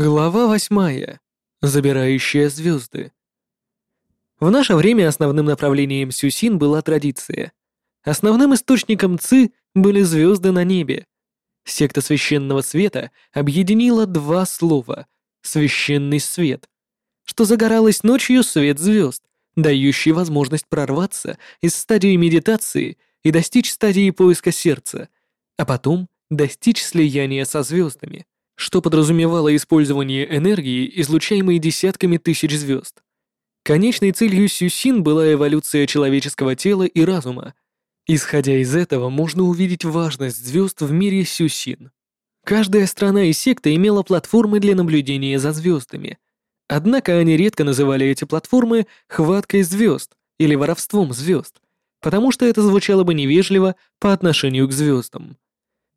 Глава восьмая. Забирающая звезды. В наше время основным направлением Сюсин была традиция. Основным источником Ци были звезды на небе. Секта священного света объединила два слова «священный свет», что загоралось ночью свет звезд, дающий возможность прорваться из стадии медитации и достичь стадии поиска сердца, а потом достичь слияния со звездами — что подразумевало использование энергии, излучаемой десятками тысяч звезд. Конечной целью Сюсин была эволюция человеческого тела и разума. Исходя из этого, можно увидеть важность звезд в мире Сюсин. Каждая страна и секта имела платформы для наблюдения за звездами. Однако они редко называли эти платформы «хваткой звезд» или «воровством звезд», потому что это звучало бы невежливо по отношению к звездам.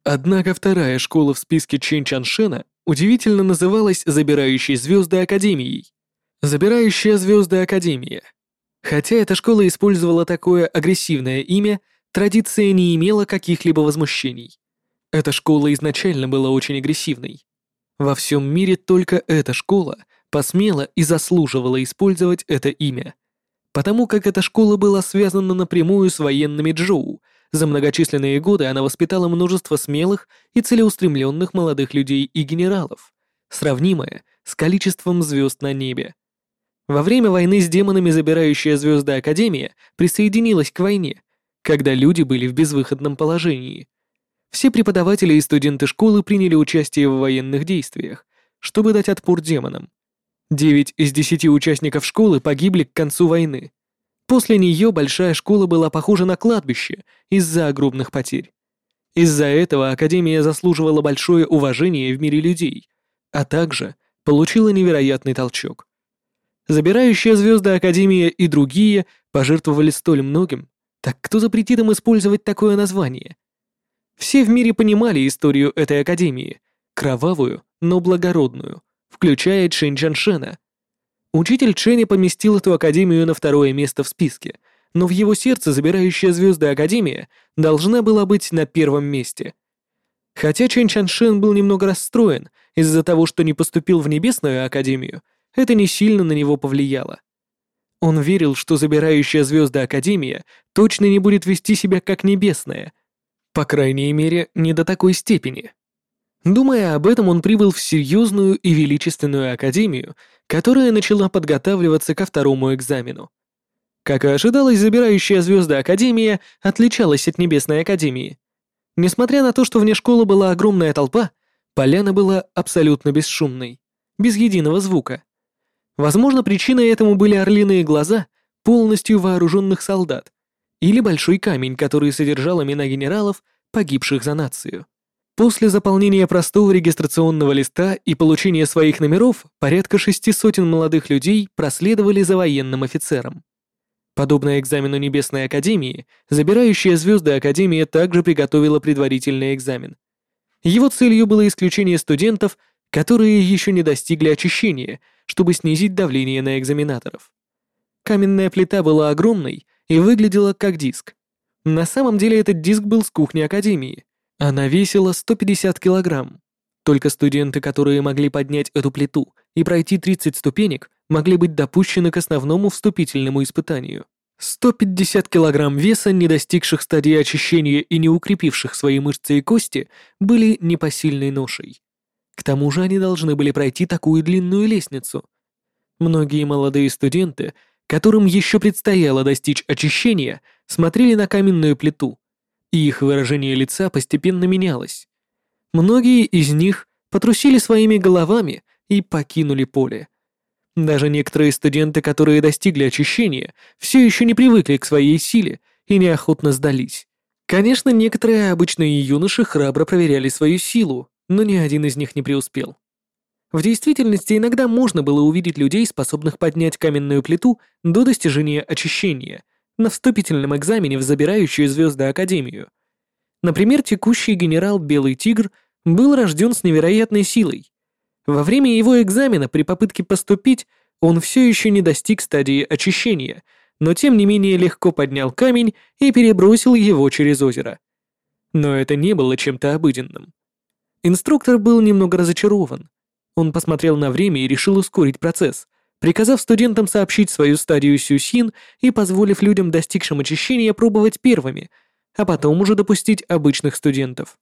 Однако вторая школа в списке Чен Чаншена удивительно называлась «Забирающей звезды Академией». «Забирающая звезды Академия». Хотя эта школа использовала такое агрессивное имя, традиция не имела каких-либо возмущений. Эта школа изначально была очень агрессивной. Во всем мире только эта школа посмела и заслуживала использовать это имя, потому как эта школа была связана напрямую с военными Джоу, за многочисленные годы она воспитала множество смелых и целеустремленных молодых людей и генералов, сравнимое с количеством звезд на небе. Во время войны с демонами забирающая звезды Академия присоединилась к войне, когда люди были в безвыходном положении. Все преподаватели и студенты школы приняли участие в военных действиях, чтобы дать отпор демонам. Девять из десяти участников школы погибли к концу войны. После нее большая школа была похожа на кладбище из-за огромных потерь. Из-за этого Академия заслуживала большое уважение в мире людей, а также получила невероятный толчок. Забирающая звезды Академия и другие пожертвовали столь многим, так кто запретит им использовать такое название? Все в мире понимали историю этой Академии, кровавую, но благородную, включая Чэнь Чаншена, Учитель Ченни поместил эту академию на второе место в списке, но в его сердце забирающая звезды Академия должна была быть на первом месте. Хотя Чен Чаншин был немного расстроен из-за того, что не поступил в Небесную Академию, это не сильно на него повлияло. Он верил, что забирающая звезды Академия точно не будет вести себя как Небесная. По крайней мере, не до такой степени. Думая об этом, он прибыл в серьезную и величественную академию, которая начала подготавливаться ко второму экзамену. Как и ожидалось, забирающая звезды Академия отличалась от Небесной Академии. Несмотря на то, что вне школы была огромная толпа, поляна была абсолютно бесшумной, без единого звука. Возможно, причиной этому были орлиные глаза полностью вооруженных солдат или большой камень, который содержал имена генералов, погибших за нацию. После заполнения простого регистрационного листа и получения своих номеров порядка шести сотен молодых людей проследовали за военным офицером. Подобно экзамену Небесной Академии, забирающая звезды Академия также приготовила предварительный экзамен. Его целью было исключение студентов, которые еще не достигли очищения, чтобы снизить давление на экзаменаторов. Каменная плита была огромной и выглядела как диск. На самом деле этот диск был с кухни Академии, она весила 150 килограмм. Только студенты, которые могли поднять эту плиту и пройти 30 ступенек, могли быть допущены к основному вступительному испытанию. 150 килограмм веса, не достигших стадии очищения и не укрепивших свои мышцы и кости, были непосильной ношей. К тому же они должны были пройти такую длинную лестницу. Многие молодые студенты, которым еще предстояло достичь очищения, смотрели на каменную плиту, и их выражение лица постепенно менялось. Многие из них потрусили своими головами и покинули поле. Даже некоторые студенты, которые достигли очищения, все еще не привыкли к своей силе и неохотно сдались. Конечно, некоторые обычные юноши храбро проверяли свою силу, но ни один из них не преуспел. В действительности иногда можно было увидеть людей, способных поднять каменную плиту до достижения очищения, на вступительном экзамене в забирающую звезды Академию. Например, текущий генерал Белый Тигр был рожден с невероятной силой. Во время его экзамена при попытке поступить он все еще не достиг стадии очищения, но тем не менее легко поднял камень и перебросил его через озеро. Но это не было чем-то обыденным. Инструктор был немного разочарован. Он посмотрел на время и решил ускорить процесс, приказав студентам сообщить свою стадию Сюсин и позволив людям, достигшим очищения, пробовать первыми, а потом уже допустить обычных студентов.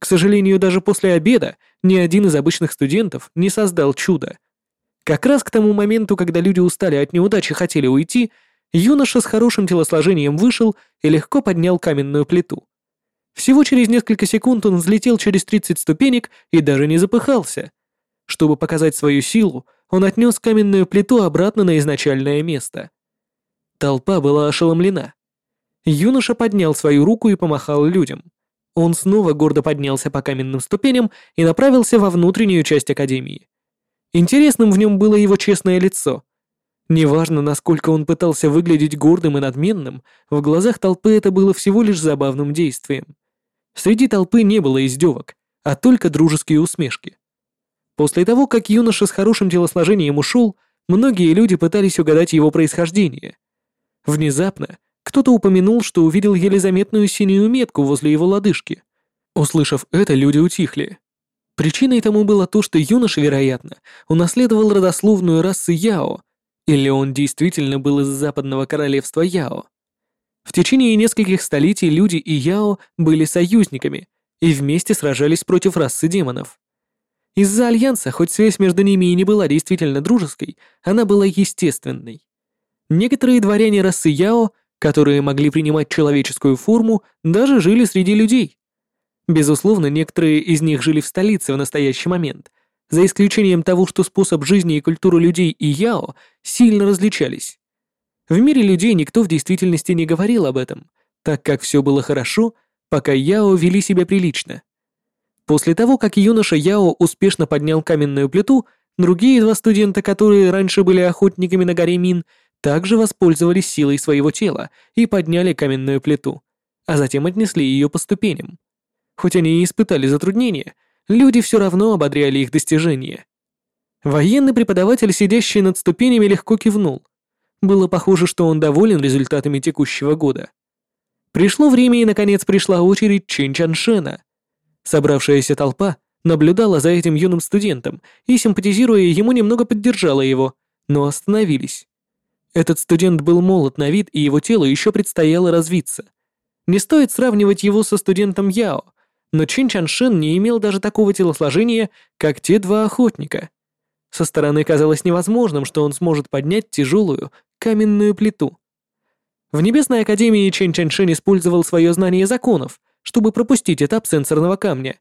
К сожалению, даже после обеда ни один из обычных студентов не создал чудо. Как раз к тому моменту, когда люди устали от неудачи и хотели уйти, юноша с хорошим телосложением вышел и легко поднял каменную плиту. Всего через несколько секунд он взлетел через 30 ступенек и даже не запыхался. Чтобы показать свою силу, он отнес каменную плиту обратно на изначальное место. Толпа была ошеломлена. Юноша поднял свою руку и помахал людям. Он снова гордо поднялся по каменным ступеням и направился во внутреннюю часть Академии. Интересным в нем было его честное лицо. Неважно, насколько он пытался выглядеть гордым и надменным, в глазах толпы это было всего лишь забавным действием. Среди толпы не было издевок, а только дружеские усмешки. После того, как юноша с хорошим телосложением ушел, многие люди пытались угадать его происхождение. Внезапно кто-то упомянул, что увидел еле заметную синюю метку возле его лодыжки. Услышав это, люди утихли. Причиной тому было то, что юноша, вероятно, унаследовал родословную расы Яо, или он действительно был из западного королевства Яо. В течение нескольких столетий люди и Яо были союзниками и вместе сражались против расы демонов. Из-за альянса, хоть связь между ними и не была действительно дружеской, она была естественной. Некоторые дворяне расы Яо которые могли принимать человеческую форму, даже жили среди людей. Безусловно, некоторые из них жили в столице в настоящий момент, за исключением того, что способ жизни и культура людей и Яо сильно различались. В мире людей никто в действительности не говорил об этом, так как все было хорошо, пока Яо вели себя прилично. После того, как юноша Яо успешно поднял каменную плиту, другие два студента, которые раньше были охотниками на горе Мин, также воспользовались силой своего тела и подняли каменную плиту, а затем отнесли ее по ступеням. Хоть они и испытали затруднения, люди все равно ободряли их достижения. Военный преподаватель, сидящий над ступенями, легко кивнул. Было похоже, что он доволен результатами текущего года. Пришло время, и, наконец, пришла очередь Чин Чаншена. Собравшаяся толпа наблюдала за этим юным студентом и, симпатизируя ему, немного поддержала его, но остановились. Этот студент был молод на вид, и его телу еще предстояло развиться. Не стоит сравнивать его со студентом Яо, но Чин Чаншин не имел даже такого телосложения, как те два охотника. Со стороны казалось невозможным, что он сможет поднять тяжелую каменную плиту. В Небесной Академии Чин Чаншин использовал свое знание законов, чтобы пропустить этап сенсорного камня.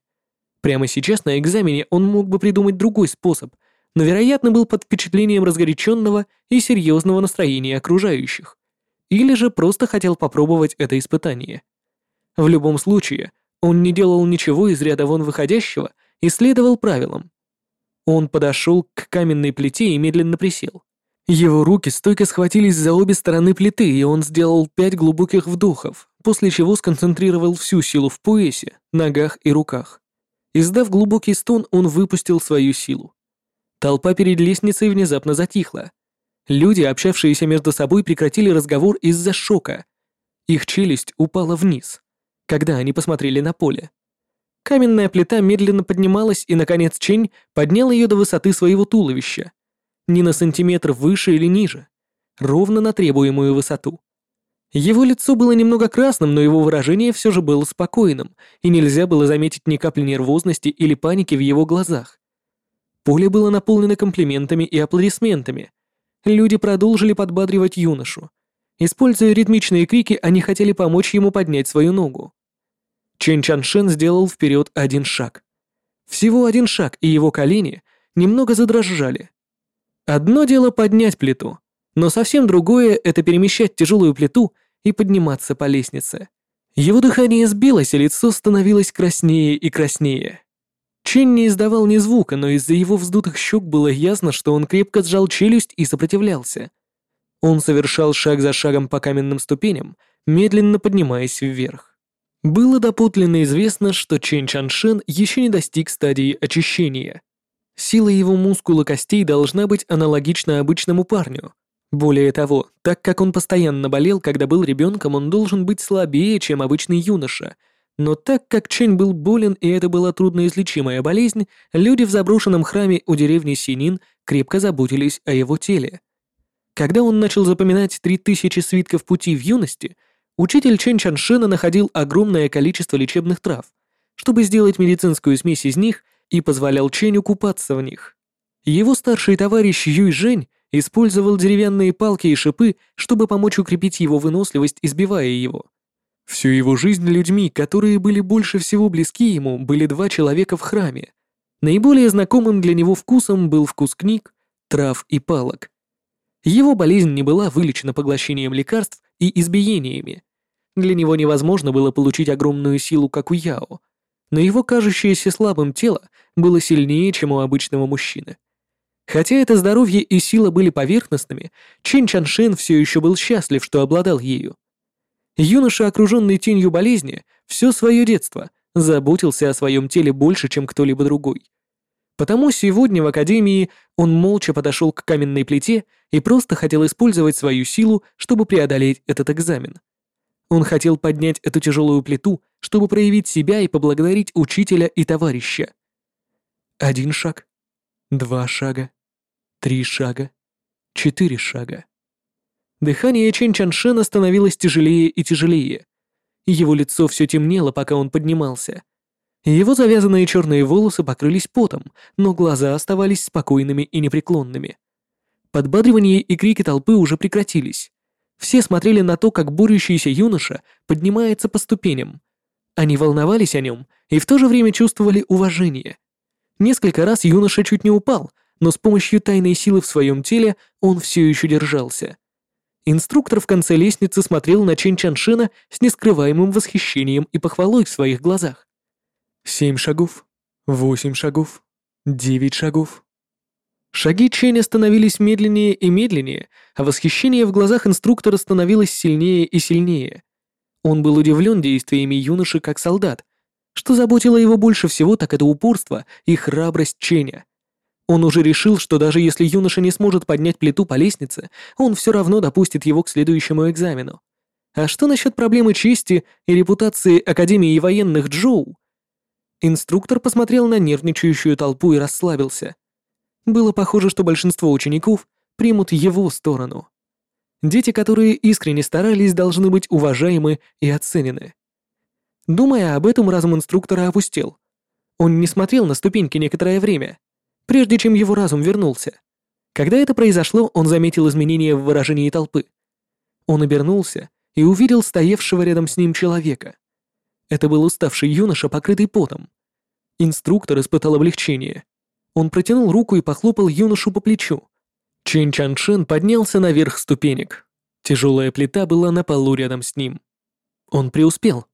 Прямо сейчас на экзамене он мог бы придумать другой способ, но, вероятно, был под впечатлением разгоряченного и серьезного настроения окружающих. Или же просто хотел попробовать это испытание. В любом случае, он не делал ничего из ряда вон выходящего и следовал правилам. Он подошел к каменной плите и медленно присел. Его руки стойко схватились за обе стороны плиты, и он сделал пять глубоких вдохов, после чего сконцентрировал всю силу в поясе, ногах и руках. Издав глубокий стон, он выпустил свою силу. Толпа перед лестницей внезапно затихла. Люди, общавшиеся между собой, прекратили разговор из-за шока. Их челюсть упала вниз, когда они посмотрели на поле. Каменная плита медленно поднималась, и, наконец, Чень поднял ее до высоты своего туловища. Не на сантиметр выше или ниже. Ровно на требуемую высоту. Его лицо было немного красным, но его выражение все же было спокойным, и нельзя было заметить ни капли нервозности или паники в его глазах. Поле было наполнено комплиментами и аплодисментами. Люди продолжили подбадривать юношу. Используя ритмичные крики, они хотели помочь ему поднять свою ногу. Чен Чаншен сделал вперед один шаг. Всего один шаг, и его колени немного задрожали. Одно дело поднять плиту, но совсем другое — это перемещать тяжелую плиту и подниматься по лестнице. Его дыхание сбилось, и лицо становилось краснее и краснее. Чен не издавал ни звука, но из-за его вздутых щек было ясно, что он крепко сжал челюсть и сопротивлялся. Он совершал шаг за шагом по каменным ступеням, медленно поднимаясь вверх. Было доподлинно известно, что Чен Чаншен еще не достиг стадии очищения. Сила его мускула костей должна быть аналогична обычному парню. Более того, так как он постоянно болел, когда был ребенком, он должен быть слабее, чем обычный юноша, Но так как Чэнь был болен и это была трудноизлечимая болезнь, люди в заброшенном храме у деревни Синин крепко заботились о его теле. Когда он начал запоминать три тысячи свитков пути в юности, учитель Чэнь Чаншина находил огромное количество лечебных трав, чтобы сделать медицинскую смесь из них и позволял Чэню купаться в них. Его старший товарищ Юй Жень использовал деревянные палки и шипы, чтобы помочь укрепить его выносливость, избивая его. Всю его жизнь людьми, которые были больше всего близки ему, были два человека в храме. Наиболее знакомым для него вкусом был вкус книг, трав и палок. Его болезнь не была вылечена поглощением лекарств и избиениями. Для него невозможно было получить огромную силу, как у Яо, но его кажущееся слабым тело было сильнее, чем у обычного мужчины. Хотя это здоровье и сила были поверхностными, Чин Чаншин все еще был счастлив, что обладал ею. Юноша, окруженный тенью болезни, все свое детство заботился о своем теле больше, чем кто-либо другой. Потому сегодня в академии он молча подошел к каменной плите и просто хотел использовать свою силу, чтобы преодолеть этот экзамен. Он хотел поднять эту тяжелую плиту, чтобы проявить себя и поблагодарить учителя и товарища. Один шаг, два шага, три шага, четыре шага. Дыхание Чен Чаншена становилось тяжелее и тяжелее. Его лицо все темнело, пока он поднимался. Его завязанные черные волосы покрылись потом, но глаза оставались спокойными и непреклонными. Подбадривание и крики толпы уже прекратились. Все смотрели на то, как борющийся юноша поднимается по ступеням. Они волновались о нем и в то же время чувствовали уважение. Несколько раз юноша чуть не упал, но с помощью тайной силы в своем теле он все еще держался. Инструктор в конце лестницы смотрел на Чен Чаншина с нескрываемым восхищением и похвалой в своих глазах. Семь шагов, восемь шагов, девять шагов. Шаги Ченя становились медленнее и медленнее, а восхищение в глазах инструктора становилось сильнее и сильнее. Он был удивлен действиями юноши как солдат. Что заботило его больше всего, так это упорство и храбрость Ченя. Он уже решил, что даже если юноша не сможет поднять плиту по лестнице, он все равно допустит его к следующему экзамену. А что насчет проблемы чести и репутации Академии военных Джоу? Инструктор посмотрел на нервничающую толпу и расслабился. Было похоже, что большинство учеников примут его сторону. Дети, которые искренне старались, должны быть уважаемы и оценены. Думая об этом, разум инструктора опустел. Он не смотрел на ступеньки некоторое время, прежде чем его разум вернулся. Когда это произошло, он заметил изменения в выражении толпы. Он обернулся и увидел стоявшего рядом с ним человека. Это был уставший юноша, покрытый потом. Инструктор испытал облегчение. Он протянул руку и похлопал юношу по плечу. Чин Чаншин поднялся наверх ступенек. Тяжелая плита была на полу рядом с ним. Он преуспел.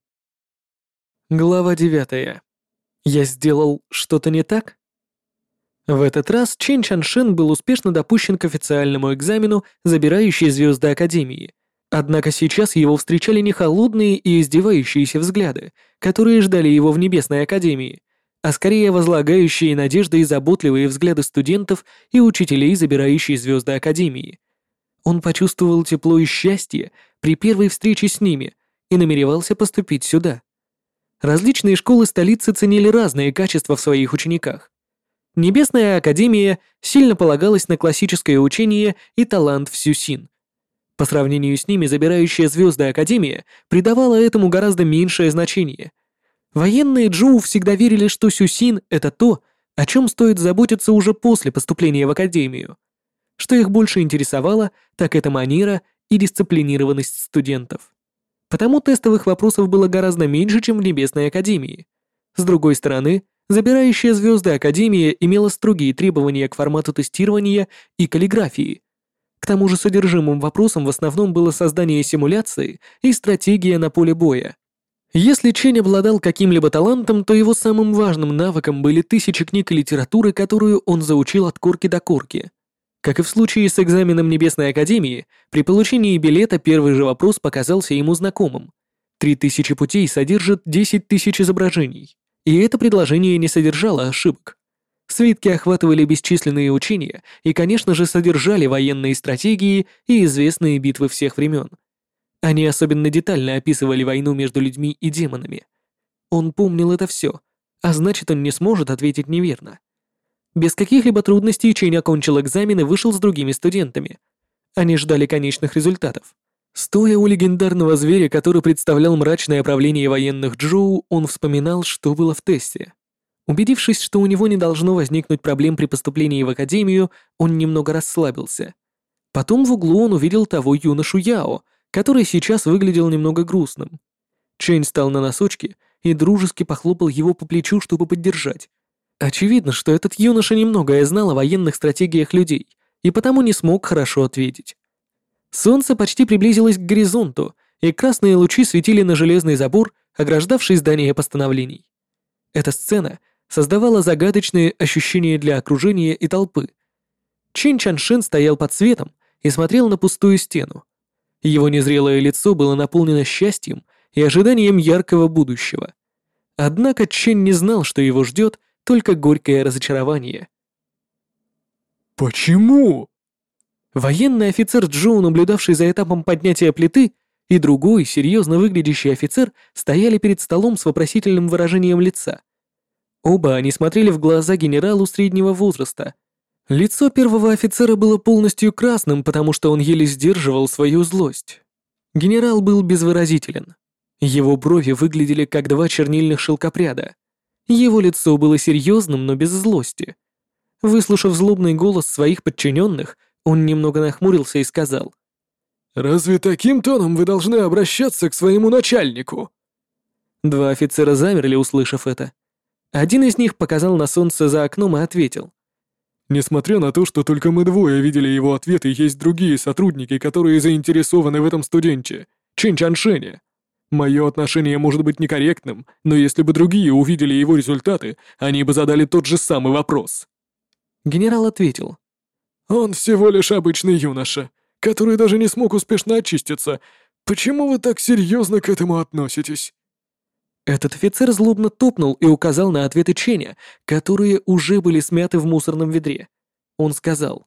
Глава девятая. Я сделал что-то не так? В этот раз Чен Чаншин был успешно допущен к официальному экзамену, забирающей звезды Академии. Однако сейчас его встречали не холодные и издевающиеся взгляды, которые ждали его в Небесной Академии, а скорее возлагающие надежды и заботливые взгляды студентов и учителей, забирающие звезды Академии. Он почувствовал тепло и счастье при первой встрече с ними и намеревался поступить сюда. Различные школы столицы ценили разные качества в своих учениках. Небесная Академия сильно полагалась на классическое учение и талант в Сюсин. По сравнению с ними, забирающая звезды Академия придавала этому гораздо меньшее значение. Военные Джоу всегда верили, что Сюсин — это то, о чем стоит заботиться уже после поступления в Академию. Что их больше интересовало, так это манера и дисциплинированность студентов. Потому тестовых вопросов было гораздо меньше, чем в Небесной Академии. С другой стороны, Забирающая звезды Академия имела строгие требования к формату тестирования и каллиграфии. К тому же содержимым вопросом в основном было создание симуляции и стратегия на поле боя. Если Чень обладал каким-либо талантом, то его самым важным навыком были тысячи книг и литературы, которую он заучил от корки до корки. Как и в случае с экзаменом Небесной Академии, при получении билета первый же вопрос показался ему знакомым. Три тысячи путей содержат десять тысяч изображений. И это предложение не содержало ошибок. Свитки охватывали бесчисленные учения и, конечно же, содержали военные стратегии и известные битвы всех времен. Они особенно детально описывали войну между людьми и демонами. Он помнил это все, а значит, он не сможет ответить неверно. Без каких-либо трудностей Чейн окончил экзамен и вышел с другими студентами. Они ждали конечных результатов. Стоя у легендарного зверя, который представлял мрачное правление военных Джоу, он вспоминал, что было в тесте. Убедившись, что у него не должно возникнуть проблем при поступлении в академию, он немного расслабился. Потом в углу он увидел того юношу Яо, который сейчас выглядел немного грустным. Чейн встал на носочки и дружески похлопал его по плечу, чтобы поддержать. Очевидно, что этот юноша немногое знал о военных стратегиях людей и потому не смог хорошо ответить. Солнце почти приблизилось к горизонту, и красные лучи светили на железный забор, ограждавший здание постановлений. Эта сцена создавала загадочные ощущения для окружения и толпы. Чин Чаншин стоял под светом и смотрел на пустую стену. Его незрелое лицо было наполнено счастьем и ожиданием яркого будущего. Однако Чен не знал, что его ждет только горькое разочарование. «Почему?» Военный офицер Джоу, наблюдавший за этапом поднятия плиты, и другой, серьезно выглядящий офицер, стояли перед столом с вопросительным выражением лица. Оба они смотрели в глаза генералу среднего возраста. Лицо первого офицера было полностью красным, потому что он еле сдерживал свою злость. Генерал был безвыразителен. Его брови выглядели как два чернильных шелкопряда. Его лицо было серьезным, но без злости. Выслушав злобный голос своих подчиненных, он немного нахмурился и сказал. «Разве таким тоном вы должны обращаться к своему начальнику?» Два офицера замерли, услышав это. Один из них показал на солнце за окном и ответил. «Несмотря на то, что только мы двое видели его ответы, есть другие сотрудники, которые заинтересованы в этом студенте, Чин Чаншене. Мое отношение может быть некорректным, но если бы другие увидели его результаты, они бы задали тот же самый вопрос». Генерал ответил. «Он всего лишь обычный юноша, который даже не смог успешно очиститься. Почему вы так серьезно к этому относитесь?» Этот офицер злобно топнул и указал на ответы Ченя, которые уже были смяты в мусорном ведре. Он сказал.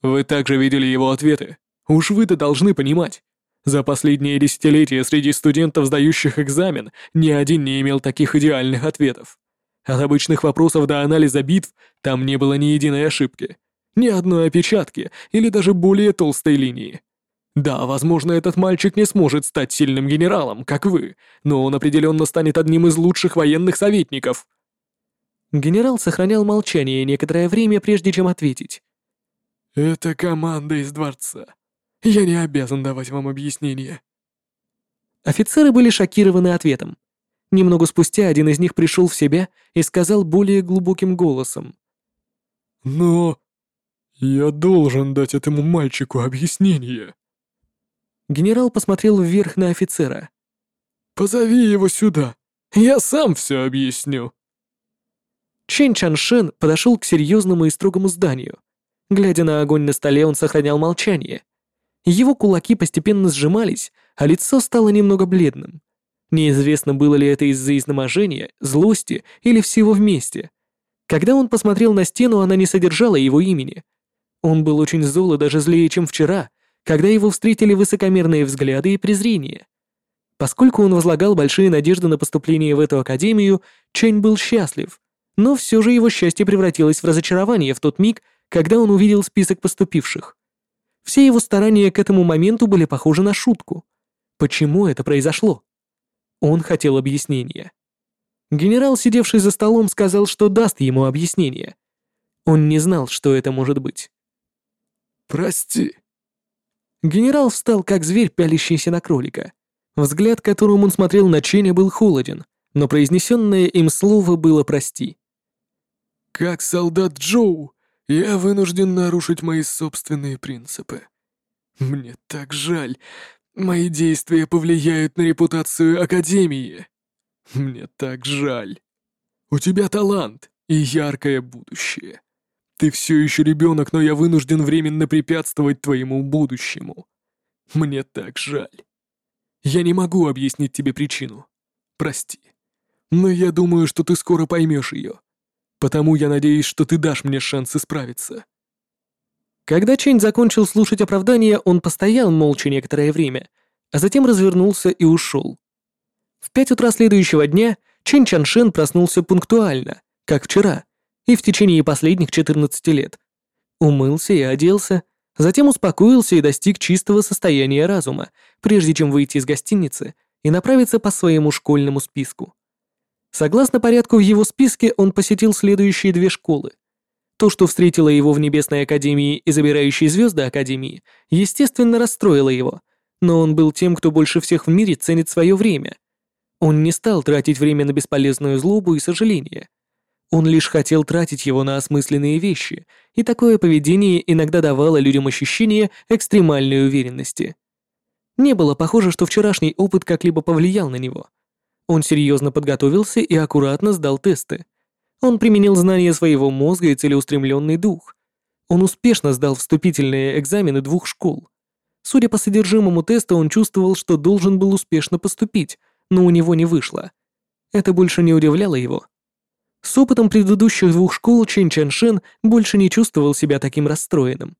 «Вы также видели его ответы. Уж вы-то должны понимать. За последние десятилетия среди студентов, сдающих экзамен, ни один не имел таких идеальных ответов. От обычных вопросов до анализа битв там не было ни единой ошибки, ни одной опечатки или даже более толстой линии. Да, возможно, этот мальчик не сможет стать сильным генералом, как вы, но он определенно станет одним из лучших военных советников. Генерал сохранял молчание некоторое время, прежде чем ответить. «Это команда из дворца. Я не обязан давать вам объяснение». Офицеры были шокированы ответом. Немного спустя один из них пришел в себя и сказал более глубоким голосом. «Но я должен дать этому мальчику объяснение». Генерал посмотрел вверх на офицера. «Позови его сюда. Я сам все объясню». Чен Чаншен подошел к серьезному и строгому зданию. Глядя на огонь на столе, он сохранял молчание. Его кулаки постепенно сжимались, а лицо стало немного бледным. Неизвестно, было ли это из-за изнеможения, злости или всего вместе. Когда он посмотрел на стену, она не содержала его имени. Он был очень зол и даже злее, чем вчера, когда его встретили высокомерные взгляды и презрение. Поскольку он возлагал большие надежды на поступление в эту академию, Чэнь был счастлив, но все же его счастье превратилось в разочарование в тот миг, когда он увидел список поступивших. Все его старания к этому моменту были похожи на шутку. Почему это произошло? Он хотел объяснения. Генерал, сидевший за столом, сказал, что даст ему объяснение. Он не знал, что это может быть. «Прости», Генерал встал, как зверь, пялящийся на кролика. Взгляд, которым он смотрел на Ченя, был холоден, но произнесенное им слово было «прости». «Как солдат Джоу, я вынужден нарушить мои собственные принципы. Мне так жаль. Мои действия повлияют на репутацию Академии. Мне так жаль. У тебя талант и яркое будущее. Ты все еще ребенок, но я вынужден временно препятствовать твоему будущему. Мне так жаль. Я не могу объяснить тебе причину. Прости. Но я думаю, что ты скоро поймешь ее. Потому я надеюсь, что ты дашь мне шанс исправиться. Когда Чэнь закончил слушать оправдание, он постоял молча некоторое время, а затем развернулся и ушел. В пять утра следующего дня Чен Чаншен проснулся пунктуально, как вчера, и в течение последних 14 лет. Умылся и оделся, затем успокоился и достиг чистого состояния разума, прежде чем выйти из гостиницы и направиться по своему школьному списку. Согласно порядку в его списке, он посетил следующие две школы. То, что встретило его в Небесной Академии и Забирающей Звезды Академии, естественно, расстроило его, но он был тем, кто больше всех в мире ценит свое время. Он не стал тратить время на бесполезную злобу и сожаление. Он лишь хотел тратить его на осмысленные вещи, и такое поведение иногда давало людям ощущение экстремальной уверенности. Не было похоже, что вчерашний опыт как-либо повлиял на него. Он серьезно подготовился и аккуратно сдал тесты. Он применил знания своего мозга и целеустремленный дух. Он успешно сдал вступительные экзамены двух школ. Судя по содержимому теста, он чувствовал, что должен был успешно поступить, но у него не вышло. Это больше не удивляло его. С опытом предыдущих двух школ Чин Чаншен больше не чувствовал себя таким расстроенным.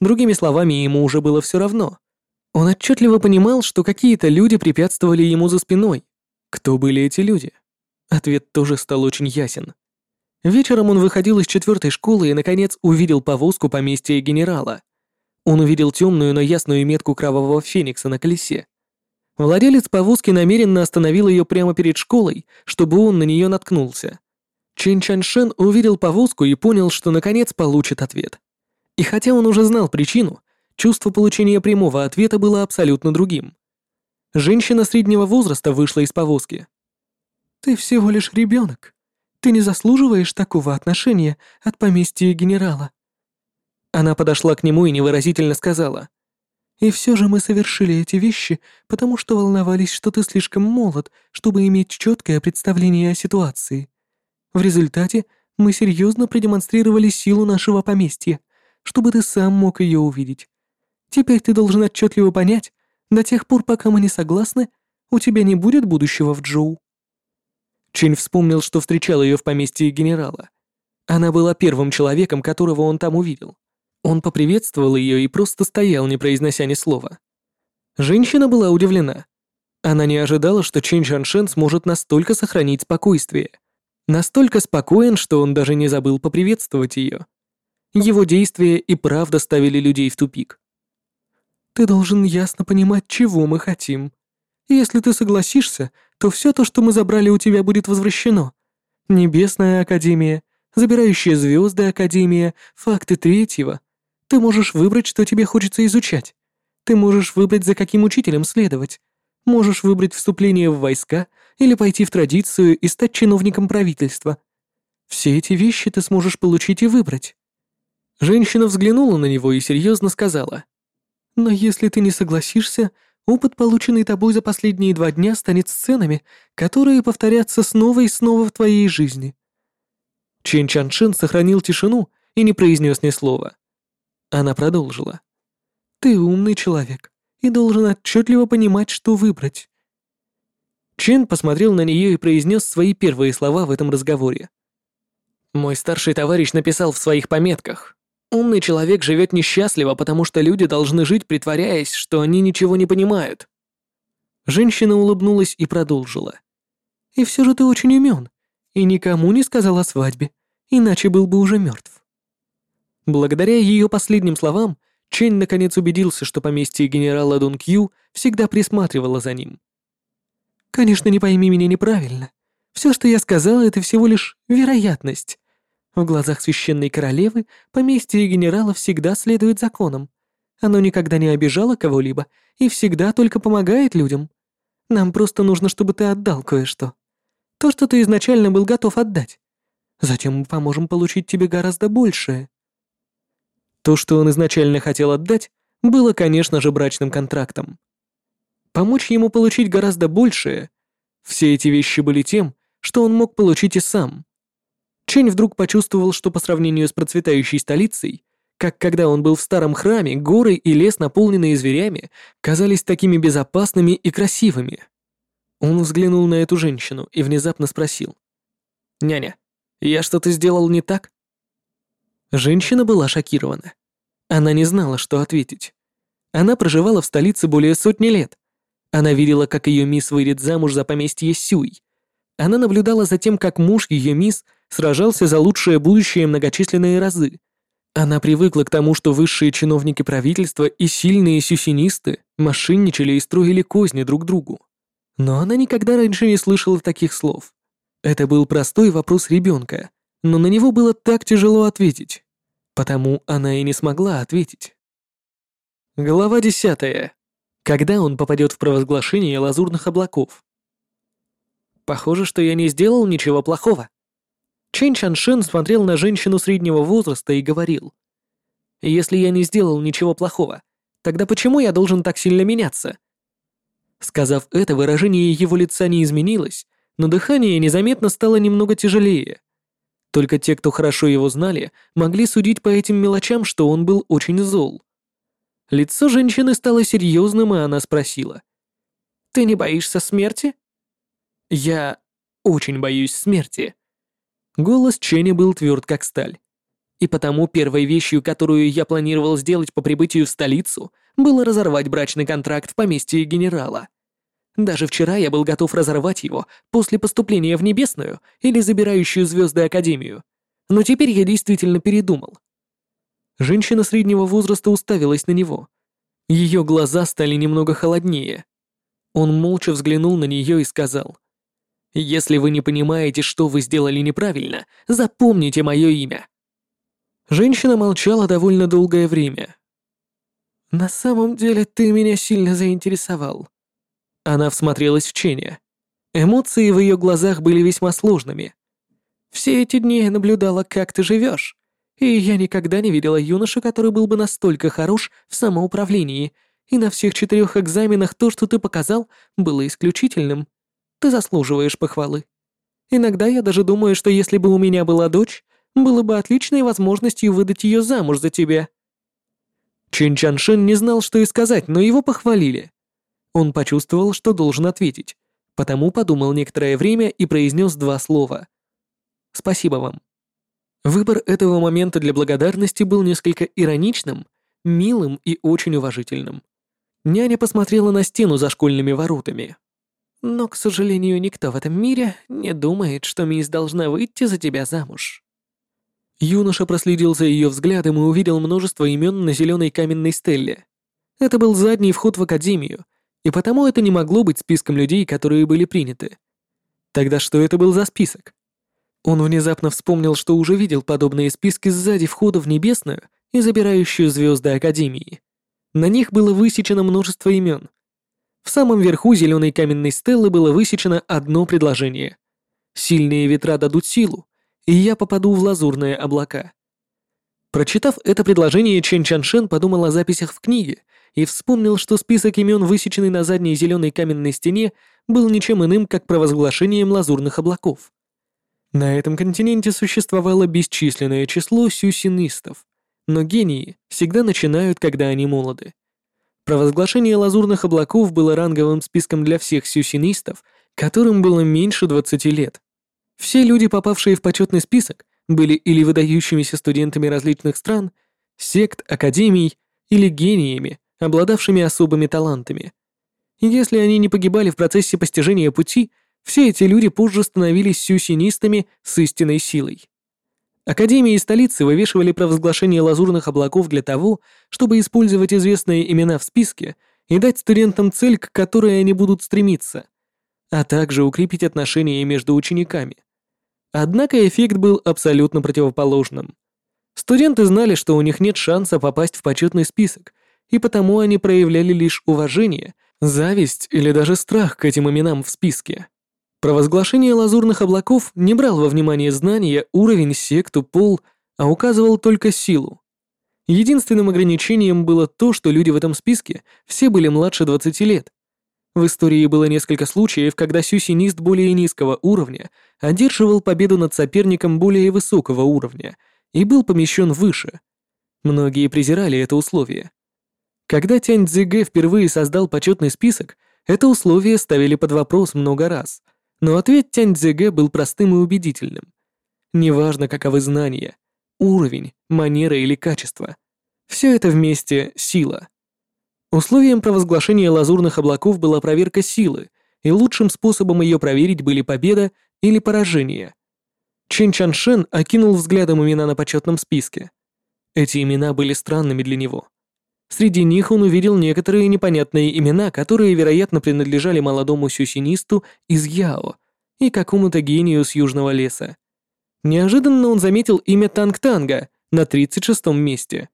Другими словами, ему уже было все равно. Он отчетливо понимал, что какие-то люди препятствовали ему за спиной. Кто были эти люди? Ответ тоже стал очень ясен. Вечером он выходил из четвертой школы и, наконец, увидел повозку поместья генерала. Он увидел темную, но ясную метку кровавого феникса на колесе. Владелец повозки намеренно остановил ее прямо перед школой, чтобы он на нее наткнулся. Чин Чаншен увидел повозку и понял, что наконец получит ответ. И хотя он уже знал причину, чувство получения прямого ответа было абсолютно другим. Женщина среднего возраста вышла из повозки. «Ты всего лишь ребенок. Ты не заслуживаешь такого отношения от поместья генерала. Она подошла к нему и невыразительно сказала. «И все же мы совершили эти вещи, потому что волновались, что ты слишком молод, чтобы иметь четкое представление о ситуации. В результате мы серьезно продемонстрировали силу нашего поместья, чтобы ты сам мог ее увидеть. Теперь ты должен отчетливо понять, до тех пор, пока мы не согласны, у тебя не будет будущего в Джоу». Чень вспомнил, что встречал ее в поместье генерала. Она была первым человеком, которого он там увидел. Он поприветствовал ее и просто стоял, не произнося ни слова. Женщина была удивлена. Она не ожидала, что Чин Шаншен сможет настолько сохранить спокойствие. Настолько спокоен, что он даже не забыл поприветствовать ее. Его действия и правда ставили людей в тупик. «Ты должен ясно понимать, чего мы хотим. Если ты согласишься, то все то, что мы забрали у тебя, будет возвращено. Небесная Академия, Забирающая звезды Академия, факты третьего, ты можешь выбрать, что тебе хочется изучать. Ты можешь выбрать, за каким учителем следовать. Можешь выбрать вступление в войска или пойти в традицию и стать чиновником правительства. Все эти вещи ты сможешь получить и выбрать». Женщина взглянула на него и серьезно сказала. «Но если ты не согласишься, опыт, полученный тобой за последние два дня, станет сценами, которые повторятся снова и снова в твоей жизни». Чен Чаншин сохранил тишину и не произнес ни слова. Она продолжила. «Ты умный человек и должен отчетливо понимать, что выбрать». Чен посмотрел на нее и произнес свои первые слова в этом разговоре. «Мой старший товарищ написал в своих пометках. Умный человек живет несчастливо, потому что люди должны жить, притворяясь, что они ничего не понимают». Женщина улыбнулась и продолжила. «И все же ты очень умен, и никому не сказал о свадьбе, иначе был бы уже мертв. Благодаря ее последним словам, Чэнь наконец убедился, что поместье генерала Дун Кью всегда присматривало за ним. «Конечно, не пойми меня неправильно. Все, что я сказала, это всего лишь вероятность. В глазах священной королевы поместье генерала всегда следует законам. Оно никогда не обижало кого-либо и всегда только помогает людям. Нам просто нужно, чтобы ты отдал кое-что. То, что ты изначально был готов отдать. Затем мы поможем получить тебе гораздо большее». То, что он изначально хотел отдать, было, конечно же, брачным контрактом. Помочь ему получить гораздо большее, все эти вещи были тем, что он мог получить и сам. Чень вдруг почувствовал, что по сравнению с процветающей столицей, как когда он был в старом храме, горы и лес, наполненные зверями, казались такими безопасными и красивыми. Он взглянул на эту женщину и внезапно спросил. «Няня, я что-то сделал не так?» Женщина была шокирована. Она не знала, что ответить. Она проживала в столице более сотни лет. Она видела, как ее мисс выйдет замуж за поместье Сюй. Она наблюдала за тем, как муж ее мисс сражался за лучшее будущее многочисленные разы. Она привыкла к тому, что высшие чиновники правительства и сильные сюсинисты мошенничали и строили козни друг другу. Но она никогда раньше не слышала таких слов. Это был простой вопрос ребенка, но на него было так тяжело ответить. Потому она и не смогла ответить. Глава десятая. Когда он попадет в провозглашение лазурных облаков? Похоже, что я не сделал ничего плохого. Чэнь Чаншен смотрел на женщину среднего возраста и говорил. «Если я не сделал ничего плохого, тогда почему я должен так сильно меняться?» Сказав это, выражение его лица не изменилось, но дыхание незаметно стало немного тяжелее. Только те, кто хорошо его знали, могли судить по этим мелочам, что он был очень зол. Лицо женщины стало серьезным, и она спросила. «Ты не боишься смерти?» «Я очень боюсь смерти». Голос Ченни был тверд, как сталь. И потому первой вещью, которую я планировал сделать по прибытию в столицу, было разорвать брачный контракт в поместье генерала. Даже вчера я был готов разорвать его после поступления в Небесную или забирающую звезды Академию. Но теперь я действительно передумал. Женщина среднего возраста уставилась на него. Ее глаза стали немного холоднее. Он молча взглянул на нее и сказал. «Если вы не понимаете, что вы сделали неправильно, запомните мое имя». Женщина молчала довольно долгое время. «На самом деле ты меня сильно заинтересовал», она всмотрелась в Ченя. Эмоции в ее глазах были весьма сложными. «Все эти дни я наблюдала, как ты живешь, и я никогда не видела юношу, который был бы настолько хорош в самоуправлении, и на всех четырех экзаменах то, что ты показал, было исключительным. Ты заслуживаешь похвалы. Иногда я даже думаю, что если бы у меня была дочь, было бы отличной возможностью выдать ее замуж за тебя». Чин Чаншин не знал, что и сказать, но его похвалили. Он почувствовал, что должен ответить, потому подумал некоторое время и произнес два слова. «Спасибо вам». Выбор этого момента для благодарности был несколько ироничным, милым и очень уважительным. Няня посмотрела на стену за школьными воротами. «Но, к сожалению, никто в этом мире не думает, что мисс должна выйти за тебя замуж». Юноша проследил за ее взглядом и увидел множество имен на зеленой каменной стелле. Это был задний вход в академию, и потому это не могло быть списком людей, которые были приняты. Тогда что это был за список? Он внезапно вспомнил, что уже видел подобные списки сзади входа в Небесную и забирающую звезды Академии. На них было высечено множество имен. В самом верху зеленой каменной стеллы было высечено одно предложение. «Сильные ветра дадут силу, и я попаду в лазурные облака». Прочитав это предложение, Чен Чаншен подумал о записях в книге и вспомнил, что список имен, высеченный на задней зеленой каменной стене, был ничем иным, как провозглашением лазурных облаков. На этом континенте существовало бесчисленное число сюсинистов, но гении всегда начинают, когда они молоды. Провозглашение лазурных облаков было ранговым списком для всех сюсинистов, которым было меньше 20 лет. Все люди, попавшие в почетный список, были или выдающимися студентами различных стран, сект, академий или гениями, обладавшими особыми талантами. Если они не погибали в процессе постижения пути, все эти люди позже становились сюсинистами с истинной силой. Академии и столицы вывешивали провозглашение лазурных облаков для того, чтобы использовать известные имена в списке и дать студентам цель, к которой они будут стремиться, а также укрепить отношения между учениками. Однако эффект был абсолютно противоположным. Студенты знали, что у них нет шанса попасть в почетный список, и потому они проявляли лишь уважение, зависть или даже страх к этим именам в списке. Провозглашение лазурных облаков не брал во внимание знания, уровень, секту, пол, а указывал только силу. Единственным ограничением было то, что люди в этом списке все были младше 20 лет. В истории было несколько случаев, когда сюсинист более низкого уровня одерживал победу над соперником более высокого уровня и был помещен выше. Многие презирали это условие. Когда Тянь Цзигэ впервые создал почетный список, это условие ставили под вопрос много раз, но ответ Тянь Цзигэ был простым и убедительным. Неважно, каковы знания, уровень, манера или качество. Все это вместе — сила. Условием провозглашения лазурных облаков была проверка силы, и лучшим способом ее проверить были победа или поражение. Чин Чаншен окинул взглядом имена на почетном списке. Эти имена были странными для него. Среди них он увидел некоторые непонятные имена, которые, вероятно, принадлежали молодому сюсинисту из Яо и какому-то гению с Южного леса. Неожиданно он заметил имя Танг-Танга на 36-м месте.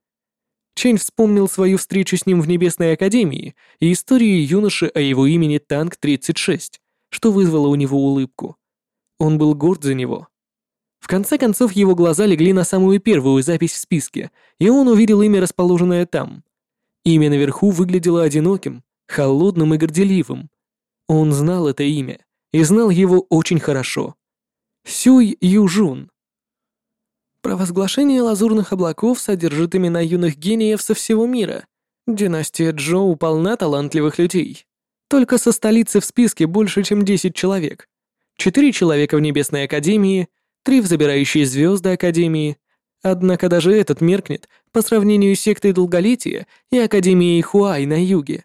Чэнь вспомнил свою встречу с ним в Небесной Академии и историю юноши о его имени Танг-36, что вызвало у него улыбку. Он был горд за него. В конце концов, его глаза легли на самую первую запись в списке, и он увидел имя, расположенное там. Имя наверху выглядело одиноким, холодным и горделивым. Он знал это имя и знал его очень хорошо. Сюй Южун. Провозглашение лазурных облаков содержит имена юных гениев со всего мира. Династия Джоу полна талантливых людей. Только со столицы в списке больше, чем 10 человек. Четыре человека в Небесной Академии, три в Забирающей Звезды Академии. Однако даже этот меркнет по сравнению с сектой Долголетия и Академией Хуай на юге.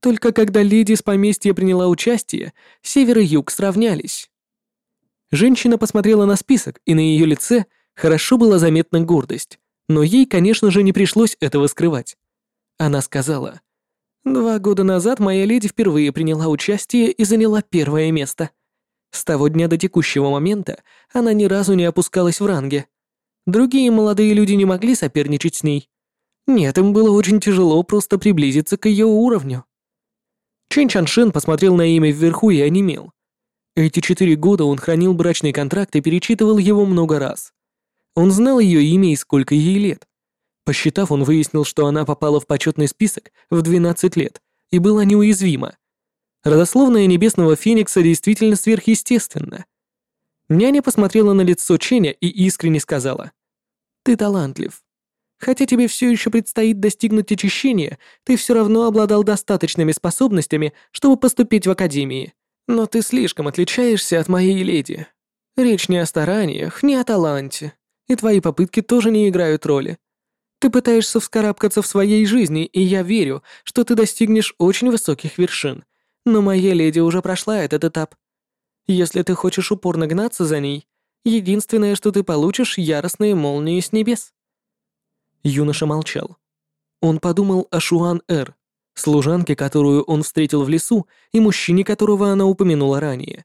Только когда леди с поместья приняла участие, север и юг сравнялись. Женщина посмотрела на список, и на ее лице – Хорошо была заметна гордость, но ей, конечно же, не пришлось этого скрывать. Она сказала, «Два года назад моя леди впервые приняла участие и заняла первое место. С того дня до текущего момента она ни разу не опускалась в ранге. Другие молодые люди не могли соперничать с ней. Нет, им было очень тяжело просто приблизиться к ее уровню». Чен Чаншин посмотрел на имя вверху и онемел. Эти четыре года он хранил брачный контракт и перечитывал его много раз. Он знал ее имя и сколько ей лет. Посчитав, он выяснил, что она попала в почетный список в 12 лет и была неуязвима. Родословная небесного феникса действительно сверхъестественна. Няня посмотрела на лицо Ченя и искренне сказала, «Ты талантлив. Хотя тебе все еще предстоит достигнуть очищения, ты все равно обладал достаточными способностями, чтобы поступить в академии. Но ты слишком отличаешься от моей леди. Речь не о стараниях, не о таланте и твои попытки тоже не играют роли. Ты пытаешься вскарабкаться в своей жизни, и я верю, что ты достигнешь очень высоких вершин. Но моя леди уже прошла этот этап. Если ты хочешь упорно гнаться за ней, единственное, что ты получишь, яростные молнии с небес». Юноша молчал. Он подумал о Шуан-Эр, служанке, которую он встретил в лесу, и мужчине, которого она упомянула ранее.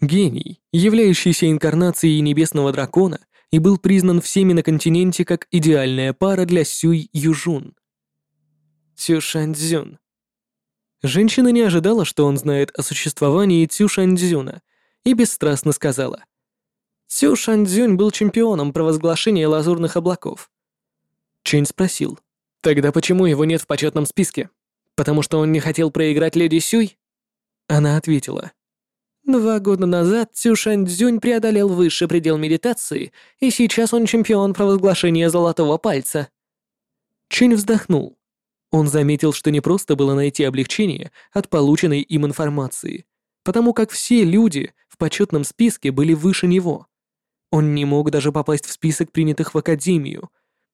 Гений, являющийся инкарнацией небесного дракона, и был признан всеми на континенте как идеальная пара для Сюй Южун. Цюшаньцзюн. Женщина не ожидала, что он знает о существовании Цюшаньцзюна, и бесстрастно сказала. Цюшаньцзюнь был чемпионом провозглашения лазурных облаков. Чэнь спросил, «Тогда почему его нет в почетном списке? Потому что он не хотел проиграть леди Сюй?» Она ответила, Два года назад Цю Шаньцзюнь преодолел высший предел медитации, и сейчас он чемпион провозглашения золотого пальца. Чэнь вздохнул. Он заметил, что не просто было найти облегчение от полученной им информации, потому как все люди в почетном списке были выше него. Он не мог даже попасть в список принятых в Академию.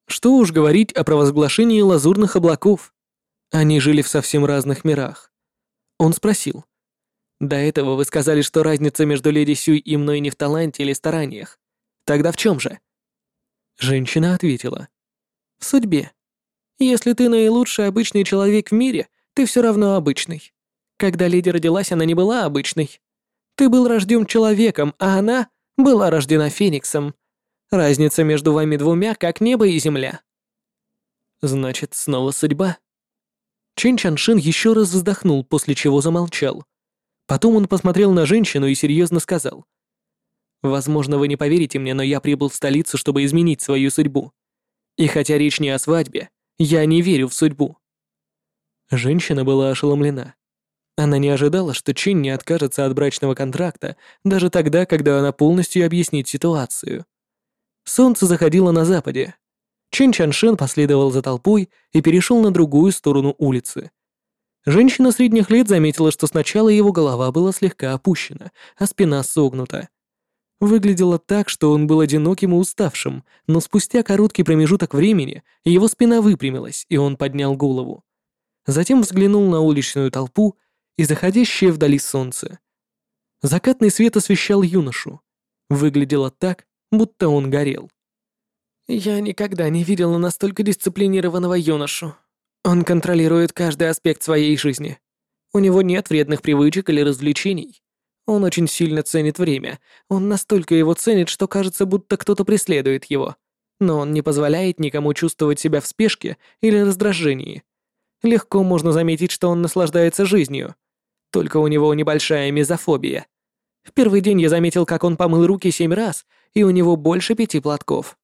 Что уж говорить о провозглашении лазурных облаков. Они жили в совсем разных мирах. Он спросил, до этого вы сказали, что разница между леди Сюй и мной не в таланте или стараниях. Тогда в чем же? Женщина ответила. В судьбе. Если ты наилучший обычный человек в мире, ты все равно обычный. Когда леди родилась, она не была обычной. Ты был рожден человеком, а она была рождена фениксом. Разница между вами двумя как небо и земля. Значит, снова судьба. Чин Чаншин еще раз вздохнул, после чего замолчал. Потом он посмотрел на женщину и серьезно сказал. «Возможно, вы не поверите мне, но я прибыл в столицу, чтобы изменить свою судьбу. И хотя речь не о свадьбе, я не верю в судьбу». Женщина была ошеломлена. Она не ожидала, что Чин не откажется от брачного контракта даже тогда, когда она полностью объяснит ситуацию. Солнце заходило на западе. Чин Чаншин последовал за толпой и перешел на другую сторону улицы. Женщина средних лет заметила, что сначала его голова была слегка опущена, а спина согнута. Выглядело так, что он был одиноким и уставшим, но спустя короткий промежуток времени его спина выпрямилась, и он поднял голову. Затем взглянул на уличную толпу и заходящее вдали солнце. Закатный свет освещал юношу. Выглядело так, будто он горел. «Я никогда не видела настолько дисциплинированного юношу. Он контролирует каждый аспект своей жизни. У него нет вредных привычек или развлечений. Он очень сильно ценит время. Он настолько его ценит, что кажется, будто кто-то преследует его. Но он не позволяет никому чувствовать себя в спешке или раздражении. Легко можно заметить, что он наслаждается жизнью. Только у него небольшая мизофобия. В первый день я заметил, как он помыл руки семь раз, и у него больше пяти платков.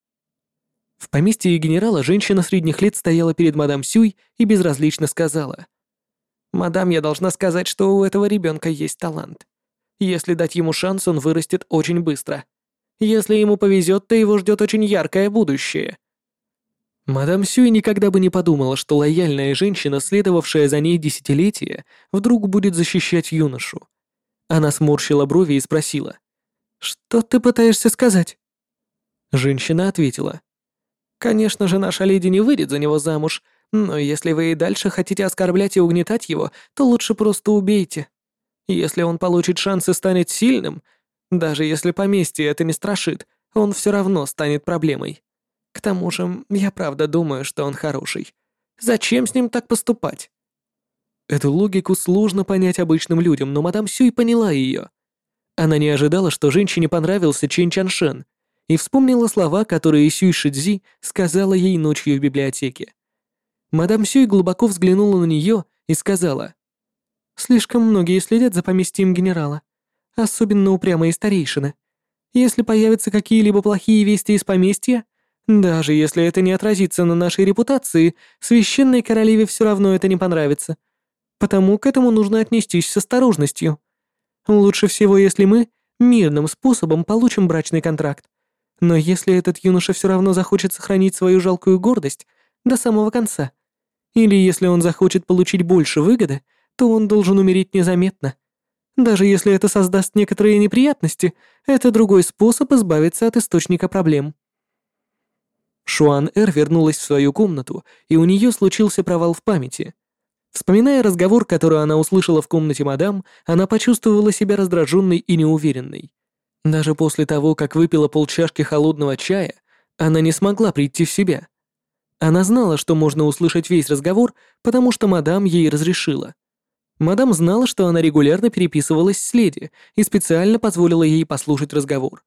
В поместье генерала женщина средних лет стояла перед мадам Сюй и безразлично сказала. «Мадам, я должна сказать, что у этого ребенка есть талант. Если дать ему шанс, он вырастет очень быстро. Если ему повезет, то его ждет очень яркое будущее». Мадам Сюй никогда бы не подумала, что лояльная женщина, следовавшая за ней десятилетия, вдруг будет защищать юношу. Она сморщила брови и спросила. «Что ты пытаешься сказать?» Женщина ответила. Конечно же, наша леди не выйдет за него замуж, но если вы и дальше хотите оскорблять и угнетать его, то лучше просто убейте. Если он получит шанс и станет сильным, даже если поместье это не страшит, он все равно станет проблемой. К тому же, я правда думаю, что он хороший. Зачем с ним так поступать? Эту логику сложно понять обычным людям, но мадам Сюй поняла ее. Она не ожидала, что женщине понравился Чин Чаншен, и вспомнила слова, которые Сюй Шидзи сказала ей ночью в библиотеке. Мадам Сюй глубоко взглянула на нее и сказала, «Слишком многие следят за поместьем генерала, особенно упрямые старейшины. Если появятся какие-либо плохие вести из поместья, даже если это не отразится на нашей репутации, священной королеве все равно это не понравится. Потому к этому нужно отнестись с осторожностью. Лучше всего, если мы мирным способом получим брачный контракт. Но если этот юноша все равно захочет сохранить свою жалкую гордость до самого конца, или если он захочет получить больше выгоды, то он должен умереть незаметно. Даже если это создаст некоторые неприятности, это другой способ избавиться от источника проблем. Шуан Эр вернулась в свою комнату, и у нее случился провал в памяти. Вспоминая разговор, который она услышала в комнате мадам, она почувствовала себя раздраженной и неуверенной. Даже после того, как выпила полчашки холодного чая, она не смогла прийти в себя. Она знала, что можно услышать весь разговор, потому что мадам ей разрешила. Мадам знала, что она регулярно переписывалась с леди и специально позволила ей послушать разговор.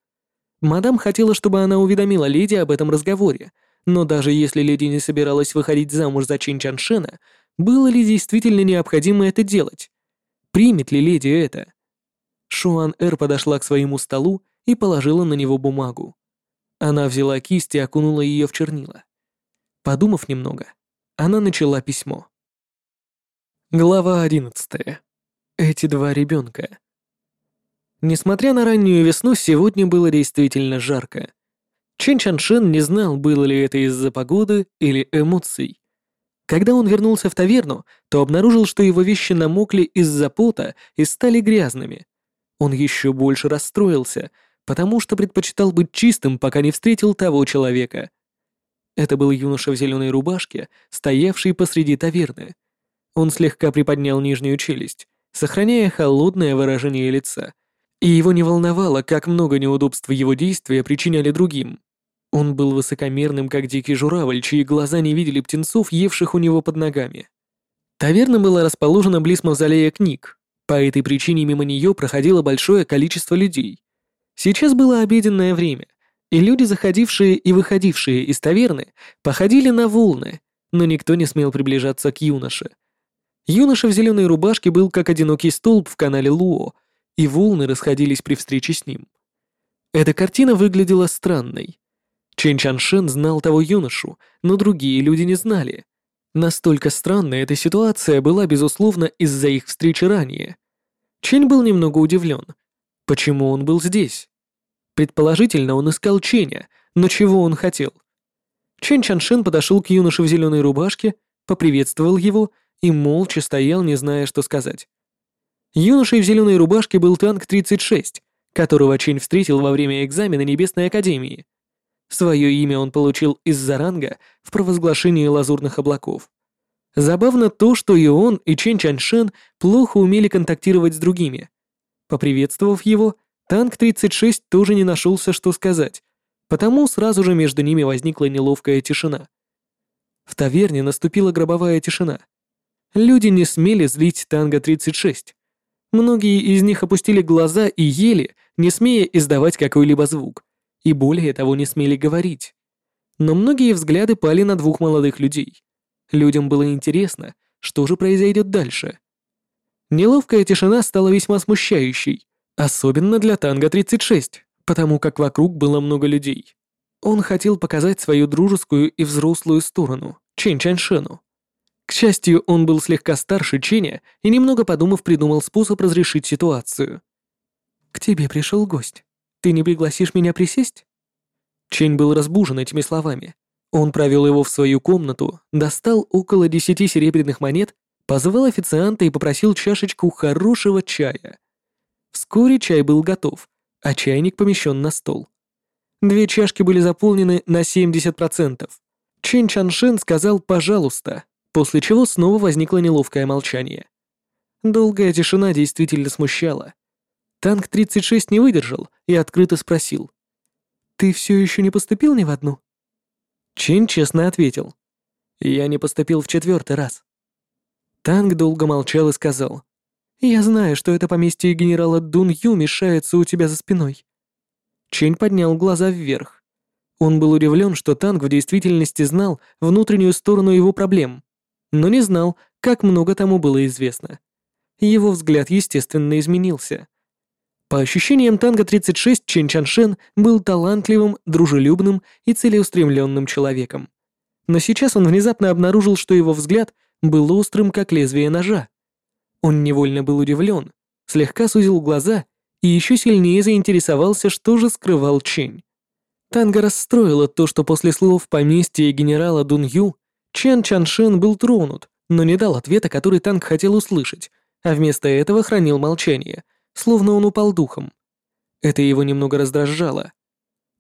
Мадам хотела, чтобы она уведомила леди об этом разговоре, но даже если леди не собиралась выходить замуж за Чин Чаншена, было ли действительно необходимо это делать? Примет ли леди это? Шуан Эр подошла к своему столу и положила на него бумагу. Она взяла кисть и окунула ее в чернила. Подумав немного, она начала письмо. Глава одиннадцатая. Эти два ребенка. Несмотря на раннюю весну, сегодня было действительно жарко. Чен Чаншин не знал, было ли это из-за погоды или эмоций. Когда он вернулся в таверну, то обнаружил, что его вещи намокли из-за пота и стали грязными. Он еще больше расстроился, потому что предпочитал быть чистым, пока не встретил того человека. Это был юноша в зеленой рубашке, стоявший посреди таверны. Он слегка приподнял нижнюю челюсть, сохраняя холодное выражение лица, и его не волновало, как много неудобств его действия причиняли другим. Он был высокомерным, как дикий журавль, чьи глаза не видели птенцов, евших у него под ногами. Таверна была расположена близ мавзолея книг, по этой причине мимо нее проходило большое количество людей. Сейчас было обеденное время, и люди, заходившие и выходившие из таверны, походили на волны, но никто не смел приближаться к юноше. Юноша в зеленой рубашке был как одинокий столб в канале Луо, и волны расходились при встрече с ним. Эта картина выглядела странной. Чен Чаншен знал того юношу, но другие люди не знали — Настолько странная эта ситуация была, безусловно, из-за их встречи ранее. Чень был немного удивлен. Почему он был здесь? Предположительно, он искал Ченя, но чего он хотел? Чен Чаншин подошел к юноше в зеленой рубашке, поприветствовал его и молча стоял, не зная, что сказать. Юношей в зеленой рубашке был танк 36, которого Чень встретил во время экзамена Небесной Академии. Свое имя он получил из-за ранга в провозглашении лазурных облаков. Забавно то, что и он, и Чен Чаньшен плохо умели контактировать с другими. Поприветствовав его, танк 36 тоже не нашелся, что сказать, потому сразу же между ними возникла неловкая тишина. В таверне наступила гробовая тишина. Люди не смели злить танго 36. Многие из них опустили глаза и ели, не смея издавать какой-либо звук, и более того не смели говорить. Но многие взгляды пали на двух молодых людей. Людям было интересно, что же произойдет дальше. Неловкая тишина стала весьма смущающей, особенно для танго-36, потому как вокруг было много людей. Он хотел показать свою дружескую и взрослую сторону, Чэнь Чаньшену. К счастью, он был слегка старше Ченя и, немного подумав, придумал способ разрешить ситуацию. «К тебе пришел гость. Ты не пригласишь меня присесть?» Чень был разбужен этими словами. Он провел его в свою комнату, достал около десяти серебряных монет, позвал официанта и попросил чашечку хорошего чая. Вскоре чай был готов, а чайник помещен на стол. Две чашки были заполнены на 70%. Чен Чаншин сказал «пожалуйста», после чего снова возникло неловкое молчание. Долгая тишина действительно смущала. Танк 36 не выдержал и открыто спросил. «Ты все еще не поступил ни в одну?» Чин честно ответил. «Я не поступил в четвертый раз». Танк долго молчал и сказал. «Я знаю, что это поместье генерала Дун Ю мешается у тебя за спиной». Чень поднял глаза вверх. Он был удивлен, что Танк в действительности знал внутреннюю сторону его проблем, но не знал, как много тому было известно. Его взгляд, естественно, изменился. По ощущениям Танго-36, Чен Чаншен был талантливым, дружелюбным и целеустремленным человеком. Но сейчас он внезапно обнаружил, что его взгляд был острым, как лезвие ножа. Он невольно был удивлен, слегка сузил глаза и еще сильнее заинтересовался, что же скрывал Чень. Танго расстроило то, что после слов поместья генерала Дун Ю Чен Чаншен был тронут, но не дал ответа, который Танг хотел услышать, а вместо этого хранил молчание — словно он упал духом. Это его немного раздражало.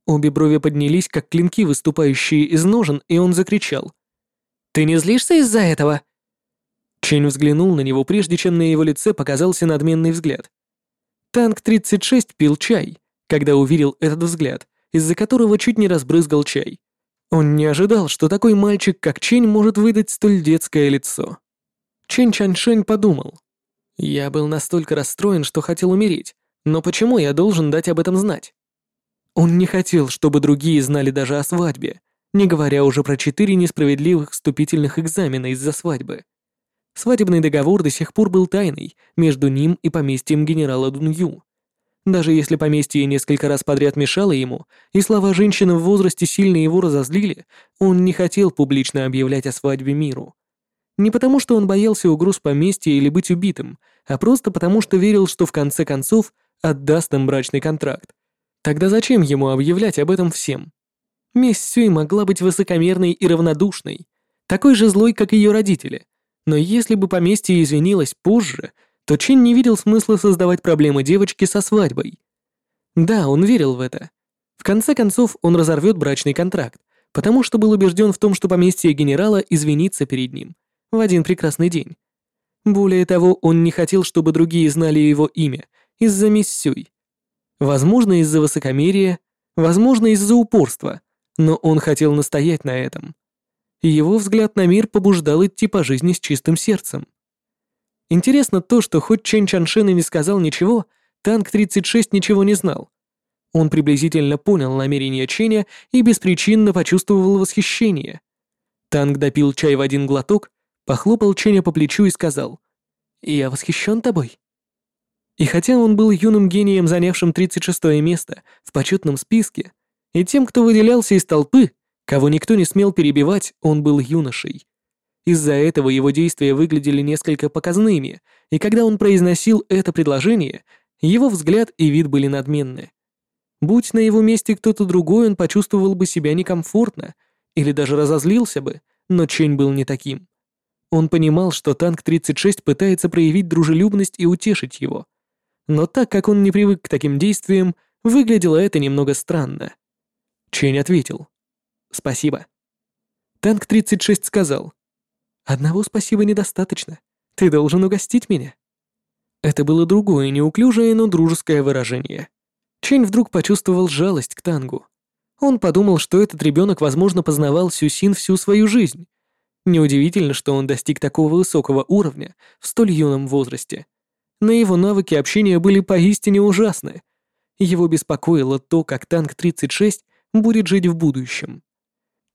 Обе брови поднялись, как клинки, выступающие из ножен, и он закричал. «Ты не злишься из-за этого?» Чень взглянул на него, прежде чем на его лице показался надменный взгляд. Танк-36 пил чай, когда увидел этот взгляд, из-за которого чуть не разбрызгал чай. Он не ожидал, что такой мальчик, как Чень, может выдать столь детское лицо. Чэнь Чаньшень подумал, я был настолько расстроен, что хотел умереть, но почему я должен дать об этом знать? Он не хотел, чтобы другие знали даже о свадьбе, не говоря уже про четыре несправедливых вступительных экзамена из-за свадьбы. Свадебный договор до сих пор был тайной между ним и поместьем генерала Дунью. Даже если поместье несколько раз подряд мешало ему, и слова женщины в возрасте сильно его разозлили, он не хотел публично объявлять о свадьбе миру. Не потому, что он боялся угроз поместья или быть убитым, а просто потому, что верил, что в конце концов отдаст им брачный контракт. Тогда зачем ему объявлять об этом всем? Месть Сюй могла быть высокомерной и равнодушной, такой же злой, как ее родители. Но если бы поместье извинилось позже, то Чин не видел смысла создавать проблемы девочке со свадьбой. Да, он верил в это. В конце концов, он разорвет брачный контракт, потому что был убежден в том, что поместье генерала извинится перед ним в один прекрасный день. Более того, он не хотел, чтобы другие знали его имя из-за Миссюй. Возможно, из-за высокомерия, возможно, из-за упорства, но он хотел настоять на этом. Его взгляд на мир побуждал идти по жизни с чистым сердцем. Интересно то, что хоть Чен Чаншин и не сказал ничего, Танк-36 ничего не знал. Он приблизительно понял намерения Ченя и беспричинно почувствовал восхищение. Танк допил чай в один глоток похлопал Ченя по плечу и сказал, «Я восхищен тобой». И хотя он был юным гением, занявшим 36 место в почетном списке, и тем, кто выделялся из толпы, кого никто не смел перебивать, он был юношей. Из-за этого его действия выглядели несколько показными, и когда он произносил это предложение, его взгляд и вид были надменны. Будь на его месте кто-то другой, он почувствовал бы себя некомфортно или даже разозлился бы, но Чень был не таким. Он понимал, что танк 36 пытается проявить дружелюбность и утешить его. Но так как он не привык к таким действиям, выглядело это немного странно. Чень ответил. «Спасибо». Танк 36 сказал. «Одного спасибо недостаточно. Ты должен угостить меня». Это было другое, неуклюжее, но дружеское выражение. Чень вдруг почувствовал жалость к Тангу. Он подумал, что этот ребенок, возможно, познавал Сюсин всю свою жизнь. Неудивительно, что он достиг такого высокого уровня в столь юном возрасте. Но его навыки общения были поистине ужасны. Его беспокоило то, как Танк-36 будет жить в будущем.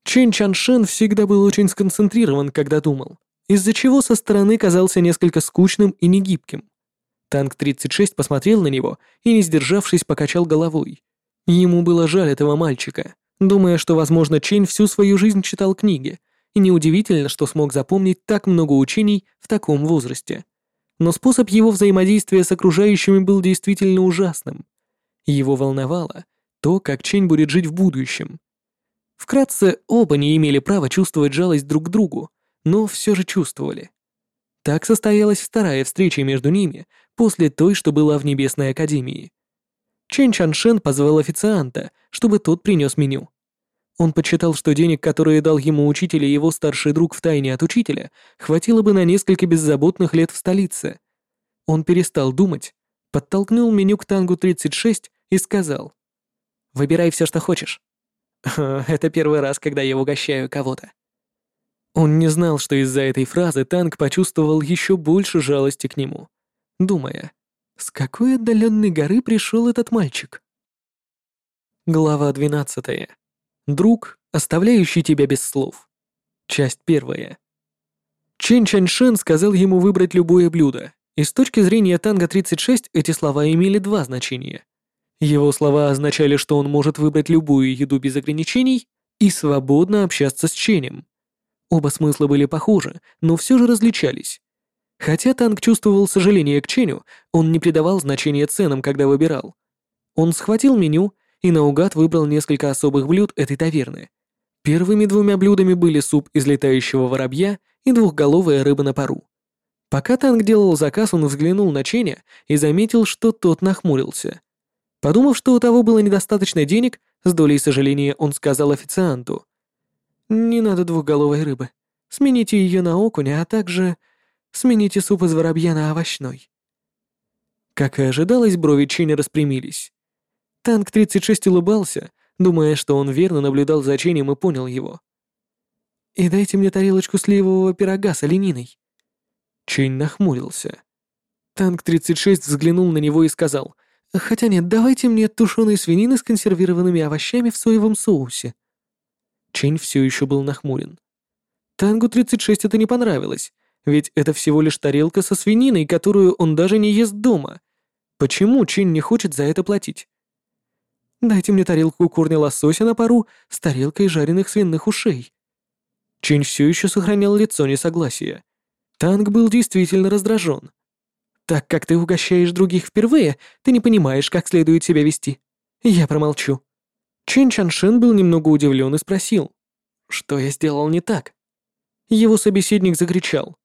Чен Чаншен всегда был очень сконцентрирован, когда думал, из-за чего со стороны казался несколько скучным и негибким. Танк-36 посмотрел на него и, не сдержавшись, покачал головой. Ему было жаль этого мальчика, думая, что, возможно, Чень всю свою жизнь читал книги, и неудивительно, что смог запомнить так много учений в таком возрасте. Но способ его взаимодействия с окружающими был действительно ужасным. Его волновало то, как Чень будет жить в будущем. Вкратце, оба не имели права чувствовать жалость друг к другу, но все же чувствовали. Так состоялась вторая встреча между ними после той, что была в Небесной Академии. Чен Чаншен позвал официанта, чтобы тот принес меню. Он подсчитал, что денег, которые дал ему учитель и его старший друг втайне от учителя, хватило бы на несколько беззаботных лет в столице. Он перестал думать, подтолкнул меню к Тангу 36 и сказал. «Выбирай все, что хочешь». Это первый раз, когда я угощаю кого-то. Он не знал, что из-за этой фразы Танк почувствовал еще больше жалости к нему, думая, с какой отдаленной горы пришел этот мальчик? Глава 12. Друг, оставляющий тебя без слов. Часть первая. Чен Чаньшен сказал ему выбрать любое блюдо, и с точки зрения Танго-36 эти слова имели два значения. Его слова означали, что он может выбрать любую еду без ограничений и свободно общаться с Ченем. Оба смысла были похожи, но все же различались. Хотя Танк чувствовал сожаление к Ченю, он не придавал значения ценам, когда выбирал. Он схватил меню и наугад выбрал несколько особых блюд этой таверны. Первыми двумя блюдами были суп из летающего воробья и двухголовая рыба на пару. Пока Танк делал заказ, он взглянул на Ченя и заметил, что тот нахмурился. Подумав, что у того было недостаточно денег, с долей сожаления он сказал официанту. «Не надо двухголовой рыбы. Смените ее на окуня, а также Смените суп из воробья на овощной». Как и ожидалось, брови Ченя распрямились. Танк-36 улыбался, думая, что он верно наблюдал за Ченем и понял его. «И дайте мне тарелочку сливового пирога с олениной». Чень нахмурился. Танк-36 взглянул на него и сказал, «Хотя нет, давайте мне тушеной свинины с консервированными овощами в соевом соусе». Чень все еще был нахмурен. Тангу-36 это не понравилось, ведь это всего лишь тарелка со свининой, которую он даже не ест дома. Почему Чин не хочет за это платить? Дайте мне тарелку корня лосося на пару с тарелкой жареных свиных ушей. Чин все еще сохранял лицо несогласия. Танк был действительно раздражен. Так как ты угощаешь других впервые, ты не понимаешь, как следует себя вести. Я промолчу. Чин Чаншин был немного удивлен и спросил, что я сделал не так. Его собеседник закричал.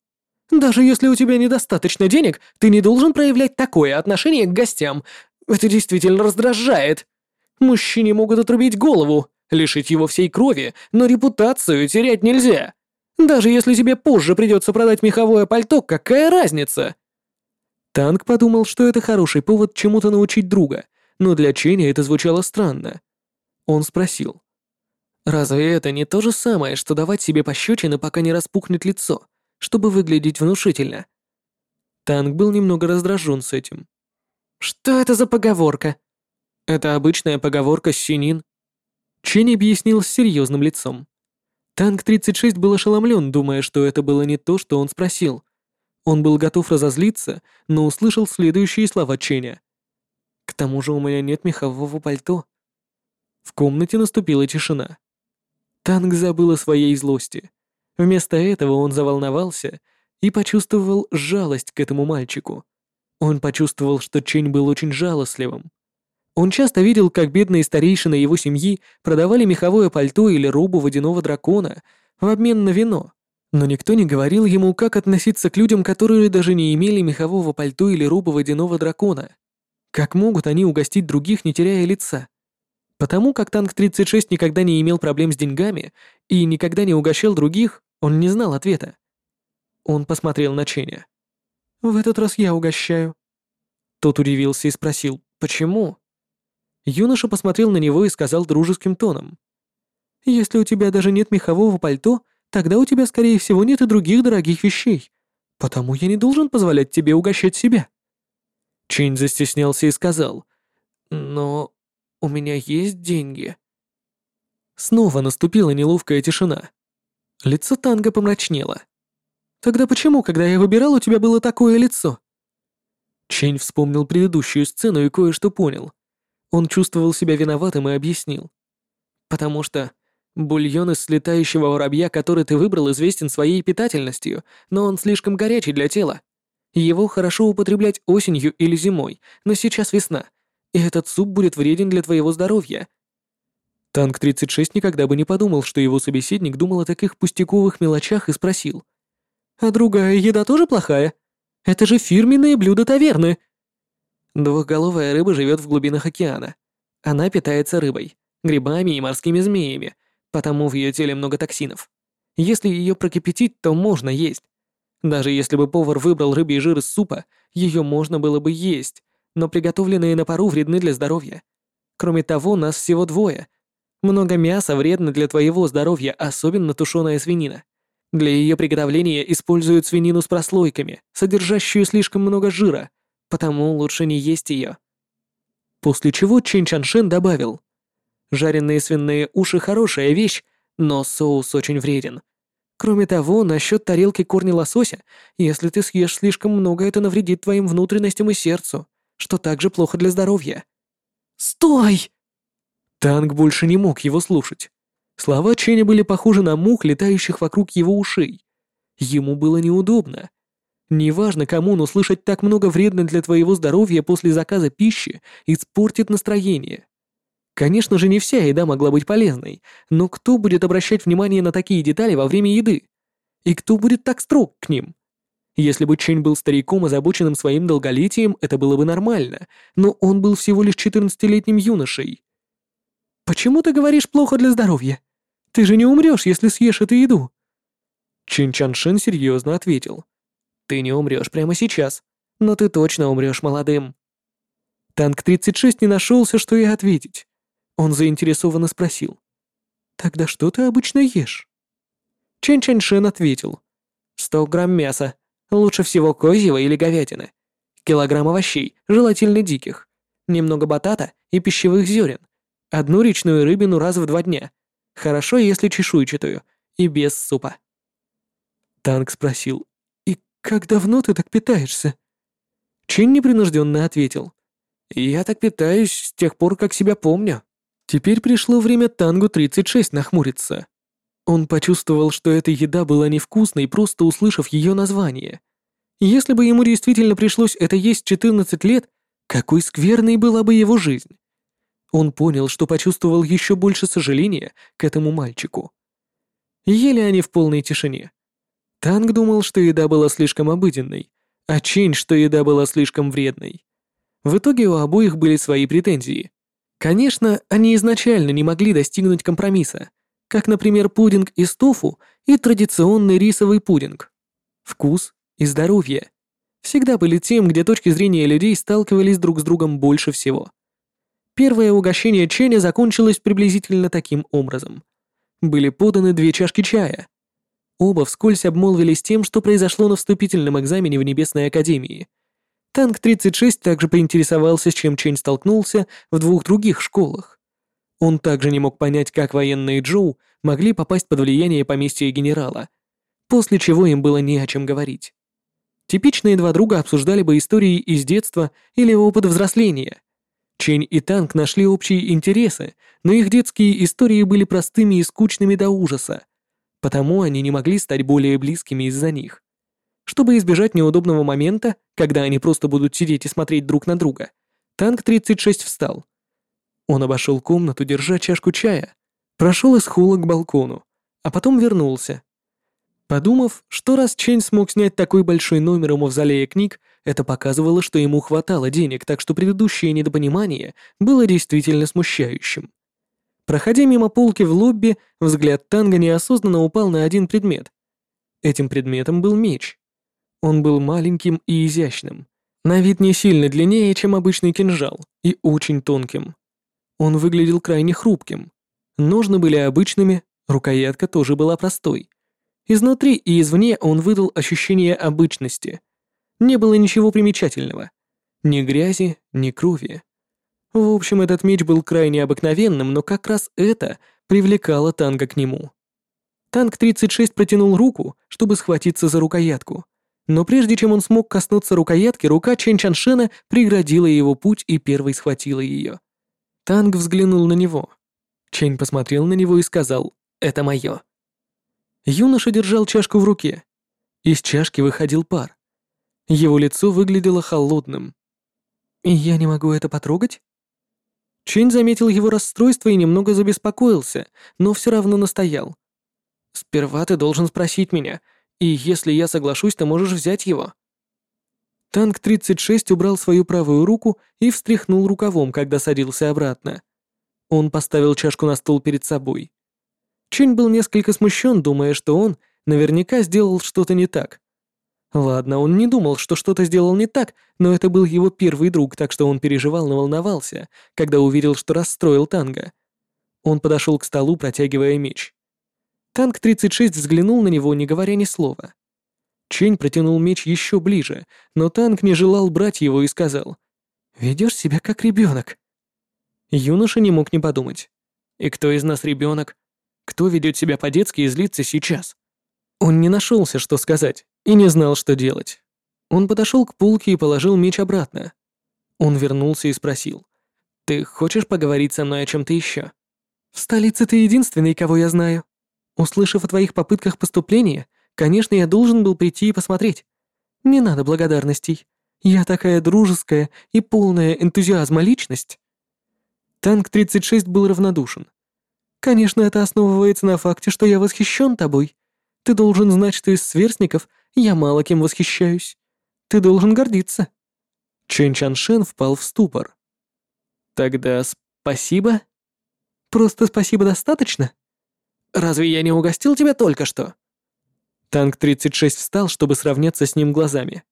Даже если у тебя недостаточно денег, ты не должен проявлять такое отношение к гостям. Это действительно раздражает. Мужчине могут отрубить голову, лишить его всей крови, но репутацию терять нельзя. Даже если тебе позже придется продать меховое пальто, какая разница? Танк подумал, что это хороший повод чему-то научить друга, но для Ченни это звучало странно. Он спросил. «Разве это не то же самое, что давать себе пощечины, пока не распухнет лицо?» чтобы выглядеть внушительно. Танк был немного раздражен с этим. «Что это за поговорка?» «Это обычная поговорка с Синин». Ченни объяснил с серьезным лицом. Танк-36 был ошеломлен, думая, что это было не то, что он спросил. Он был готов разозлиться, но услышал следующие слова Ченя. «К тому же у меня нет мехового пальто». В комнате наступила тишина. Танк забыл о своей злости. Вместо этого он заволновался и почувствовал жалость к этому мальчику. Он почувствовал, что Чень был очень жалостливым. Он часто видел, как бедные старейшины его семьи продавали меховое пальто или робу водяного дракона в обмен на вино. Но никто не говорил ему, как относиться к людям, которые даже не имели мехового пальто или робу водяного дракона. Как могут они угостить других, не теряя лица? Потому как Танк-36 никогда не имел проблем с деньгами и никогда не угощал других, он не знал ответа. Он посмотрел на Ченя. «В этот раз я угощаю», Тот удивился и спросил, почему? Юноша посмотрел на него и сказал дружеским тоном. «Если у тебя даже нет мехового пальто, тогда у тебя, скорее всего, нет и других дорогих вещей. Потому я не должен позволять тебе угощать себя». Чинь застеснялся и сказал, «Но у меня есть деньги». Снова наступила неловкая тишина. Лицо Танга помрачнело. «Тогда почему, когда я выбирал, у тебя было такое лицо?» Чень вспомнил предыдущую сцену и кое-что понял. Он чувствовал себя виноватым и объяснил. «Потому что бульон из слетающего воробья, который ты выбрал, известен своей питательностью, но он слишком горячий для тела. Его хорошо употреблять осенью или зимой, но сейчас весна, и этот суп будет вреден для твоего здоровья». Танк-36 никогда бы не подумал, что его собеседник думал о таких пустяковых мелочах и спросил. «А другая еда тоже плохая? Это же фирменное блюдо таверны!» Двухголовая рыба живет в глубинах океана. Она питается рыбой, грибами и морскими змеями, потому в ее теле много токсинов. Если ее прокипятить, то можно есть. Даже если бы повар выбрал рыбий жир из супа, ее можно было бы есть, но приготовленные на пару вредны для здоровья. Кроме того, нас всего двое. Много мяса вредно для твоего здоровья, особенно тушеная свинина. Для ее приготовления используют свинину с прослойками, содержащую слишком много жира, потому лучше не есть ее. После чего Чин Чаншин добавил, «Жареные свиные уши хорошая вещь, но соус очень вреден. Кроме того, насчет тарелки корня лосося, если ты съешь слишком много, это навредит твоим внутренностям и сердцу, что также плохо для здоровья». «Стой!» Танк больше не мог его слушать. Слова Ченя были похожи на мух, летающих вокруг его ушей. Ему было неудобно. Неважно кому, но слышать так много вредно для твоего здоровья после заказа пищи испортит настроение. Конечно же, не вся еда могла быть полезной, но кто будет обращать внимание на такие детали во время еды? И кто будет так строг к ним? Если бы Чень был стариком, озабоченным своим долголетием, это было бы нормально, но он был всего лишь 14-летним юношей. «Почему ты говоришь плохо для здоровья? Ты же не умрешь, если съешь эту еду!» Чин Чаншин серьезно ответил. Ты не умрешь прямо сейчас, но ты точно умрешь молодым. Танк 36 не нашелся, что и ответить. Он заинтересованно спросил. «Тогда что ты обычно ешь?» Чен Чаньшин ответил. «Сто грамм мяса, лучше всего козьего или говядины, килограмм овощей, желательно диких, немного батата и пищевых зерен, одну речную рыбину раз в два дня, хорошо, если чешуйчатую, и без супа». Танк спросил, «Как давно ты так питаешься?» Чин непринужденно ответил. «Я так питаюсь с тех пор, как себя помню». Теперь пришло время Тангу 36 нахмуриться. Он почувствовал, что эта еда была невкусной, просто услышав ее название. Если бы ему действительно пришлось это есть 14 лет, какой скверной была бы его жизнь. Он понял, что почувствовал еще больше сожаления к этому мальчику. Ели они в полной тишине. Танг думал, что еда была слишком обыденной, а Чень, что еда была слишком вредной. В итоге у обоих были свои претензии. Конечно, они изначально не могли достигнуть компромисса, как, например, пудинг из тофу и традиционный рисовый пудинг. Вкус и здоровье всегда были тем, где точки зрения людей сталкивались друг с другом больше всего. Первое угощение Ченя закончилось приблизительно таким образом. Были поданы две чашки чая, Оба вскользь обмолвились тем, что произошло на вступительном экзамене в Небесной Академии. Танк-36 также поинтересовался, с чем Чень столкнулся в двух других школах. Он также не мог понять, как военные Джоу могли попасть под влияние поместья генерала, после чего им было не о чем говорить. Типичные два друга обсуждали бы истории из детства или опыт взросления. Чень и Танк нашли общие интересы, но их детские истории были простыми и скучными до ужаса, потому они не могли стать более близкими из-за них. Чтобы избежать неудобного момента, когда они просто будут сидеть и смотреть друг на друга, танк 36 встал. Он обошел комнату, держа чашку чая, прошел из холла к балкону, а потом вернулся. Подумав, что раз Чень смог снять такой большой номер у мавзолея книг, это показывало, что ему хватало денег, так что предыдущее недопонимание было действительно смущающим. Проходя мимо полки в лобби, взгляд Танга неосознанно упал на один предмет. Этим предметом был меч. Он был маленьким и изящным, На вид не сильно длиннее, чем обычный кинжал, и очень тонким. Он выглядел крайне хрупким. Ножны были обычными, рукоятка тоже была простой. Изнутри и извне он выдал ощущение обычности. Не было ничего примечательного. Ни грязи, ни крови. В общем, этот меч был крайне обыкновенным, но как раз это привлекало танка к нему. Танк 36 протянул руку, чтобы схватиться за рукоятку. Но прежде чем он смог коснуться рукоятки, рука Чен Чаншена преградила его путь и первой схватила ее. Танк взглянул на него. Чень посмотрел на него и сказал «Это мое». Юноша держал чашку в руке. Из чашки выходил пар. Его лицо выглядело холодным. «И я не могу это потрогать?» Чень заметил его расстройство и немного забеспокоился, но все равно настоял. «Сперва ты должен спросить меня, и если я соглашусь, ты можешь взять его». Танк 36 убрал свою правую руку и встряхнул рукавом, когда садился обратно. Он поставил чашку на стол перед собой. Чень был несколько смущен, думая, что он наверняка сделал что-то не так. Ладно, он не думал, что что-то сделал не так, но это был его первый друг, так что он переживал и волновался, когда увидел, что расстроил танго. Он подошел к столу, протягивая меч. Танк 36 взглянул на него, не говоря ни слова. Чень протянул меч еще ближе, но танк не желал брать его и сказал, «Ведешь себя как ребенок». Юноша не мог не подумать. «И кто из нас ребенок? Кто ведет себя по-детски и злится сейчас?» Он не нашелся, что сказать, и не знал, что делать. Он подошел к пулке и положил меч обратно. Он вернулся и спросил. «Ты хочешь поговорить со мной о чем-то еще?» «В столице ты единственный, кого я знаю. Услышав о твоих попытках поступления, конечно, я должен был прийти и посмотреть. Не надо благодарностей. Я такая дружеская и полная энтузиазма личность». Танк-36 был равнодушен. «Конечно, это основывается на факте, что я восхищен тобой. Ты должен знать, что из сверстников я мало кем восхищаюсь. Ты должен гордиться». Чен Чаншен впал в ступор. «Тогда спасибо?» «Просто спасибо достаточно? Разве я не угостил тебя только что?» Танк 36 встал, чтобы сравняться с ним глазами.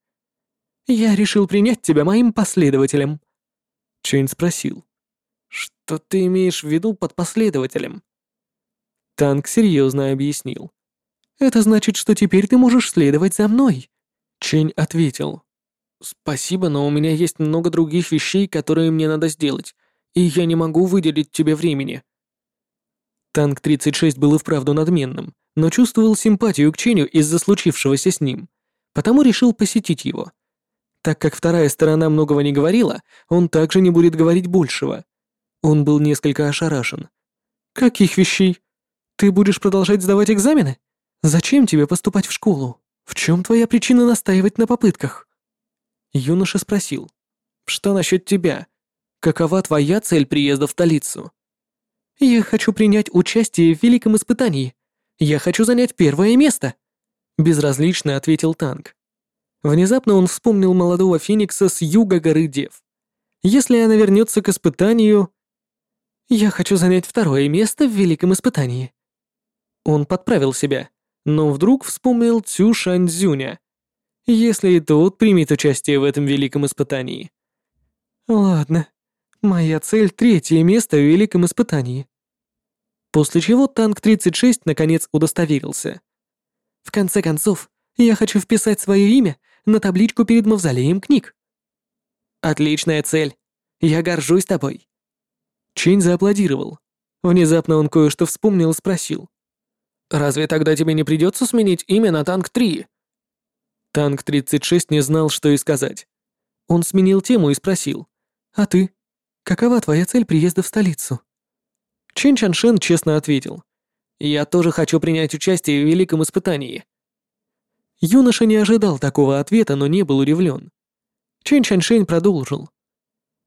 «Я решил принять тебя моим последователем». Чейн спросил. «Что ты имеешь в виду под последователем?» Танк серьезно объяснил. Это значит, что теперь ты можешь следовать за мной». Чень ответил. «Спасибо, но у меня есть много других вещей, которые мне надо сделать, и я не могу выделить тебе времени». Танк 36 был и вправду надменным, но чувствовал симпатию к Ченю из-за случившегося с ним, потому решил посетить его. Так как вторая сторона многого не говорила, он также не будет говорить большего. Он был несколько ошарашен. «Каких вещей? Ты будешь продолжать сдавать экзамены?» Зачем тебе поступать в школу? В чем твоя причина настаивать на попытках?» Юноша спросил. «Что насчет тебя? Какова твоя цель приезда в столицу?» «Я хочу принять участие в великом испытании. Я хочу занять первое место», — безразлично ответил танк. Внезапно он вспомнил молодого Феникса с юга горы Дев. Если она вернется к испытанию... «Я хочу занять второе место в великом испытании». Он подправил себя но вдруг вспомнил Цю Шаньцзюня. Если и тот примет участие в этом великом испытании. Ладно, моя цель — третье место в великом испытании. После чего танк 36 наконец удостоверился. В конце концов, я хочу вписать свое имя на табличку перед мавзолеем книг. Отличная цель. Я горжусь тобой. Чень зааплодировал. Внезапно он кое-что вспомнил и спросил. Разве тогда тебе не придется сменить имя на танк 3? Танк 36 не знал, что и сказать. Он сменил тему и спросил. «А ты? Какова твоя цель приезда в столицу?» Чин Чаншен честно ответил. «Я тоже хочу принять участие в великом испытании». Юноша не ожидал такого ответа, но не был удивлен. Чин Чаншень продолжил.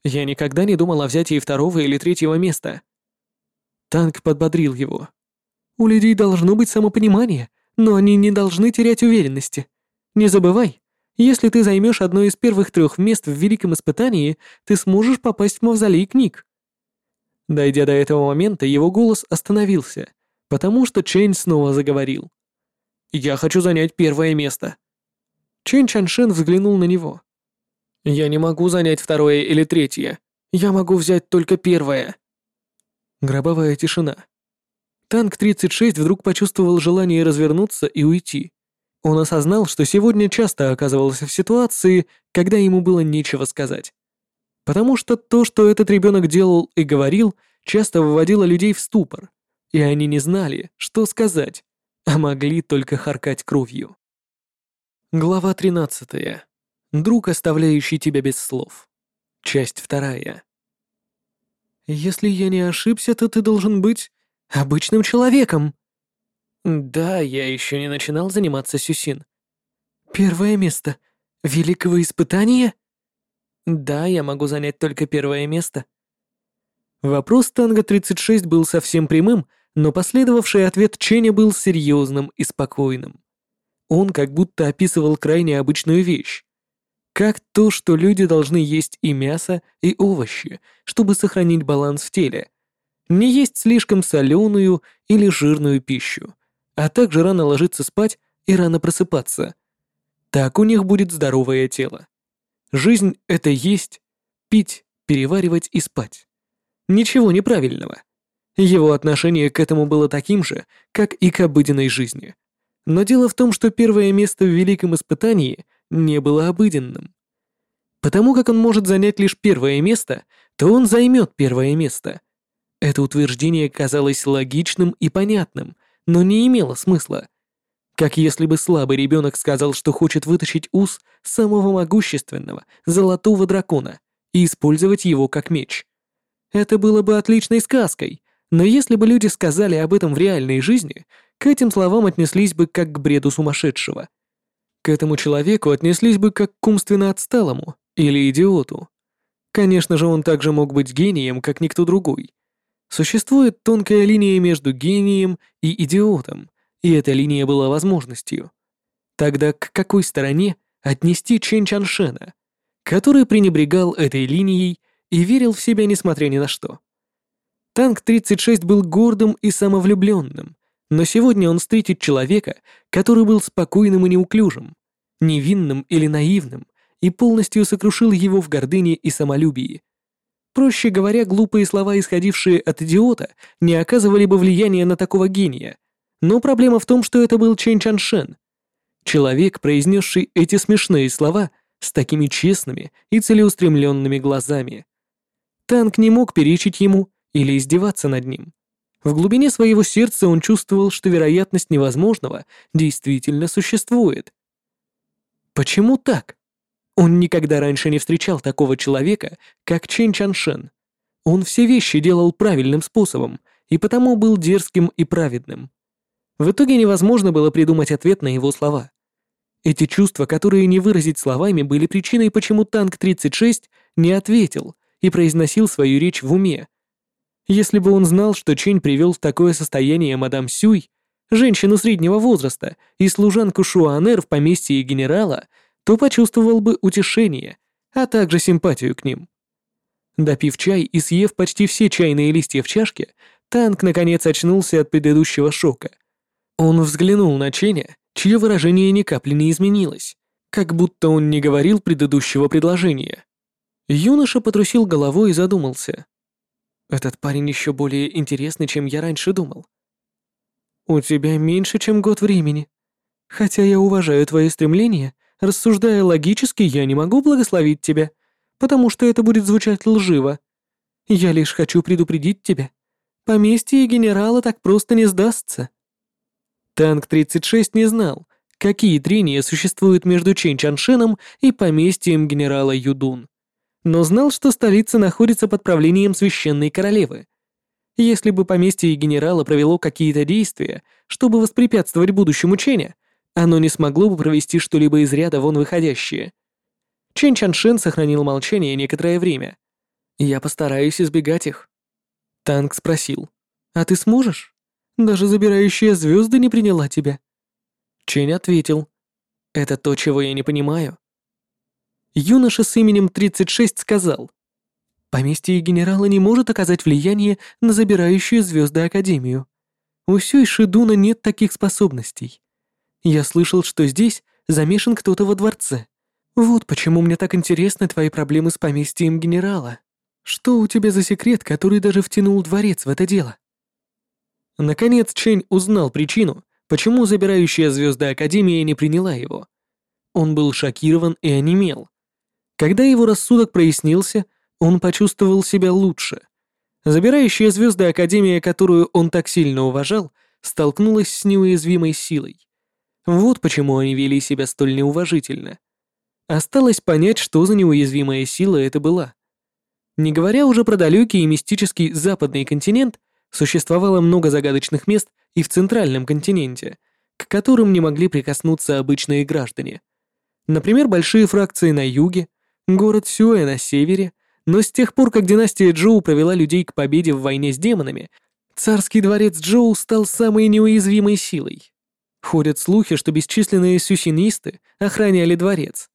«Я никогда не думал о взятии второго или третьего места». Танк подбодрил его. У людей должно быть самопонимание, но они не должны терять уверенности. Не забывай, если ты займешь одно из первых трех мест в великом испытании, ты сможешь попасть в мавзолей книг. Дойдя до этого момента, его голос остановился, потому что Чэнь снова заговорил. «Я хочу занять первое место». Чэнь Чаншен взглянул на него. Я не могу занять второе или третье. Я могу взять только первое. Гробовая тишина. Танк 36 вдруг почувствовал желание развернуться и уйти. Он осознал, что сегодня часто оказывался в ситуации, когда ему было нечего сказать. Потому что то, что этот ребенок делал и говорил, часто выводило людей в ступор, и они не знали, что сказать, а могли только харкать кровью. Глава 13. Друг, оставляющий тебя без слов. Часть вторая. Если я не ошибся, то ты должен быть обычным человеком. Да, я еще не начинал заниматься Сюсин. Первое место. Великого испытания? Да, я могу занять только первое место. Вопрос Танго-36 был совсем прямым, но последовавший ответ Ченя был серьезным и спокойным. Он как будто описывал крайне обычную вещь. Как то, что люди должны есть и мясо, и овощи, чтобы сохранить баланс в теле. Не есть слишком соленую или жирную пищу, а также рано ложиться спать и рано просыпаться. Так у них будет здоровое тело. Жизнь — это есть, пить, переваривать и спать. Ничего неправильного. Его отношение к этому было таким же, как и к обыденной жизни. Но дело в том, что первое место в великом испытании — не было обыденным. Потому как он может занять лишь первое место, то он займет первое место. Это утверждение казалось логичным и понятным, но не имело смысла. Как если бы слабый ребенок сказал, что хочет вытащить ус самого могущественного, золотого дракона и использовать его как меч. Это было бы отличной сказкой, но если бы люди сказали об этом в реальной жизни, к этим словам отнеслись бы как к бреду сумасшедшего. К этому человеку отнеслись бы как к умственно отсталому или идиоту. Конечно же, он также мог быть гением, как никто другой. Существует тонкая линия между гением и идиотом, и эта линия была возможностью. Тогда к какой стороне отнести Чен Чаншена, который пренебрегал этой линией и верил в себя несмотря ни на что? Танк 36 был гордым и самовлюбленным, но сегодня он встретит человека, который был спокойным и неуклюжим, невинным или наивным, и полностью сокрушил его в гордыне и самолюбии. Проще говоря, глупые слова, исходившие от идиота, не оказывали бы влияния на такого гения. Но проблема в том, что это был Чен Чаншен. Человек, произнесший эти смешные слова с такими честными и целеустремленными глазами. Танк не мог перечить ему или издеваться над ним. В глубине своего сердца он чувствовал, что вероятность невозможного действительно существует. Почему так? Он никогда раньше не встречал такого человека, как Чен Чаншен. Он все вещи делал правильным способом, и потому был дерзким и праведным. В итоге невозможно было придумать ответ на его слова. Эти чувства, которые не выразить словами, были причиной, почему танк-36 не ответил и произносил свою речь в уме, если бы он знал, что Чень привел в такое состояние мадам Сюй, женщину среднего возраста и служанку Шуанер в поместье генерала, то почувствовал бы утешение, а также симпатию к ним. Допив чай и съев почти все чайные листья в чашке, Танк наконец очнулся от предыдущего шока. Он взглянул на Ченя, чье выражение ни капли не изменилось, как будто он не говорил предыдущего предложения. Юноша потрусил головой и задумался. Этот парень еще более интересный, чем я раньше думал. У тебя меньше, чем год времени. Хотя я уважаю твои стремления, рассуждая логически, я не могу благословить тебя, потому что это будет звучать лживо. Я лишь хочу предупредить тебя. Поместье генерала так просто не сдастся. Танк 36 не знал, какие трения существуют между Чен Чаншеном и поместьем генерала Юдун но знал, что столица находится под правлением священной королевы. Если бы поместье генерала провело какие-то действия, чтобы воспрепятствовать будущему Ченя, оно не смогло бы провести что-либо из ряда вон выходящее. Чен Чаншен сохранил молчание некоторое время. «Я постараюсь избегать их». Танк спросил, «А ты сможешь? Даже забирающая звезды не приняла тебя». Чень ответил, «Это то, чего я не понимаю юноша с именем 36 сказал, «Поместье генерала не может оказать влияние на забирающую звезды Академию. У Сюй Шидуна нет таких способностей. Я слышал, что здесь замешан кто-то во дворце. Вот почему мне так интересны твои проблемы с поместьем генерала. Что у тебя за секрет, который даже втянул дворец в это дело?» Наконец Чэнь узнал причину, почему забирающая звезды Академия не приняла его. Он был шокирован и онемел. Когда его рассудок прояснился, он почувствовал себя лучше. Забирающая звезды Академия, которую он так сильно уважал, столкнулась с неуязвимой силой. Вот почему они вели себя столь неуважительно. Осталось понять, что за неуязвимая сила это была. Не говоря уже про далекий и мистический западный континент, существовало много загадочных мест и в центральном континенте, к которым не могли прикоснуться обычные граждане. Например, большие фракции на юге, город Сюэ на севере, но с тех пор, как династия Джоу провела людей к победе в войне с демонами, царский дворец Джоу стал самой неуязвимой силой. Ходят слухи, что бесчисленные сюсинисты охраняли дворец.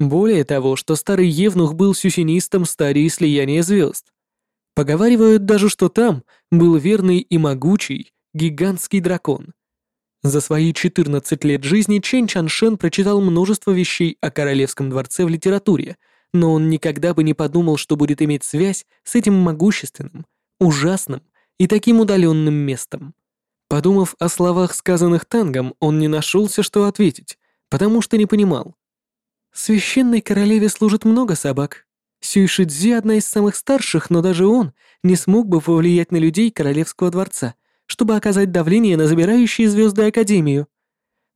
Более того, что старый Евнух был сюсинистом стадии слияния звезд. Поговаривают даже, что там был верный и могучий гигантский дракон. За свои 14 лет жизни Чен Чаншен прочитал множество вещей о королевском дворце в литературе — но он никогда бы не подумал, что будет иметь связь с этим могущественным, ужасным и таким удаленным местом. Подумав о словах, сказанных Тангом, он не нашелся, что ответить, потому что не понимал. Священной королеве служит много собак. Сюйшидзи одна из самых старших, но даже он не смог бы повлиять на людей королевского дворца, чтобы оказать давление на забирающие звезды Академию.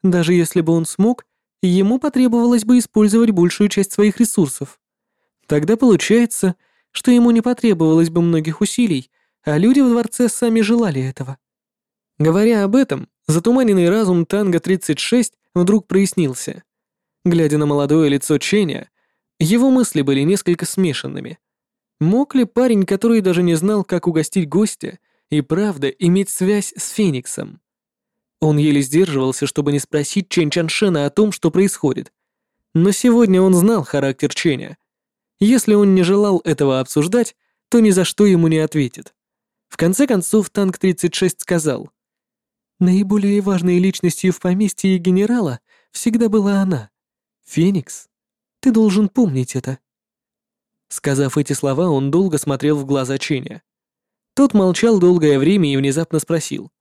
Даже если бы он смог, ему потребовалось бы использовать большую часть своих ресурсов. Тогда получается, что ему не потребовалось бы многих усилий, а люди в дворце сами желали этого. Говоря об этом, затуманенный разум Танго-36 вдруг прояснился. Глядя на молодое лицо Ченя, его мысли были несколько смешанными. Мог ли парень, который даже не знал, как угостить гостя, и правда иметь связь с Фениксом? Он еле сдерживался, чтобы не спросить Чен Чаншена о том, что происходит. Но сегодня он знал характер Ченя. Если он не желал этого обсуждать, то ни за что ему не ответит. В конце концов, Танк-36 сказал, «Наиболее важной личностью в поместье генерала всегда была она. Феникс. Ты должен помнить это». Сказав эти слова, он долго смотрел в глаза Ченя. Тот молчал долгое время и внезапно спросил.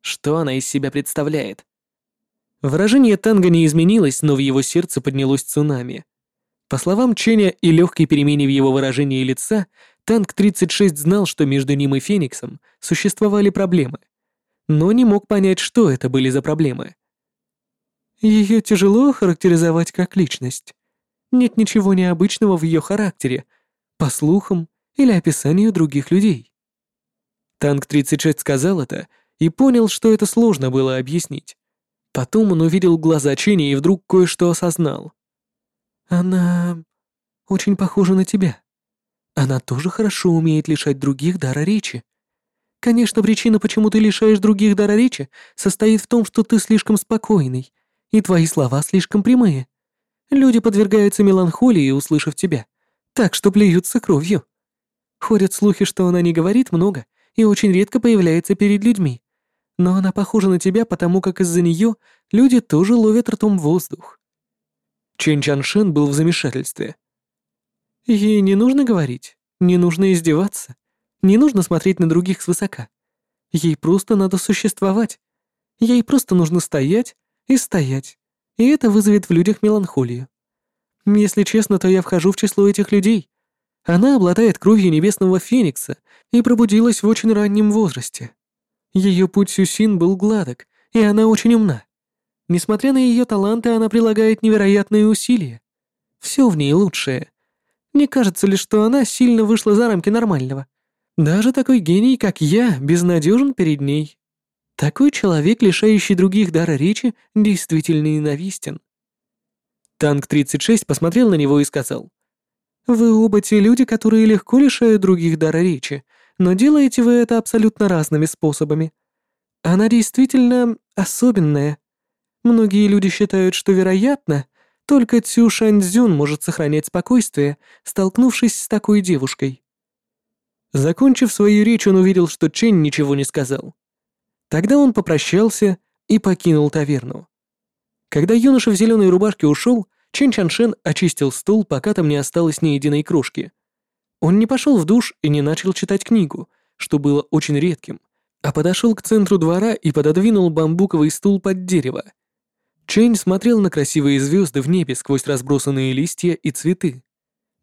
Что она из себя представляет? Выражение Танга не изменилось, но в его сердце поднялось цунами. По словам Ченя и легкой перемене в его выражении лица, Танк-36 знал, что между ним и Фениксом существовали проблемы, но не мог понять, что это были за проблемы. Ее тяжело характеризовать как личность. Нет ничего необычного в ее характере, по слухам или описанию других людей. Танк-36 сказал это, и понял, что это сложно было объяснить. Потом он увидел глаза Ченни и вдруг кое-что осознал. «Она очень похожа на тебя. Она тоже хорошо умеет лишать других дара речи. Конечно, причина, почему ты лишаешь других дара речи, состоит в том, что ты слишком спокойный, и твои слова слишком прямые. Люди подвергаются меланхолии, услышав тебя, так что плюются кровью. Ходят слухи, что она не говорит много и очень редко появляется перед людьми но она похожа на тебя, потому как из-за нее люди тоже ловят ртом воздух». Чен Чаншен был в замешательстве. «Ей не нужно говорить, не нужно издеваться, не нужно смотреть на других свысока. Ей просто надо существовать. Ей просто нужно стоять и стоять, и это вызовет в людях меланхолию. Если честно, то я вхожу в число этих людей. Она обладает кровью небесного феникса и пробудилась в очень раннем возрасте. Ее путь Сюсин был гладок, и она очень умна. Несмотря на ее таланты, она прилагает невероятные усилия. Все в ней лучшее. Не кажется ли, что она сильно вышла за рамки нормального? Даже такой гений, как я, безнадежен перед ней. Такой человек, лишающий других дара речи, действительно ненавистен. Танк-36 посмотрел на него и сказал. «Вы оба те люди, которые легко лишают других дара речи, но делаете вы это абсолютно разными способами. Она действительно особенная. Многие люди считают, что, вероятно, только Цю Шаньцзюн может сохранять спокойствие, столкнувшись с такой девушкой. Закончив свою речь, он увидел, что Чэнь ничего не сказал. Тогда он попрощался и покинул таверну. Когда юноша в зеленой рубашке ушел, Чин Чаншен очистил стол, пока там не осталось ни единой крошки. Он не пошел в душ и не начал читать книгу, что было очень редким, а подошел к центру двора и пододвинул бамбуковый стул под дерево. Чейн смотрел на красивые звезды в небе сквозь разбросанные листья и цветы.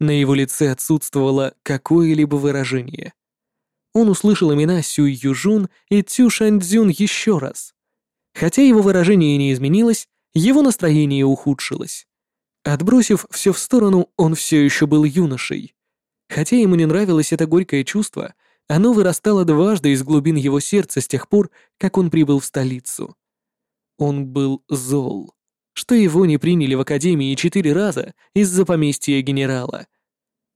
На его лице отсутствовало какое-либо выражение. Он услышал имена Сюй Южун и Цю Шаньцзюн еще раз. Хотя его выражение не изменилось, его настроение ухудшилось. Отбросив все в сторону, он все еще был юношей. Хотя ему не нравилось это горькое чувство, оно вырастало дважды из глубин его сердца с тех пор, как он прибыл в столицу. Он был зол, что его не приняли в академии четыре раза из-за поместья генерала.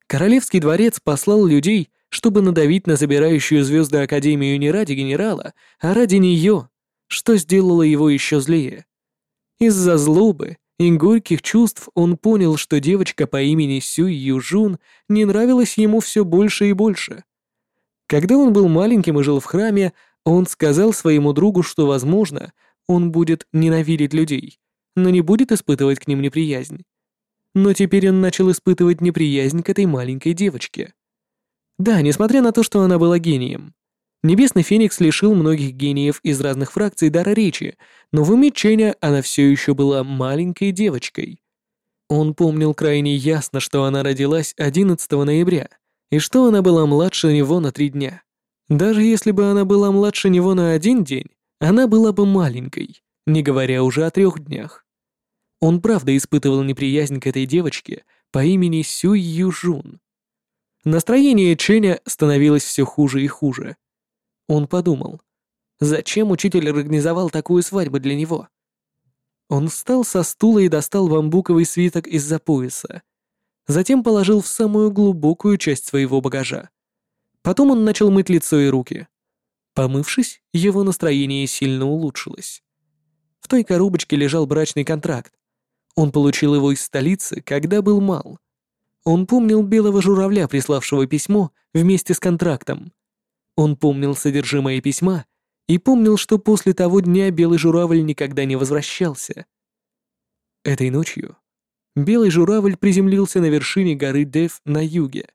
Королевский дворец послал людей, чтобы надавить на забирающую звезды Академию не ради генерала, а ради нее, что сделало его еще злее. Из-за злобы и горьких чувств он понял, что девочка по имени Сюй Южун не нравилась ему все больше и больше. Когда он был маленьким и жил в храме, он сказал своему другу, что, возможно, он будет ненавидеть людей, но не будет испытывать к ним неприязнь. Но теперь он начал испытывать неприязнь к этой маленькой девочке. Да, несмотря на то, что она была гением. Небесный Феникс лишил многих гениев из разных фракций дара речи, но в уме Ченя она все еще была маленькой девочкой. Он помнил крайне ясно, что она родилась 11 ноября, и что она была младше него на три дня. Даже если бы она была младше него на один день, она была бы маленькой, не говоря уже о трех днях. Он правда испытывал неприязнь к этой девочке по имени Сюй Южун. Настроение Ченя становилось все хуже и хуже. Он подумал, зачем учитель организовал такую свадьбу для него? Он встал со стула и достал бамбуковый свиток из-за пояса. Затем положил в самую глубокую часть своего багажа. Потом он начал мыть лицо и руки. Помывшись, его настроение сильно улучшилось. В той коробочке лежал брачный контракт. Он получил его из столицы, когда был мал. Он помнил белого журавля, приславшего письмо вместе с контрактом. Он помнил содержимое письма и помнил, что после того дня белый журавль никогда не возвращался. Этой ночью белый журавль приземлился на вершине горы Дев на юге.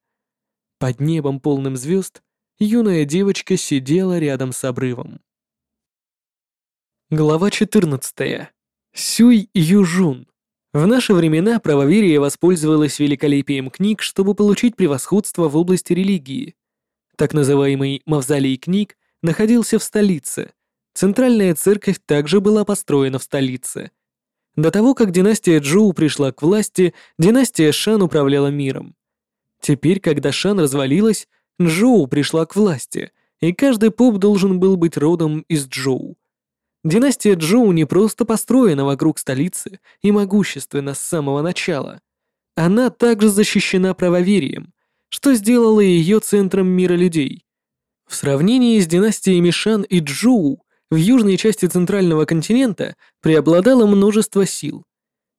Под небом полным звезд юная девочка сидела рядом с обрывом. Глава 14. Сюй Южун. В наши времена правоверие воспользовалось великолепием книг, чтобы получить превосходство в области религии. Так называемый «мавзолей книг» находился в столице. Центральная церковь также была построена в столице. До того, как династия Джоу пришла к власти, династия Шан управляла миром. Теперь, когда Шан развалилась, Джоу пришла к власти, и каждый поп должен был быть родом из Джоу. Династия Джоу не просто построена вокруг столицы и могущественна с самого начала. Она также защищена правоверием, что сделало ее центром мира людей. В сравнении с династиями Шан и Джоу, в южной части центрального континента преобладало множество сил.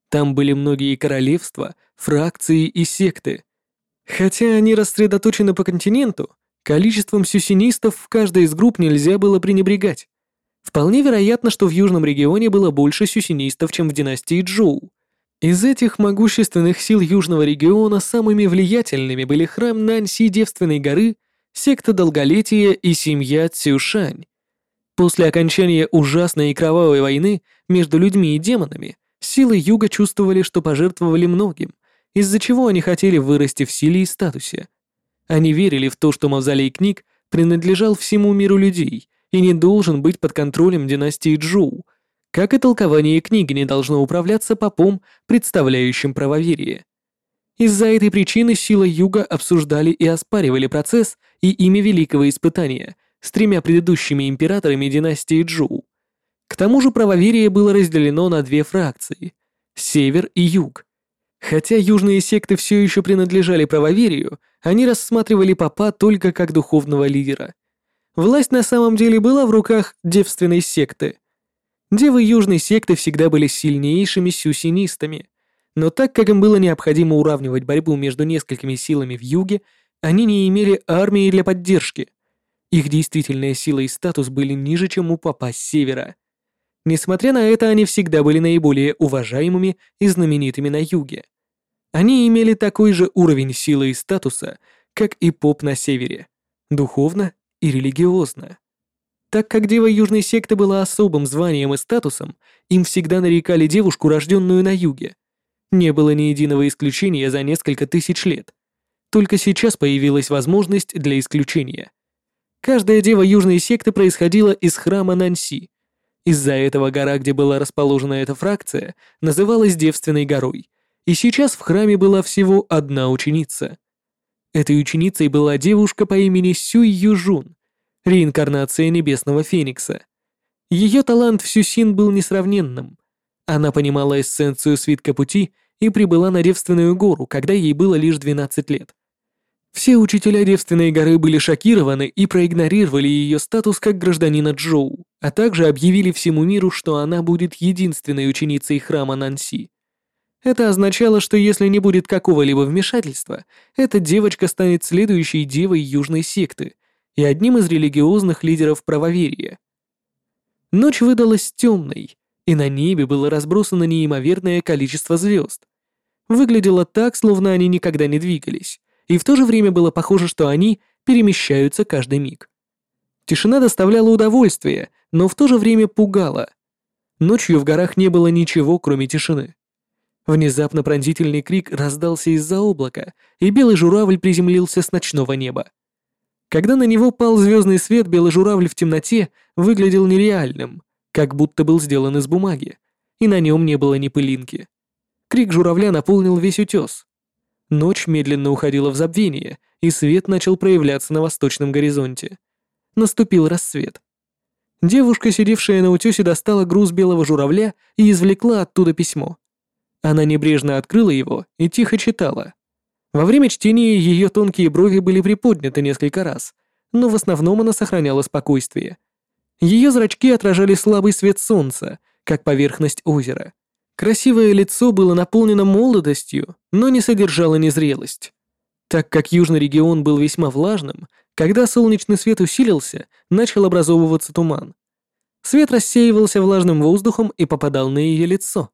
Там были многие королевства, фракции и секты, Хотя они рассредоточены по континенту, количеством сюсинистов в каждой из групп нельзя было пренебрегать. Вполне вероятно, что в южном регионе было больше сюсинистов, чем в династии Джоу. Из этих могущественных сил южного региона самыми влиятельными были храм Нанси Девственной горы, секта Долголетия и семья Цюшань. После окончания ужасной и кровавой войны между людьми и демонами, силы юга чувствовали, что пожертвовали многим, из-за чего они хотели вырасти в силе и статусе. Они верили в то, что мавзолей книг принадлежал всему миру людей и не должен быть под контролем династии Джоу, как и толкование книги не должно управляться попом, представляющим правоверие. Из-за этой причины сила Юга обсуждали и оспаривали процесс и имя Великого Испытания с тремя предыдущими императорами династии Джоу. К тому же правоверие было разделено на две фракции – Север и Юг – Хотя южные секты все еще принадлежали правоверию, они рассматривали папа только как духовного лидера. Власть на самом деле была в руках девственной секты. Девы южной секты всегда были сильнейшими сюсинистами, но так как им было необходимо уравнивать борьбу между несколькими силами в юге, они не имели армии для поддержки. Их действительная сила и статус были ниже, чем у папа с севера. Несмотря на это, они всегда были наиболее уважаемыми и знаменитыми на юге. Они имели такой же уровень силы и статуса, как и поп на севере, духовно и религиозно. Так как Дева Южной секты была особым званием и статусом, им всегда нарекали девушку, рожденную на юге. Не было ни единого исключения за несколько тысяч лет. Только сейчас появилась возможность для исключения. Каждая Дева Южной секты происходила из храма Нанси, из-за этого гора, где была расположена эта фракция, называлась Девственной горой, и сейчас в храме была всего одна ученица. Этой ученицей была девушка по имени Сюй Южун, реинкарнация Небесного Феникса. Ее талант в Сюсин был несравненным. Она понимала эссенцию свитка пути и прибыла на Девственную гору, когда ей было лишь 12 лет. Все учителя Девственной горы были шокированы и проигнорировали ее статус как гражданина Джоу, а также объявили всему миру, что она будет единственной ученицей храма Нанси. Это означало, что если не будет какого-либо вмешательства, эта девочка станет следующей девой южной секты и одним из религиозных лидеров правоверия. Ночь выдалась темной, и на небе было разбросано неимоверное количество звезд. Выглядело так, словно они никогда не двигались и в то же время было похоже, что они перемещаются каждый миг. Тишина доставляла удовольствие, но в то же время пугала. Ночью в горах не было ничего, кроме тишины. Внезапно пронзительный крик раздался из-за облака, и белый журавль приземлился с ночного неба. Когда на него пал звездный свет, белый журавль в темноте выглядел нереальным, как будто был сделан из бумаги, и на нем не было ни пылинки. Крик журавля наполнил весь утес. Ночь медленно уходила в забвение, и свет начал проявляться на восточном горизонте. Наступил рассвет. Девушка, сидевшая на утёсе, достала груз белого журавля и извлекла оттуда письмо. Она небрежно открыла его и тихо читала. Во время чтения ее тонкие брови были приподняты несколько раз, но в основном она сохраняла спокойствие. Ее зрачки отражали слабый свет солнца, как поверхность озера. Красивое лицо было наполнено молодостью, но не содержало незрелость. Так как южный регион был весьма влажным, когда солнечный свет усилился, начал образовываться туман. Свет рассеивался влажным воздухом и попадал на ее лицо.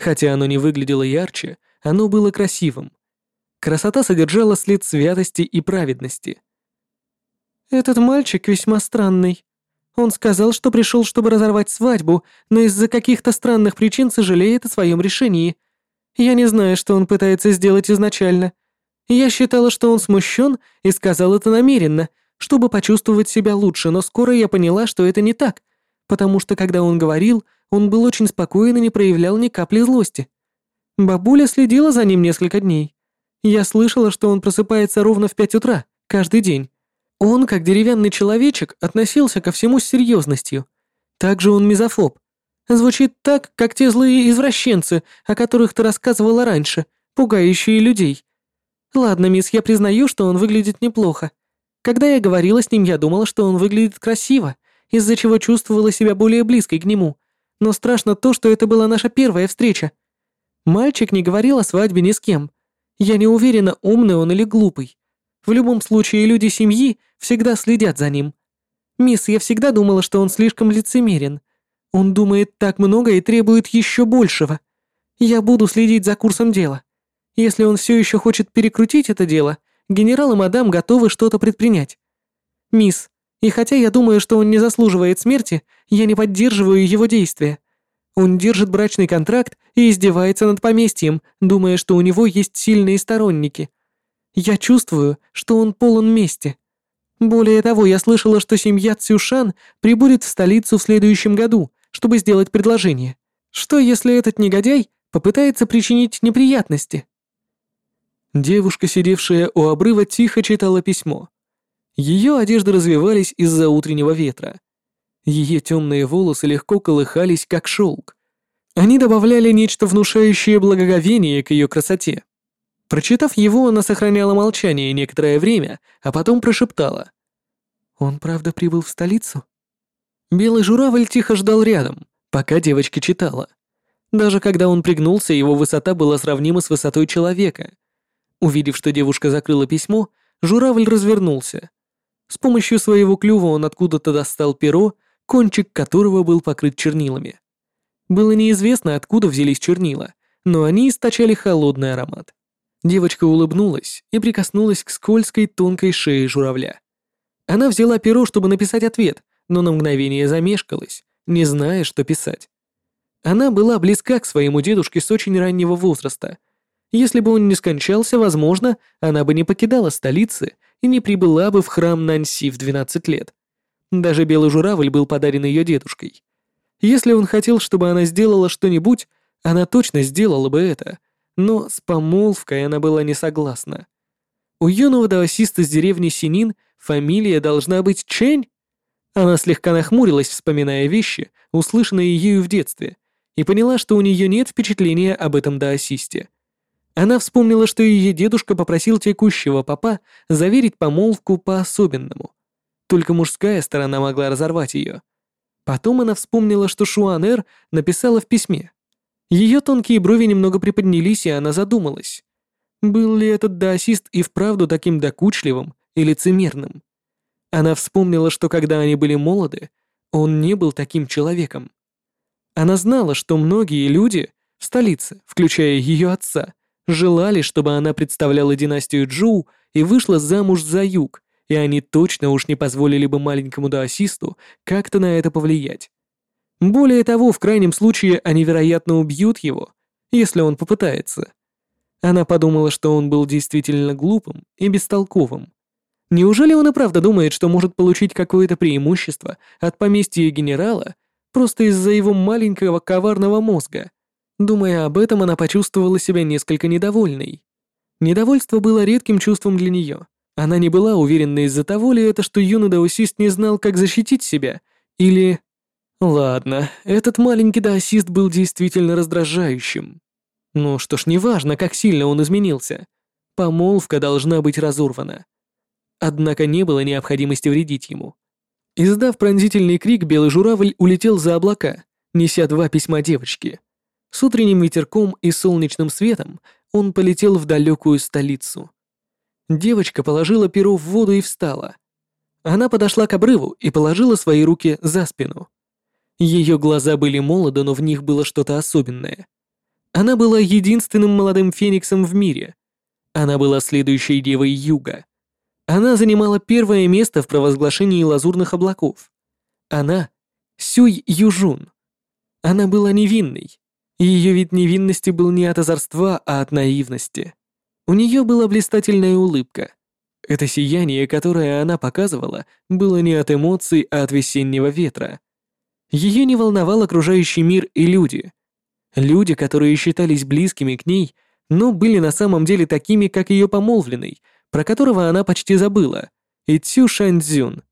Хотя оно не выглядело ярче, оно было красивым. Красота содержала след святости и праведности. «Этот мальчик весьма странный», он сказал, что пришел, чтобы разорвать свадьбу, но из-за каких-то странных причин сожалеет о своем решении. Я не знаю, что он пытается сделать изначально. Я считала, что он смущен и сказал это намеренно, чтобы почувствовать себя лучше, но скоро я поняла, что это не так, потому что когда он говорил, он был очень спокоен и не проявлял ни капли злости. Бабуля следила за ним несколько дней. Я слышала, что он просыпается ровно в пять утра, каждый день. Он, как деревянный человечек, относился ко всему с серьезностью. Также он мизофоб. Звучит так, как те злые извращенцы, о которых ты рассказывала раньше, пугающие людей. Ладно, мисс, я признаю, что он выглядит неплохо. Когда я говорила с ним, я думала, что он выглядит красиво, из-за чего чувствовала себя более близкой к нему. Но страшно то, что это была наша первая встреча. Мальчик не говорил о свадьбе ни с кем. Я не уверена, умный он или глупый. В любом случае, люди семьи всегда следят за ним. Мисс, я всегда думала, что он слишком лицемерен. Он думает так много и требует еще большего. Я буду следить за курсом дела. Если он все еще хочет перекрутить это дело, генерал и мадам готовы что-то предпринять. Мисс, и хотя я думаю, что он не заслуживает смерти, я не поддерживаю его действия. Он держит брачный контракт и издевается над поместьем, думая, что у него есть сильные сторонники. Я чувствую, что он полон мести. Более того, я слышала, что семья Цюшан прибудет в столицу в следующем году, чтобы сделать предложение. Что, если этот негодяй попытается причинить неприятности?» Девушка, сидевшая у обрыва, тихо читала письмо. Ее одежды развивались из-за утреннего ветра. Ее темные волосы легко колыхались, как шелк. Они добавляли нечто внушающее благоговение к ее красоте. Прочитав его, она сохраняла молчание некоторое время, а потом прошептала. «Он правда прибыл в столицу?» Белый журавль тихо ждал рядом, пока девочка читала. Даже когда он пригнулся, его высота была сравнима с высотой человека. Увидев, что девушка закрыла письмо, журавль развернулся. С помощью своего клюва он откуда-то достал перо, кончик которого был покрыт чернилами. Было неизвестно, откуда взялись чернила, но они источали холодный аромат. Девочка улыбнулась и прикоснулась к скользкой тонкой шее журавля. Она взяла перо, чтобы написать ответ, но на мгновение замешкалась, не зная, что писать. Она была близка к своему дедушке с очень раннего возраста. Если бы он не скончался, возможно, она бы не покидала столицы и не прибыла бы в храм Нанси в 12 лет. Даже белый журавль был подарен ее дедушкой. Если он хотел, чтобы она сделала что-нибудь, она точно сделала бы это, но с помолвкой она была не согласна. У юного даосиста с деревни Синин фамилия должна быть Чень? Она слегка нахмурилась, вспоминая вещи, услышанные ею в детстве, и поняла, что у нее нет впечатления об этом даосисте. Она вспомнила, что ее дедушка попросил текущего папа заверить помолвку по-особенному. Только мужская сторона могла разорвать ее. Потом она вспомнила, что Шуанер написала в письме. Ее тонкие брови немного приподнялись, и она задумалась. Был ли этот даосист и вправду таким докучливым и лицемерным? Она вспомнила, что когда они были молоды, он не был таким человеком. Она знала, что многие люди в столице, включая ее отца, желали, чтобы она представляла династию Джоу и вышла замуж за юг, и они точно уж не позволили бы маленькому даосисту как-то на это повлиять. Более того, в крайнем случае они, вероятно, убьют его, если он попытается. Она подумала, что он был действительно глупым и бестолковым. Неужели он и правда думает, что может получить какое-то преимущество от поместья генерала просто из-за его маленького коварного мозга? Думая об этом, она почувствовала себя несколько недовольной. Недовольство было редким чувством для нее. Она не была уверена из-за того ли это, что юный даосист не знал, как защитить себя, или Ладно, этот маленький даосист был действительно раздражающим. Ну что ж, неважно, как сильно он изменился. Помолвка должна быть разорвана. Однако не было необходимости вредить ему. Издав пронзительный крик, белый журавль улетел за облака, неся два письма девочки. С утренним ветерком и солнечным светом он полетел в далекую столицу. Девочка положила перо в воду и встала. Она подошла к обрыву и положила свои руки за спину. Ее глаза были молоды, но в них было что-то особенное. Она была единственным молодым фениксом в мире. Она была следующей девой Юга. Она занимала первое место в провозглашении лазурных облаков. Она — Сюй Южун. Она была невинной. Ее вид невинности был не от озорства, а от наивности. У нее была блистательная улыбка. Это сияние, которое она показывала, было не от эмоций, а от весеннего ветра. Ее не волновал окружающий мир и люди. Люди, которые считались близкими к ней, но были на самом деле такими, как ее помолвленный, про которого она почти забыла, и Цю Шаньцзюн.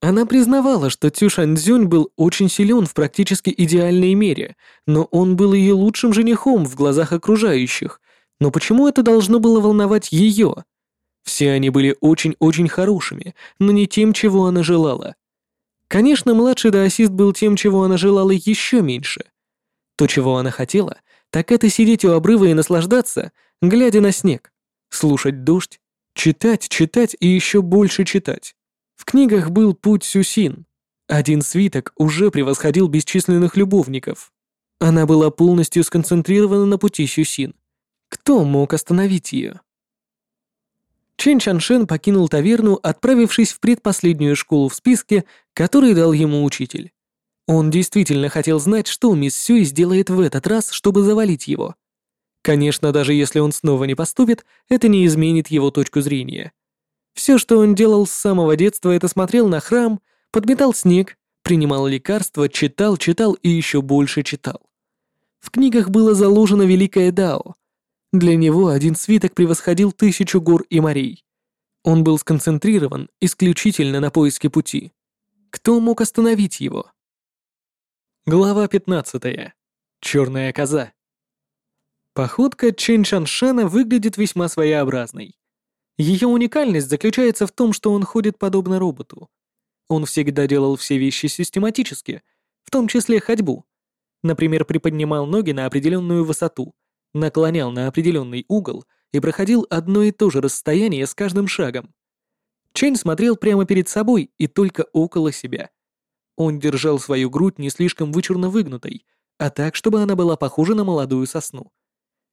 Она признавала, что Цю Шаньцзюнь был очень силен в практически идеальной мере, но он был ее лучшим женихом в глазах окружающих. Но почему это должно было волновать ее? Все они были очень-очень хорошими, но не тем, чего она желала. Конечно, младший даосист был тем, чего она желала еще меньше. То, чего она хотела, так это сидеть у обрыва и наслаждаться, глядя на снег, слушать дождь, читать, читать и еще больше читать. В книгах был путь Сюсин. Один свиток уже превосходил бесчисленных любовников. Она была полностью сконцентрирована на пути Сюсин. Кто мог остановить ее? Чен Чаншен покинул таверну, отправившись в предпоследнюю школу в списке, который дал ему учитель. Он действительно хотел знать, что мисс Сюй сделает в этот раз, чтобы завалить его. Конечно, даже если он снова не поступит, это не изменит его точку зрения. Все, что он делал с самого детства, это смотрел на храм, подметал снег, принимал лекарства, читал, читал и еще больше читал. В книгах было заложено великое Дао, для него один свиток превосходил тысячу гор и морей. Он был сконцентрирован исключительно на поиске пути. Кто мог остановить его? Глава 15. Черная коза. Походка Чен Шаншена выглядит весьма своеобразной. Ее уникальность заключается в том, что он ходит подобно роботу. Он всегда делал все вещи систематически, в том числе ходьбу. Например, приподнимал ноги на определенную высоту — наклонял на определенный угол и проходил одно и то же расстояние с каждым шагом. Чейн смотрел прямо перед собой и только около себя. Он держал свою грудь не слишком вычурно выгнутой, а так, чтобы она была похожа на молодую сосну.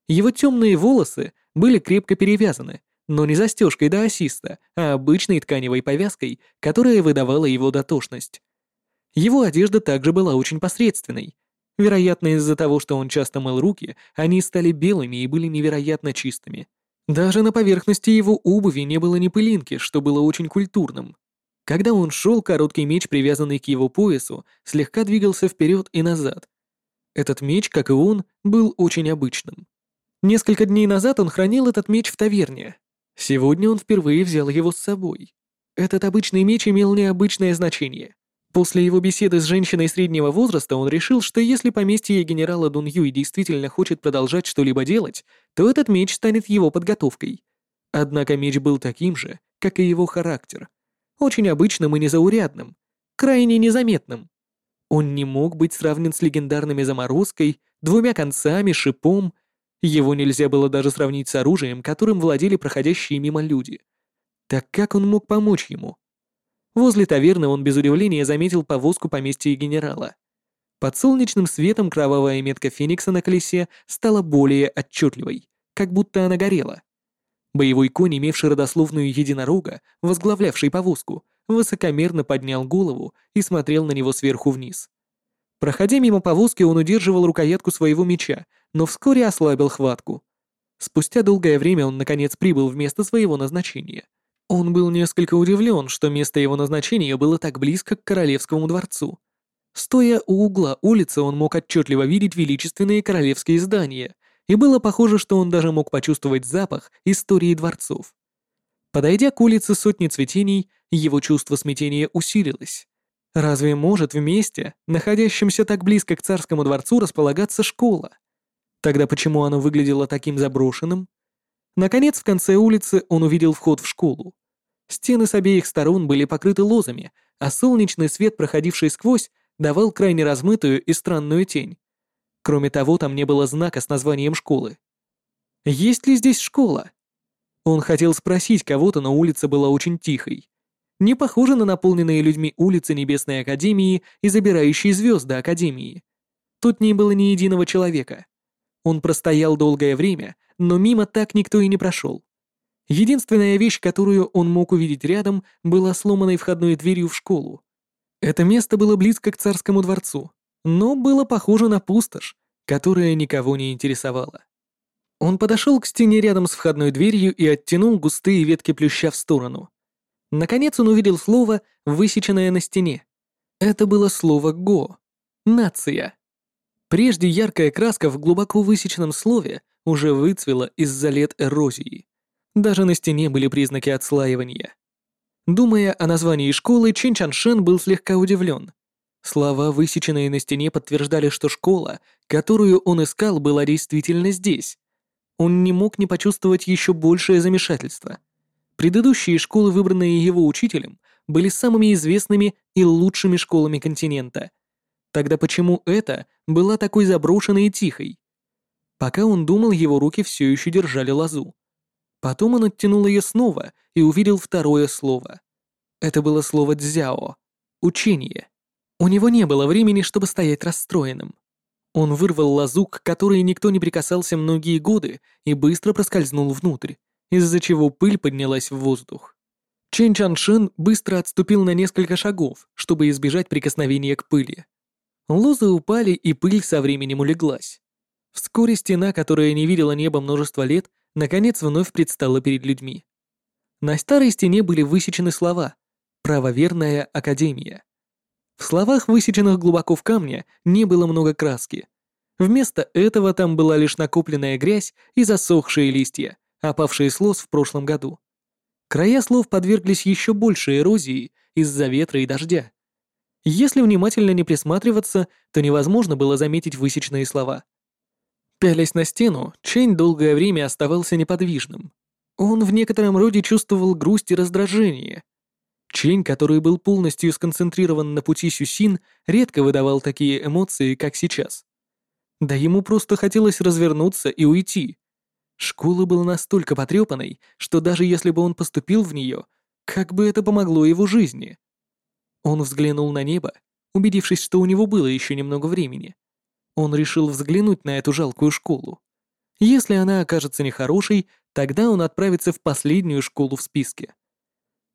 Его темные волосы были крепко перевязаны, но не застежкой до ассиста, а обычной тканевой повязкой, которая выдавала его дотошность. Его одежда также была очень посредственной. Вероятно, из-за того, что он часто мыл руки, они стали белыми и были невероятно чистыми. Даже на поверхности его обуви не было ни пылинки, что было очень культурным. Когда он шел, короткий меч, привязанный к его поясу, слегка двигался вперед и назад. Этот меч, как и он, был очень обычным. Несколько дней назад он хранил этот меч в таверне. Сегодня он впервые взял его с собой. Этот обычный меч имел необычное значение. После его беседы с женщиной среднего возраста он решил, что если поместье генерала Дун Юй действительно хочет продолжать что-либо делать, то этот меч станет его подготовкой. Однако меч был таким же, как и его характер. Очень обычным и незаурядным. Крайне незаметным. Он не мог быть сравнен с легендарными заморозкой, двумя концами, шипом. Его нельзя было даже сравнить с оружием, которым владели проходящие мимо люди. Так как он мог помочь ему? Возле таверны он без удивления заметил повозку поместья генерала. Под солнечным светом кровавая метка Феникса на колесе стала более отчетливой, как будто она горела. Боевой конь, имевший родословную единорога, возглавлявший повозку, высокомерно поднял голову и смотрел на него сверху вниз. Проходя мимо повозки, он удерживал рукоятку своего меча, но вскоре ослабил хватку. Спустя долгое время он наконец прибыл в место своего назначения. Он был несколько удивлен, что место его назначения было так близко к королевскому дворцу. Стоя у угла улицы, он мог отчетливо видеть величественные королевские здания, и было похоже, что он даже мог почувствовать запах истории дворцов. Подойдя к улице сотни цветений, его чувство смятения усилилось. Разве может в месте, находящемся так близко к царскому дворцу, располагаться школа? Тогда почему оно выглядело таким заброшенным? Наконец, в конце улицы он увидел вход в школу. Стены с обеих сторон были покрыты лозами, а солнечный свет, проходивший сквозь, давал крайне размытую и странную тень. Кроме того, там не было знака с названием школы. Есть ли здесь школа? Он хотел спросить кого-то, но улица была очень тихой. Не похожа на наполненные людьми улицы Небесной Академии и забирающие звезды Академии. Тут не было ни единого человека. Он простоял долгое время, но мимо так никто и не прошел. Единственная вещь, которую он мог увидеть рядом, была сломанной входной дверью в школу. Это место было близко к царскому дворцу, но было похоже на пустошь, которая никого не интересовала. Он подошел к стене рядом с входной дверью и оттянул густые ветки плюща в сторону. Наконец он увидел слово, высеченное на стене. Это было слово «го» — «нация». Прежде яркая краска в глубоко высеченном слове уже выцвела из-за лет эрозии. Даже на стене были признаки отслаивания. Думая о названии школы, Чин Чаншен был слегка удивлен. Слова, высеченные на стене, подтверждали, что школа, которую он искал, была действительно здесь. Он не мог не почувствовать еще большее замешательство. Предыдущие школы, выбранные его учителем, были самыми известными и лучшими школами континента — Тогда почему эта была такой заброшенной и тихой? Пока он думал, его руки все еще держали лозу. Потом он оттянул ее снова и увидел второе слово. Это было слово «дзяо» — учение. У него не было времени, чтобы стоять расстроенным. Он вырвал лозу, к которой никто не прикасался многие годы, и быстро проскользнул внутрь, из-за чего пыль поднялась в воздух. Чен Чаншин быстро отступил на несколько шагов, чтобы избежать прикосновения к пыли. Лозы упали, и пыль со временем улеглась. Вскоре стена, которая не видела неба множество лет, наконец вновь предстала перед людьми. На старой стене были высечены слова «Правоверная Академия». В словах, высеченных глубоко в камне, не было много краски. Вместо этого там была лишь накопленная грязь и засохшие листья, опавшие с лоз в прошлом году. Края слов подверглись еще большей эрозии из-за ветра и дождя. Если внимательно не присматриваться, то невозможно было заметить высеченные слова. Пялясь на стену, Чэнь долгое время оставался неподвижным. Он в некотором роде чувствовал грусть и раздражение. Чэнь, который был полностью сконцентрирован на пути Сюсин, редко выдавал такие эмоции, как сейчас. Да ему просто хотелось развернуться и уйти. Школа была настолько потрепанной, что даже если бы он поступил в нее, как бы это помогло его жизни? Он взглянул на небо, убедившись, что у него было еще немного времени. Он решил взглянуть на эту жалкую школу. Если она окажется нехорошей, тогда он отправится в последнюю школу в списке.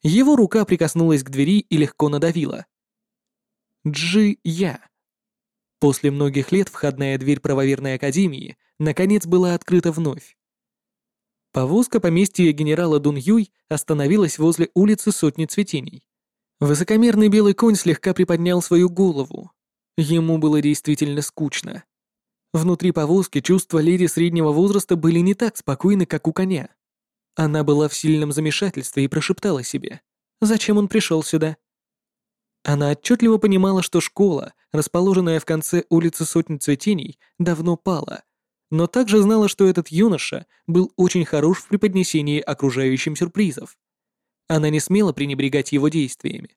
Его рука прикоснулась к двери и легко надавила. Джи-Я. После многих лет входная дверь правоверной академии наконец была открыта вновь. Повозка поместья генерала Дун Юй остановилась возле улицы Сотни Цветений. Высокомерный белый конь слегка приподнял свою голову. Ему было действительно скучно. Внутри повозки чувства леди среднего возраста были не так спокойны, как у коня. Она была в сильном замешательстве и прошептала себе, зачем он пришел сюда. Она отчетливо понимала, что школа, расположенная в конце улицы Сотни Цветений, давно пала, но также знала, что этот юноша был очень хорош в преподнесении окружающим сюрпризов. Она не смела пренебрегать его действиями.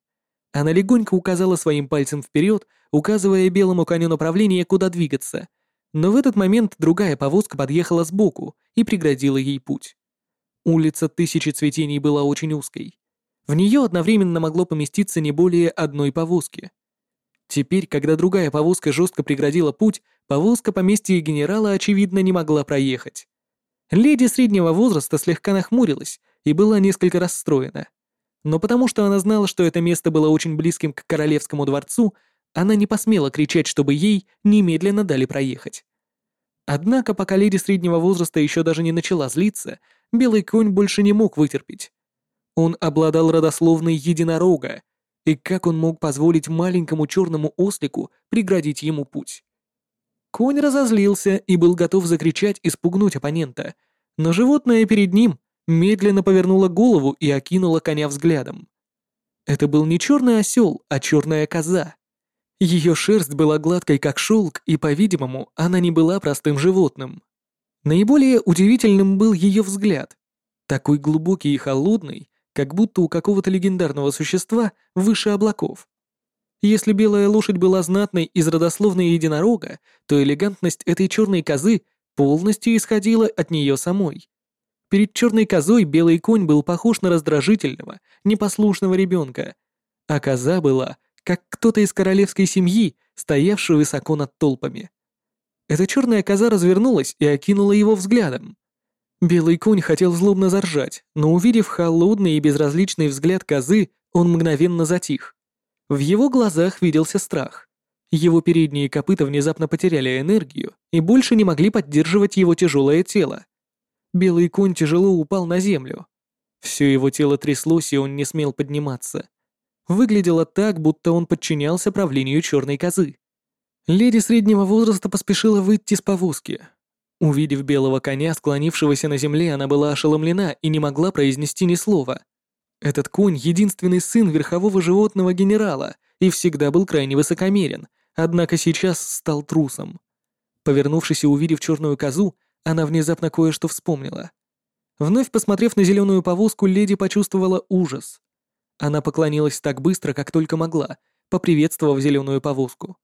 Она легонько указала своим пальцем вперед, указывая белому коню направление, куда двигаться, но в этот момент другая повозка подъехала сбоку и преградила ей путь. Улица Тысячи Цветений была очень узкой. В нее одновременно могло поместиться не более одной повозки. Теперь, когда другая повозка жестко преградила путь, повозка поместья генерала, очевидно, не могла проехать. Леди среднего возраста слегка нахмурилась и была несколько расстроена. Но потому что она знала, что это место было очень близким к королевскому дворцу, она не посмела кричать, чтобы ей немедленно дали проехать. Однако, пока леди среднего возраста еще даже не начала злиться, белый конь больше не мог вытерпеть. Он обладал родословной единорога, и как он мог позволить маленькому черному ослику преградить ему путь? Конь разозлился и был готов закричать и спугнуть оппонента, но животное перед ним медленно повернуло голову и окинуло коня взглядом. Это был не черный осел, а черная коза. Ее шерсть была гладкой, как шелк, и, по-видимому, она не была простым животным. Наиболее удивительным был ее взгляд. Такой глубокий и холодный, как будто у какого-то легендарного существа выше облаков. Если белая лошадь была знатной из родословной единорога, то элегантность этой черной козы полностью исходила от нее самой. Перед черной козой белый конь был похож на раздражительного, непослушного ребенка, а коза была как кто-то из королевской семьи, стоявший высоко над толпами. Эта черная коза развернулась и окинула его взглядом. Белый конь хотел злобно заржать, но увидев холодный и безразличный взгляд козы, он мгновенно затих. В его глазах виделся страх. Его передние копыта внезапно потеряли энергию и больше не могли поддерживать его тяжелое тело. Белый конь тяжело упал на землю. Все его тело тряслось, и он не смел подниматься. Выглядело так, будто он подчинялся правлению черной козы. Леди среднего возраста поспешила выйти с повозки, Увидев белого коня, склонившегося на земле, она была ошеломлена и не могла произнести ни слова. Этот конь — единственный сын верхового животного генерала и всегда был крайне высокомерен, однако сейчас стал трусом. Повернувшись и увидев черную козу, она внезапно кое-что вспомнила. Вновь посмотрев на зеленую повозку, леди почувствовала ужас. Она поклонилась так быстро, как только могла, поприветствовав зеленую повозку.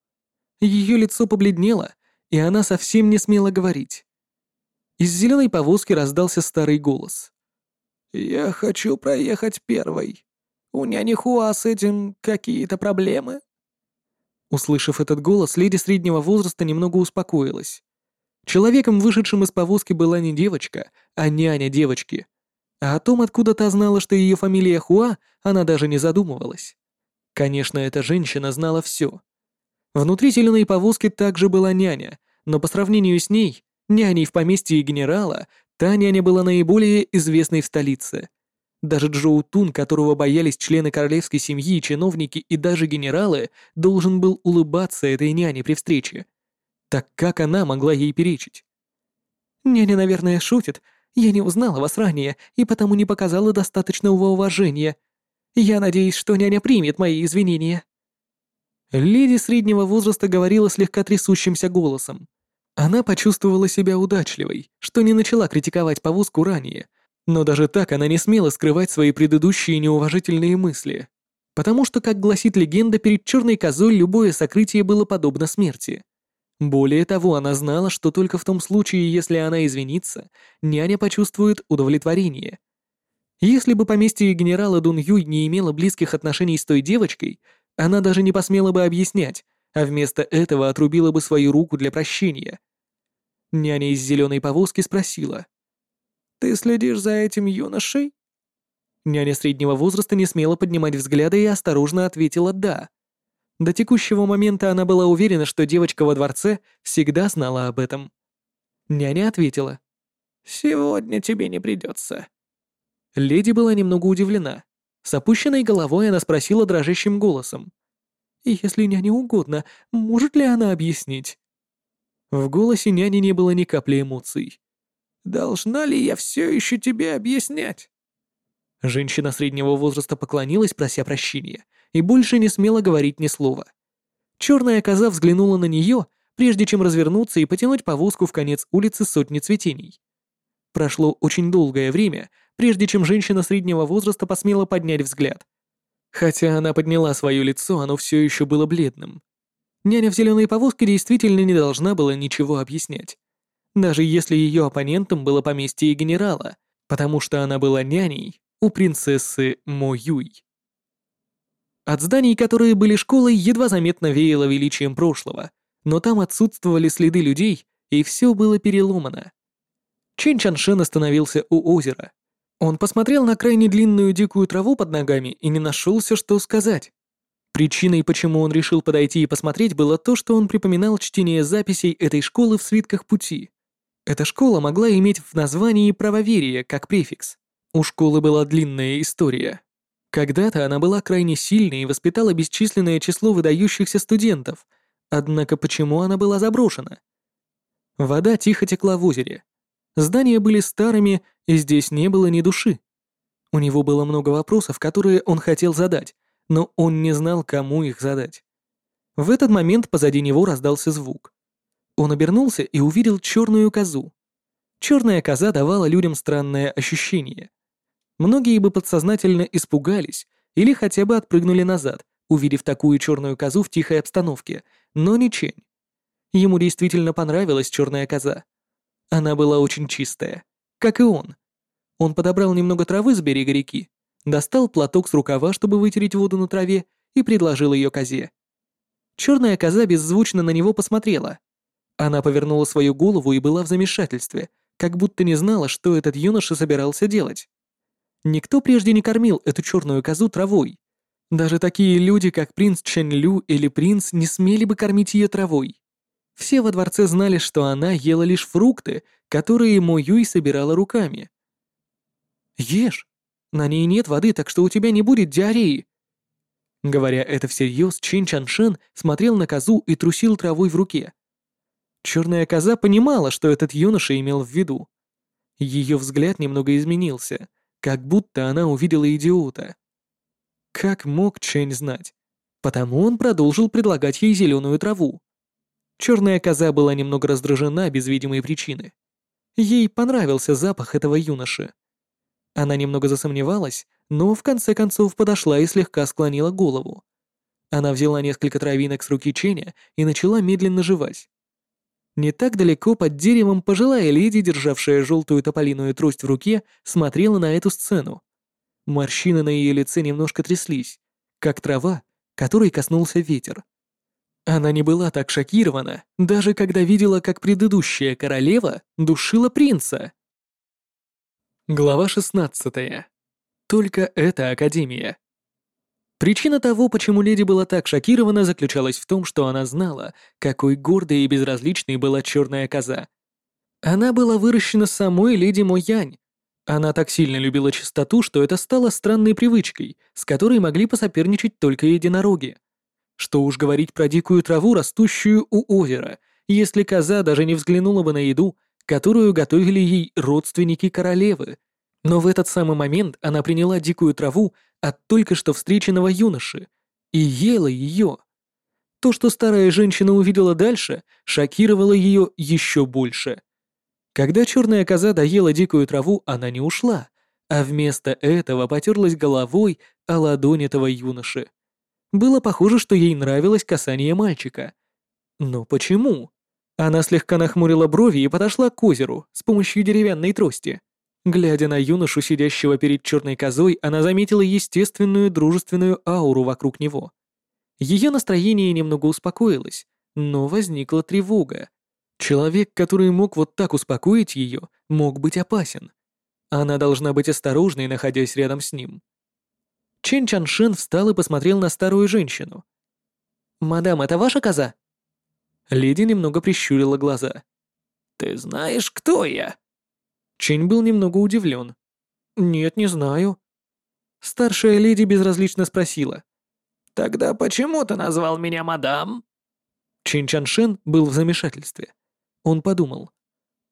Ее лицо побледнело, и она совсем не смела говорить. Из зеленой повозки раздался старый голос. «Я хочу проехать первой. У няни Хуа с этим какие-то проблемы?» Услышав этот голос, леди среднего возраста немного успокоилась. Человеком, вышедшим из повозки, была не девочка, а няня девочки. А о том, откуда та знала, что ее фамилия Хуа, она даже не задумывалась. Конечно, эта женщина знала все. Внутри зеленой повозки также была няня, но по сравнению с ней Няней в поместье генерала та няня была наиболее известной в столице. Даже Джоу Тун, которого боялись члены королевской семьи, чиновники и даже генералы, должен был улыбаться этой няне при встрече. Так как она могла ей перечить? «Няня, наверное, шутит. Я не узнала вас ранее и потому не показала достаточного уважения. Я надеюсь, что няня примет мои извинения». Леди среднего возраста говорила слегка трясущимся голосом. Она почувствовала себя удачливой, что не начала критиковать повозку ранее, но даже так она не смела скрывать свои предыдущие неуважительные мысли. Потому что, как гласит легенда, перед черной козой любое сокрытие было подобно смерти. Более того, она знала, что только в том случае, если она извинится, няня почувствует удовлетворение. Если бы поместье генерала Дун Юй не имело близких отношений с той девочкой, она даже не посмела бы объяснять, а вместо этого отрубила бы свою руку для прощения. Няня из зеленой повозки спросила. «Ты следишь за этим юношей?» Няня среднего возраста не смела поднимать взгляды и осторожно ответила «да». До текущего момента она была уверена, что девочка во дворце всегда знала об этом. Няня ответила. «Сегодня тебе не придется». Леди была немного удивлена. С опущенной головой она спросила дрожащим голосом. «Если няне угодно, может ли она объяснить?» В голосе няни не было ни капли эмоций. «Должна ли я все еще тебе объяснять?» Женщина среднего возраста поклонилась, прося прощения, и больше не смела говорить ни слова. Черная коза взглянула на нее, прежде чем развернуться и потянуть повозку в конец улицы сотни цветений. Прошло очень долгое время, прежде чем женщина среднего возраста посмела поднять взгляд. Хотя она подняла свое лицо, оно все еще было бледным. Няня в зеленой повозке действительно не должна была ничего объяснять. Даже если ее оппонентом было поместье генерала, потому что она была няней у принцессы Мо Юй. От зданий, которые были школой, едва заметно веяло величием прошлого, но там отсутствовали следы людей, и все было переломано. Чен Чаншен остановился у озера. Он посмотрел на крайне длинную дикую траву под ногами и не нашелся, что сказать. Причиной, почему он решил подойти и посмотреть, было то, что он припоминал чтение записей этой школы в свитках пути. Эта школа могла иметь в названии правоверие как префикс. У школы была длинная история. Когда-то она была крайне сильной и воспитала бесчисленное число выдающихся студентов, однако почему она была заброшена? Вода тихо текла в озере. Здания были старыми, и здесь не было ни души. У него было много вопросов, которые он хотел задать, но он не знал, кому их задать. В этот момент позади него раздался звук. Он обернулся и увидел черную козу. Черная коза давала людям странное ощущение. Многие бы подсознательно испугались или хотя бы отпрыгнули назад, увидев такую черную козу в тихой обстановке, но не Чень. Ему действительно понравилась черная коза. Она была очень чистая, как и он. Он подобрал немного травы с берега реки, достал платок с рукава, чтобы вытереть воду на траве, и предложил ее козе. Черная коза беззвучно на него посмотрела. Она повернула свою голову и была в замешательстве, как будто не знала, что этот юноша собирался делать. Никто прежде не кормил эту черную козу травой. Даже такие люди, как принц Чен Лю или принц, не смели бы кормить ее травой. Все во дворце знали, что она ела лишь фрукты, которые Мо Юй собирала руками. «Ешь. На ней нет воды, так что у тебя не будет диареи». Говоря это всерьез, Чин Чаншен смотрел на козу и трусил травой в руке. Черная коза понимала, что этот юноша имел в виду. Ее взгляд немного изменился, как будто она увидела идиота. Как мог Чэнь знать? Потому он продолжил предлагать ей зеленую траву. Черная коза была немного раздражена без видимой причины. Ей понравился запах этого юноши. Она немного засомневалась, но в конце концов подошла и слегка склонила голову. Она взяла несколько травинок с руки Ченя и начала медленно жевать. Не так далеко под деревом пожилая леди, державшая желтую тополиную трость в руке, смотрела на эту сцену. Морщины на ее лице немножко тряслись, как трава, которой коснулся ветер. Она не была так шокирована, даже когда видела, как предыдущая королева душила принца. Глава 16. Только эта академия. Причина того, почему леди была так шокирована, заключалась в том, что она знала, какой гордой и безразличной была черная коза. Она была выращена самой леди Моянь. Она так сильно любила чистоту, что это стало странной привычкой, с которой могли посоперничать только единороги. Что уж говорить про дикую траву, растущую у озера, если коза даже не взглянула бы на еду, которую готовили ей родственники королевы. Но в этот самый момент она приняла дикую траву от только что встреченного юноши и ела ее. То, что старая женщина увидела дальше, шокировало ее еще больше. Когда черная коза доела дикую траву, она не ушла, а вместо этого потерлась головой о ладонь этого юноши. Было похоже, что ей нравилось касание мальчика. Но почему? Она слегка нахмурила брови и подошла к озеру с помощью деревянной трости. Глядя на юношу, сидящего перед черной козой, она заметила естественную дружественную ауру вокруг него. Ее настроение немного успокоилось, но возникла тревога. Человек, который мог вот так успокоить ее, мог быть опасен. Она должна быть осторожной, находясь рядом с ним. Чен Чаншен встал и посмотрел на старую женщину. «Мадам, это ваша коза?» Леди немного прищурила глаза. «Ты знаешь, кто я?» Чень был немного удивлен. «Нет, не знаю». Старшая леди безразлично спросила. «Тогда почему ты назвал меня мадам?» Чин Чаншен был в замешательстве. Он подумал.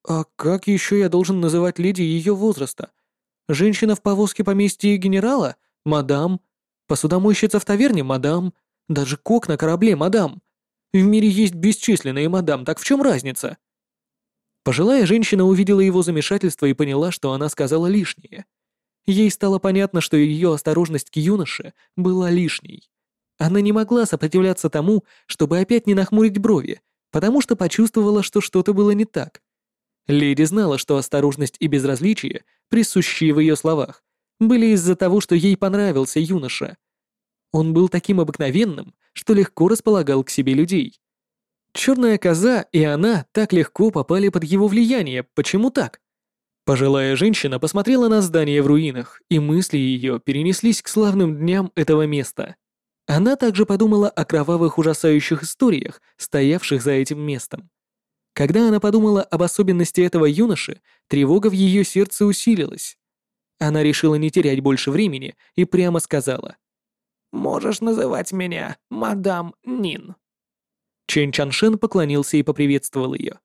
«А как еще я должен называть леди ее возраста? Женщина в повозке поместья генерала? Мадам. Посудомойщица в таверне? Мадам. Даже кок на корабле? Мадам. В мире есть бесчисленные мадам, так в чем разница?» Пожилая женщина увидела его замешательство и поняла, что она сказала лишнее. Ей стало понятно, что ее осторожность к юноше была лишней. Она не могла сопротивляться тому, чтобы опять не нахмурить брови, потому что почувствовала, что что-то было не так. Леди знала, что осторожность и безразличие, присущие в ее словах, были из-за того, что ей понравился юноша. Он был таким обыкновенным, что легко располагал к себе людей. Черная коза и она так легко попали под его влияние. Почему так? Пожилая женщина посмотрела на здание в руинах, и мысли ее перенеслись к славным дням этого места. Она также подумала о кровавых ужасающих историях, стоявших за этим местом. Когда она подумала об особенности этого юноши, тревога в ее сердце усилилась. Она решила не терять больше времени и прямо сказала. «Можешь называть меня мадам Нин». Чен Чаншен поклонился и поприветствовал ее.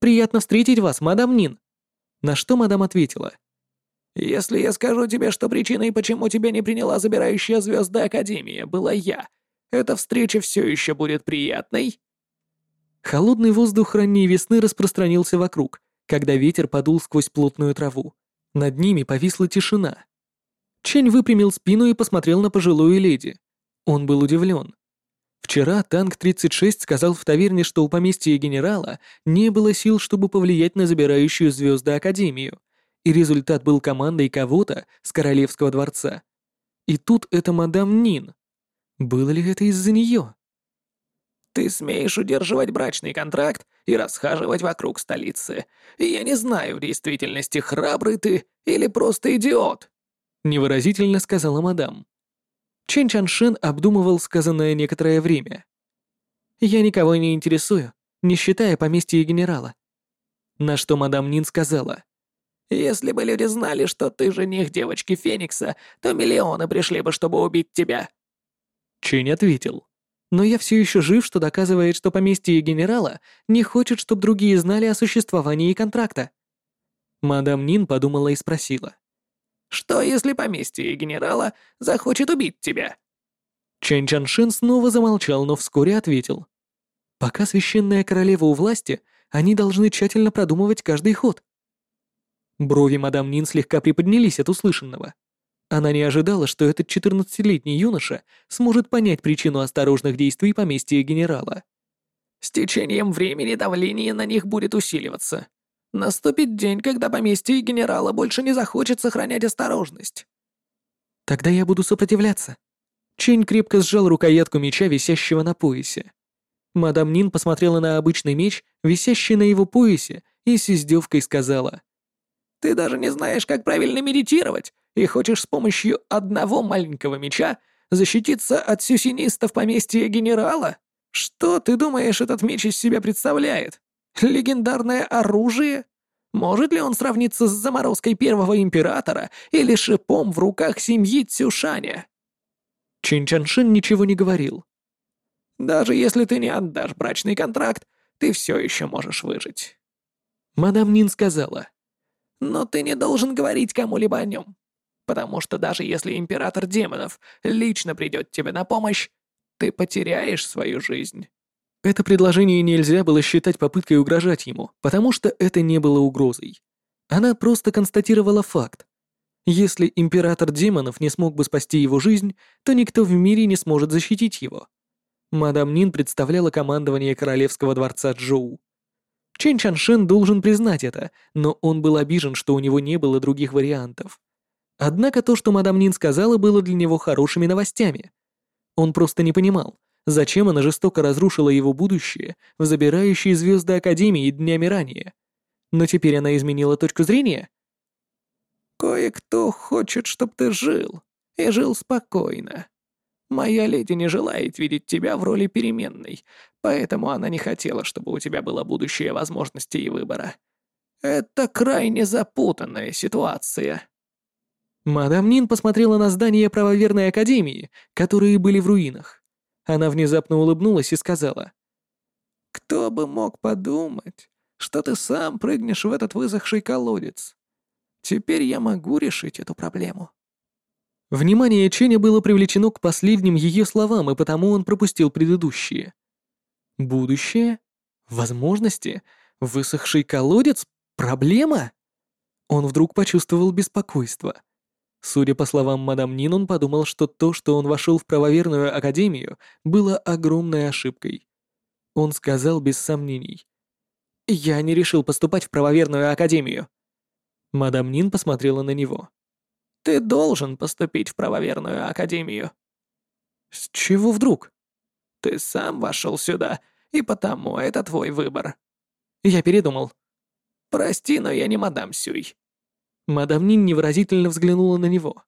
«Приятно встретить вас, мадам Нин». На что мадам ответила. Если я скажу тебе, что причиной, почему тебя не приняла забирающая звезды Академия, была я, эта встреча все еще будет приятной?» Холодный воздух ранней весны распространился вокруг, когда ветер подул сквозь плотную траву. Над ними повисла тишина. Чень выпрямил спину и посмотрел на пожилую леди. Он был удивлен. Вчера танк 36 сказал в таверне, что у поместья генерала не было сил, чтобы повлиять на забирающую звезды Академию, и результат был командой кого-то с королевского дворца. И тут это мадам Нин. Было ли это из-за нее? Ты смеешь удерживать брачный контракт и расхаживать вокруг столицы. И я не знаю, в действительности храбрый ты или просто идиот. Невыразительно сказала мадам. Чен Чаншин обдумывал сказанное некоторое время. «Я никого не интересую, не считая поместья генерала». На что мадам Нин сказала. Если бы люди знали, что ты жених девочки Феникса, то миллионы пришли бы, чтобы убить тебя». Чень ответил. «Но я все еще жив, что доказывает, что поместье генерала не хочет, чтобы другие знали о существовании контракта». Мадам Нин подумала и спросила. «Что, если поместье генерала захочет убить тебя?» Чэнь Чаншин снова замолчал, но вскоре ответил. «Пока священная королева у власти, они должны тщательно продумывать каждый ход. Брови мадам Нин слегка приподнялись от услышанного. Она не ожидала, что этот 14-летний юноша сможет понять причину осторожных действий поместья генерала. С течением времени давление на них будет усиливаться. Наступит день, когда поместье генерала больше не захочет сохранять осторожность. Тогда я буду сопротивляться. Чень крепко сжал рукоятку меча, висящего на поясе. Мадам Нин посмотрела на обычный меч, висящий на его поясе, и с издевкой сказала — ты даже не знаешь, как правильно медитировать, и хочешь с помощью одного маленького меча защититься от сюсинистов поместья генерала? Что, ты думаешь, этот меч из себя представляет? Легендарное оружие? Может ли он сравниться с заморозкой первого императора или шипом в руках семьи Цюшаня? Чин Чаншин ничего не говорил. Даже если ты не отдашь брачный контракт, ты все еще можешь выжить. Мадам Нин сказала. Но ты не должен говорить кому-либо о нем. Потому что даже если император демонов лично придет тебе на помощь, ты потеряешь свою жизнь. Это предложение нельзя было считать попыткой угрожать ему, потому что это не было угрозой. Она просто констатировала факт. Если император демонов не смог бы спасти его жизнь, то никто в мире не сможет защитить его. Мадам Нин представляла командование королевского дворца Джоу. Чен Чаншин должен признать это, но он был обижен, что у него не было других вариантов. Однако то, что мадам Нин сказала, было для него хорошими новостями. Он просто не понимал, зачем она жестоко разрушила его будущее в забирающие звезды Академии днями ранее. Но теперь она изменила точку зрения? «Кое-кто хочет, чтобы ты жил, и жил спокойно. Моя леди не желает видеть тебя в роли переменной, поэтому она не хотела, чтобы у тебя было будущее возможности и выбора. Это крайне запутанная ситуация». Мадам Нин посмотрела на здание правоверной академии, которые были в руинах. Она внезапно улыбнулась и сказала. «Кто бы мог подумать, что ты сам прыгнешь в этот высохший колодец? Теперь я могу решить эту проблему». Внимание Ченя было привлечено к последним ее словам, и потому он пропустил предыдущие. Будущее? Возможности? Высохший колодец? Проблема? Он вдруг почувствовал беспокойство. Судя по словам мадам Нин, он подумал, что то, что он вошел в правоверную академию, было огромной ошибкой. Он сказал без сомнений. «Я не решил поступать в правоверную академию». Мадам Нин посмотрела на него. Ты должен поступить в правоверную академию». «С чего вдруг?» «Ты сам вошел сюда, и потому это твой выбор». Я передумал. «Прости, но я не мадам Сюй». Мадам Нин невыразительно взглянула на него.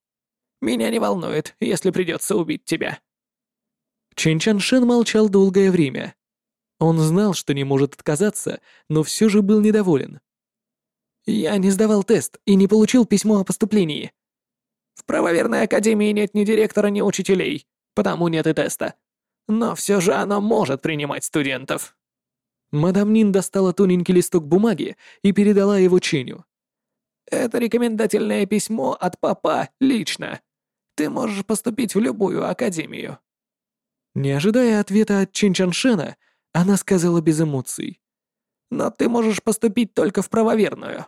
«Меня не волнует, если придется убить тебя». Чен Чан Шен молчал долгое время. Он знал, что не может отказаться, но все же был недоволен. «Я не сдавал тест и не получил письмо о поступлении», в правоверной академии нет ни директора, ни учителей, потому нет и теста. Но все же оно может принимать студентов». Мадам Нин достала тоненький листок бумаги и передала его Ченю. «Это рекомендательное письмо от папа лично. Ты можешь поступить в любую академию». Не ожидая ответа от Чин Чаншена, она сказала без эмоций. «Но ты можешь поступить только в правоверную».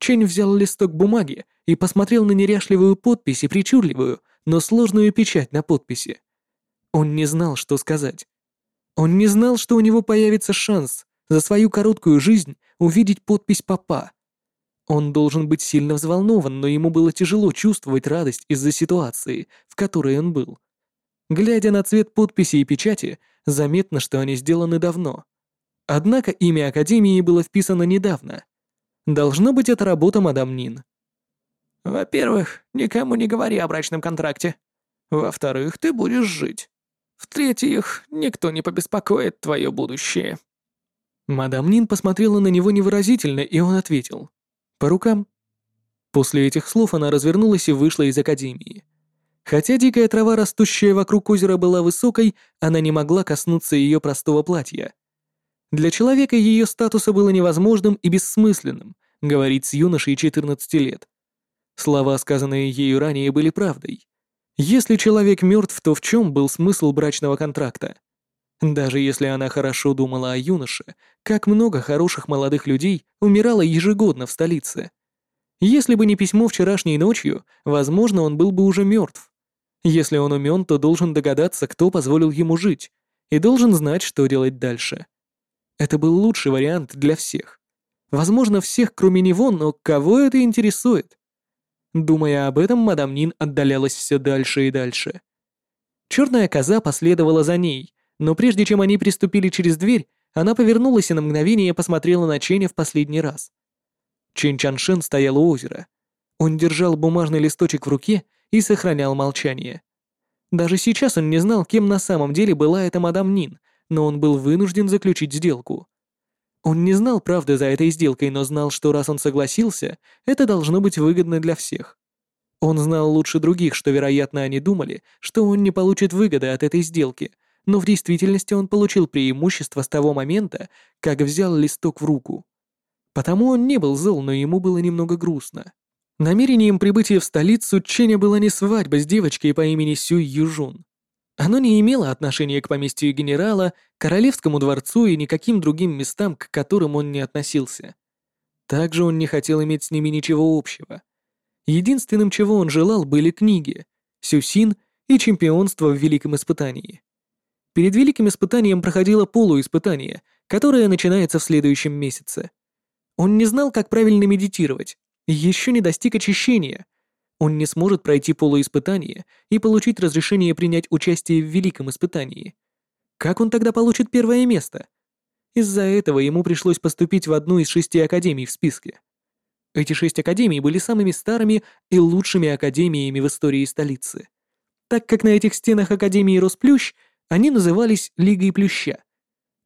Чень взял листок бумаги и посмотрел на неряшливую подпись и причудливую, но сложную печать на подписи. Он не знал, что сказать. Он не знал, что у него появится шанс за свою короткую жизнь увидеть подпись папа. Он должен быть сильно взволнован, но ему было тяжело чувствовать радость из-за ситуации, в которой он был. Глядя на цвет подписи и печати, заметно, что они сделаны давно. Однако имя Академии было вписано недавно. Должно быть, это работа мадам Нин. Во-первых, никому не говори о брачном контракте. Во-вторых, ты будешь жить. В-третьих, никто не побеспокоит твое будущее». Мадам Нин посмотрела на него невыразительно, и он ответил. «По рукам». После этих слов она развернулась и вышла из академии. Хотя дикая трава, растущая вокруг озера, была высокой, она не могла коснуться ее простого платья. Для человека ее статуса было невозможным и бессмысленным говорить с юношей 14 лет. Слова, сказанные ею ранее, были правдой. Если человек мертв, то в чем был смысл брачного контракта? Даже если она хорошо думала о юноше, как много хороших молодых людей умирало ежегодно в столице. Если бы не письмо вчерашней ночью, возможно, он был бы уже мертв. Если он умен, то должен догадаться, кто позволил ему жить, и должен знать, что делать дальше. Это был лучший вариант для всех. Возможно, всех, кроме него, но кого это интересует? Думая об этом, мадам Нин отдалялась все дальше и дальше. Черная коза последовала за ней, но прежде чем они приступили через дверь, она повернулась и на мгновение посмотрела на Ченя в последний раз. Чен Чаншен стоял у озера. Он держал бумажный листочек в руке и сохранял молчание. Даже сейчас он не знал, кем на самом деле была эта мадам Нин, но он был вынужден заключить сделку. Он не знал правды за этой сделкой, но знал, что раз он согласился, это должно быть выгодно для всех. Он знал лучше других, что, вероятно, они думали, что он не получит выгоды от этой сделки, но в действительности он получил преимущество с того момента, как взял листок в руку. Потому он не был зол, но ему было немного грустно. Намерением прибытия в столицу Ченя была не свадьба с девочкой по имени Сюй Южун. Оно не имело отношения к поместью генерала, королевскому дворцу и никаким другим местам, к которым он не относился. Также он не хотел иметь с ними ничего общего. Единственным, чего он желал, были книги, сюсин и чемпионство в Великом Испытании. Перед Великим Испытанием проходило полуиспытание, которое начинается в следующем месяце. Он не знал, как правильно медитировать, еще не достиг очищения, Он не сможет пройти полуиспытание и получить разрешение принять участие в великом испытании. Как он тогда получит первое место? Из-за этого ему пришлось поступить в одну из шести академий в списке. Эти шесть академий были самыми старыми и лучшими академиями в истории столицы. Так как на этих стенах Академии рос плющ, они назывались Лигой Плюща.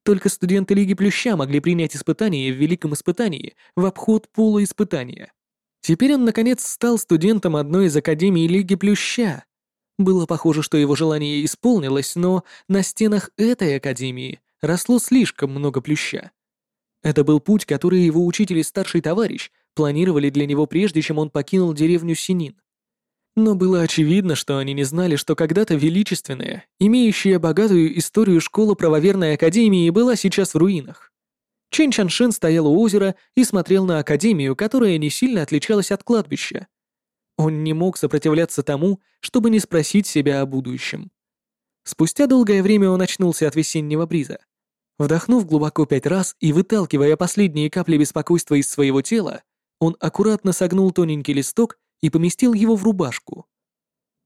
Только студенты Лиги Плюща могли принять испытание в Великом Испытании в обход пула испытания. Теперь он, наконец, стал студентом одной из Академий Лиги Плюща. Было похоже, что его желание исполнилось, но на стенах этой Академии росло слишком много плюща. Это был путь, который его учитель и старший товарищ планировали для него прежде, чем он покинул деревню Синин. Но было очевидно, что они не знали, что когда-то величественная, имеющая богатую историю школа правоверной академии была сейчас в руинах. Чен Чаншин стоял у озера и смотрел на академию, которая не сильно отличалась от кладбища. Он не мог сопротивляться тому, чтобы не спросить себя о будущем. Спустя долгое время он очнулся от весеннего бриза. Вдохнув глубоко пять раз и выталкивая последние капли беспокойства из своего тела, он аккуратно согнул тоненький листок и поместил его в рубашку.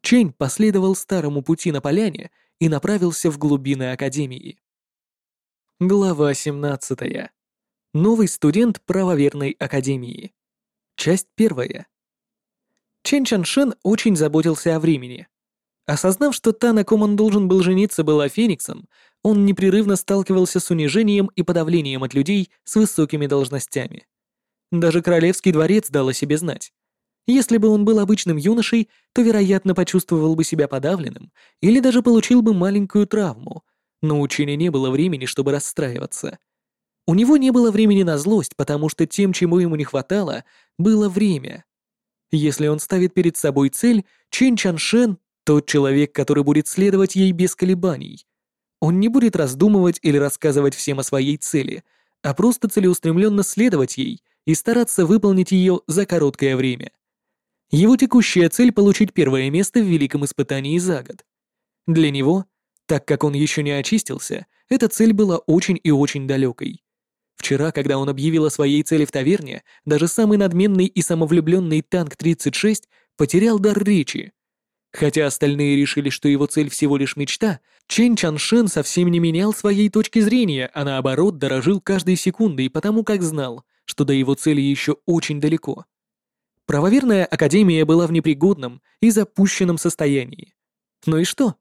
Чень последовал старому пути на поляне и направился в глубины Академии. Глава 17. Новый студент правоверной Академии. Часть первая. Чен Чаншен очень заботился о времени. Осознав, что та, на ком он должен был жениться, была Фениксом, он непрерывно сталкивался с унижением и подавлением от людей с высокими должностями. Даже королевский дворец дал о себе знать. Если бы он был обычным юношей, то, вероятно, почувствовал бы себя подавленным или даже получил бы маленькую травму, но у Чини не было времени, чтобы расстраиваться. У него не было времени на злость, потому что тем, чему ему не хватало, было время. Если он ставит перед собой цель, Чен Чаншен — тот человек, который будет следовать ей без колебаний. Он не будет раздумывать или рассказывать всем о своей цели, а просто целеустремленно следовать ей и стараться выполнить ее за короткое время. Его текущая цель — получить первое место в великом испытании за год. Для него, так как он еще не очистился, эта цель была очень и очень далекой. Вчера, когда он объявил о своей цели в таверне, даже самый надменный и самовлюбленный танк-36 потерял дар речи. Хотя остальные решили, что его цель всего лишь мечта, Чен Чаншен совсем не менял своей точки зрения, а наоборот дорожил каждой секундой, потому как знал, что до его цели еще очень далеко. Правоверная академия была в непригодном и запущенном состоянии. Ну и что?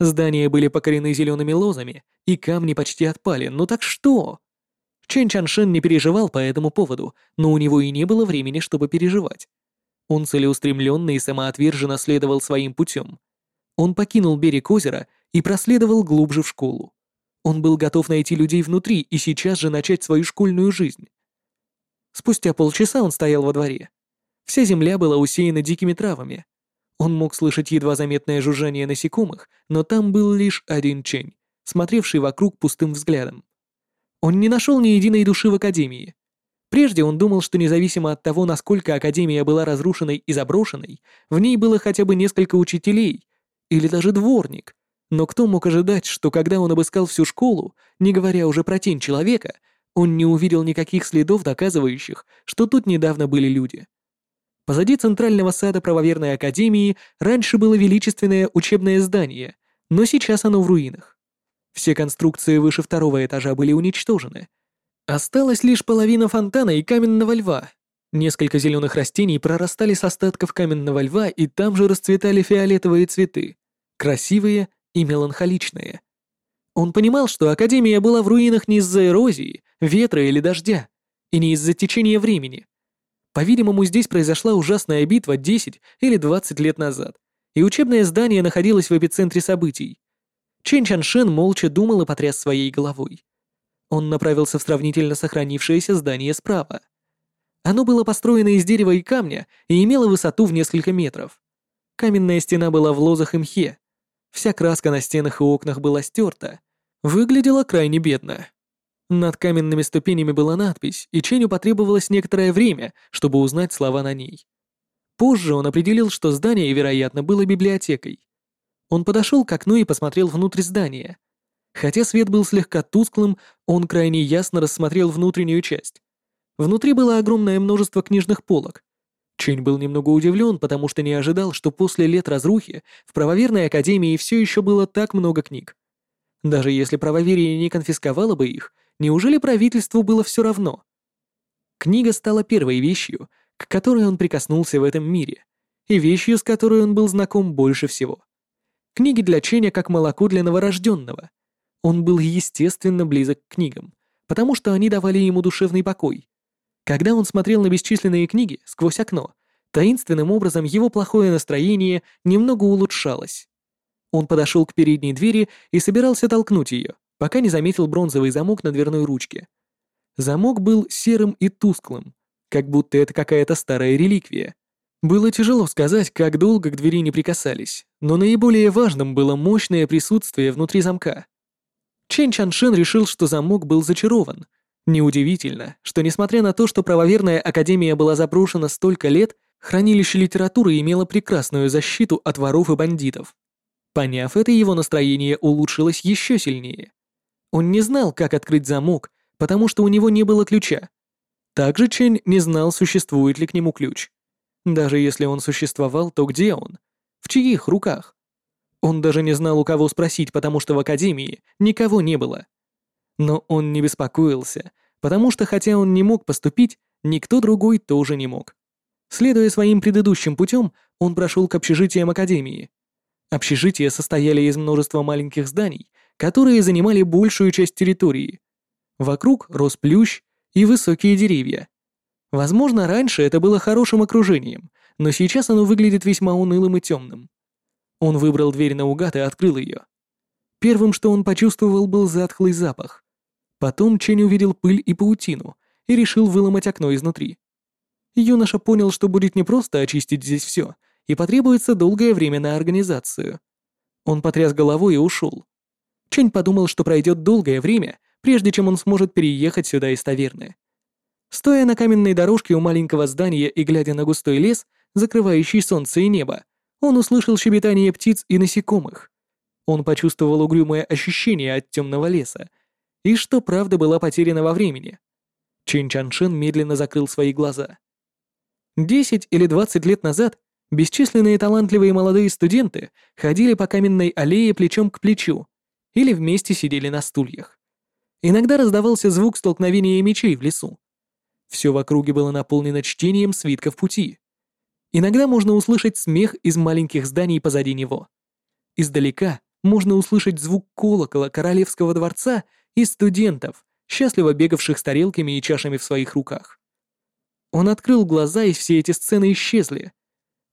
Здания были покорены зелеными лозами, и камни почти отпали, ну так что? Чен Чаншин не переживал по этому поводу, но у него и не было времени, чтобы переживать. Он целеустремленно и самоотверженно следовал своим путем. Он покинул берег озера и проследовал глубже в школу. Он был готов найти людей внутри и сейчас же начать свою школьную жизнь. Спустя полчаса он стоял во дворе. Вся земля была усеяна дикими травами. Он мог слышать едва заметное жужжание насекомых, но там был лишь один Чень, смотревший вокруг пустым взглядом. Он не нашел ни единой души в Академии. Прежде он думал, что независимо от того, насколько Академия была разрушенной и заброшенной, в ней было хотя бы несколько учителей или даже дворник. Но кто мог ожидать, что когда он обыскал всю школу, не говоря уже про тень человека, он не увидел никаких следов, доказывающих, что тут недавно были люди. Позади центрального сада правоверной академии раньше было величественное учебное здание, но сейчас оно в руинах. Все конструкции выше второго этажа были уничтожены. Осталась лишь половина фонтана и каменного льва. Несколько зеленых растений прорастали с остатков каменного льва, и там же расцветали фиолетовые цветы, красивые и меланхоличные. Он понимал, что Академия была в руинах не из-за эрозии, ветра или дождя, и не из-за течения времени, по-видимому, здесь произошла ужасная битва 10 или 20 лет назад, и учебное здание находилось в эпицентре событий. Чен Чаншен молча думал и потряс своей головой. Он направился в сравнительно сохранившееся здание справа. Оно было построено из дерева и камня и имело высоту в несколько метров. Каменная стена была в лозах и мхе. Вся краска на стенах и окнах была стерта. Выглядела крайне бедно. Над каменными ступенями была надпись, и Ченю потребовалось некоторое время, чтобы узнать слова на ней. Позже он определил, что здание, вероятно, было библиотекой. Он подошел к окну и посмотрел внутрь здания. Хотя свет был слегка тусклым, он крайне ясно рассмотрел внутреннюю часть. Внутри было огромное множество книжных полок. Чень был немного удивлен, потому что не ожидал, что после лет разрухи в правоверной академии все еще было так много книг. Даже если правоверие не конфисковало бы их, неужели правительству было все равно? Книга стала первой вещью, к которой он прикоснулся в этом мире, и вещью, с которой он был знаком больше всего. Книги для Ченя как молоко для новорожденного. Он был естественно близок к книгам, потому что они давали ему душевный покой, когда он смотрел на бесчисленные книги сквозь окно, таинственным образом его плохое настроение немного улучшалось. Он подошел к передней двери и собирался толкнуть ее, пока не заметил бронзовый замок на дверной ручке. Замок был серым и тусклым, как будто это какая-то старая реликвия. Было тяжело сказать, как долго к двери не прикасались, но наиболее важным было мощное присутствие внутри замка. Чен Чаншин решил, что замок был зачарован — Неудивительно, что несмотря на то, что правоверная академия была заброшена столько лет, хранилище литературы имело прекрасную защиту от воров и бандитов. Поняв это, его настроение улучшилось еще сильнее. Он не знал, как открыть замок, потому что у него не было ключа. Также Чень не знал, существует ли к нему ключ. Даже если он существовал, то где он? В чьих руках? Он даже не знал, у кого спросить, потому что в академии никого не было. Но он не беспокоился, потому что хотя он не мог поступить, никто другой тоже не мог. Следуя своим предыдущим путем, он прошел к общежитиям Академии. Общежития состояли из множества маленьких зданий, которые занимали большую часть территории. Вокруг рос плющ и высокие деревья. Возможно, раньше это было хорошим окружением, но сейчас оно выглядит весьма унылым и темным. Он выбрал дверь наугад и открыл ее. Первым, что он почувствовал, был затхлый запах. Потом Чень увидел пыль и паутину и решил выломать окно изнутри. Юноша понял, что будет непросто очистить здесь все, и потребуется долгое время на организацию. Он потряс головой и ушел. Чень подумал, что пройдет долгое время, прежде чем он сможет переехать сюда из таверны. Стоя на каменной дорожке у маленького здания и глядя на густой лес, закрывающий солнце и небо, он услышал щебетание птиц и насекомых. Он почувствовал угрюмое ощущение от темного леса, и что правда была потеряна во времени. Чин Чаншин медленно закрыл свои глаза. Десять или двадцать лет назад бесчисленные талантливые молодые студенты ходили по каменной аллее плечом к плечу или вместе сидели на стульях. Иногда раздавался звук столкновения мечей в лесу. Все в округе было наполнено чтением свитков пути. Иногда можно услышать смех из маленьких зданий позади него. Издалека можно услышать звук колокола королевского дворца и студентов, счастливо бегавших с тарелками и чашами в своих руках. Он открыл глаза, и все эти сцены исчезли.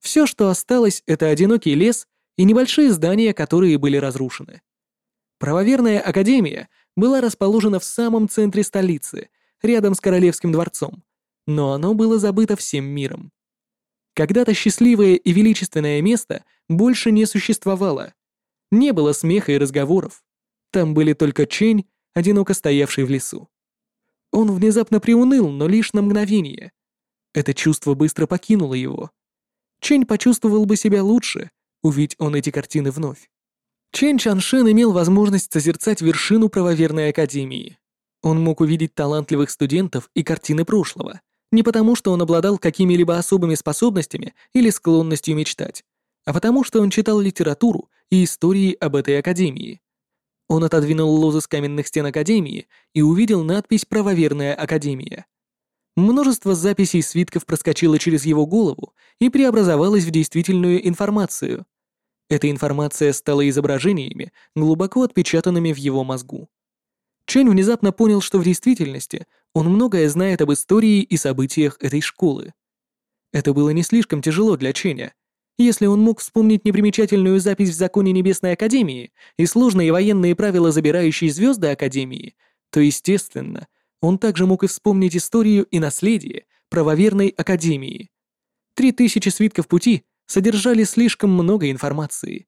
Все, что осталось, это одинокий лес и небольшие здания, которые были разрушены. Правоверная академия была расположена в самом центре столицы, рядом с королевским дворцом, но оно было забыто всем миром. Когда-то счастливое и величественное место больше не существовало. Не было смеха и разговоров. Там были только Чень одиноко стоявший в лесу. Он внезапно приуныл, но лишь на мгновение. Это чувство быстро покинуло его. Чэнь почувствовал бы себя лучше, увидеть он эти картины вновь. Чэнь Чаншин имел возможность созерцать вершину правоверной академии. Он мог увидеть талантливых студентов и картины прошлого, не потому что он обладал какими-либо особыми способностями или склонностью мечтать, а потому что он читал литературу и истории об этой академии. Он отодвинул лозы с каменных стен Академии и увидел надпись «Правоверная Академия». Множество записей свитков проскочило через его голову и преобразовалось в действительную информацию. Эта информация стала изображениями, глубоко отпечатанными в его мозгу. Чэнь внезапно понял, что в действительности он многое знает об истории и событиях этой школы. Это было не слишком тяжело для Чэня, если он мог вспомнить непримечательную запись в законе Небесной Академии и сложные военные правила, забирающие звезды Академии, то, естественно, он также мог и вспомнить историю и наследие правоверной Академии. Три тысячи свитков пути содержали слишком много информации.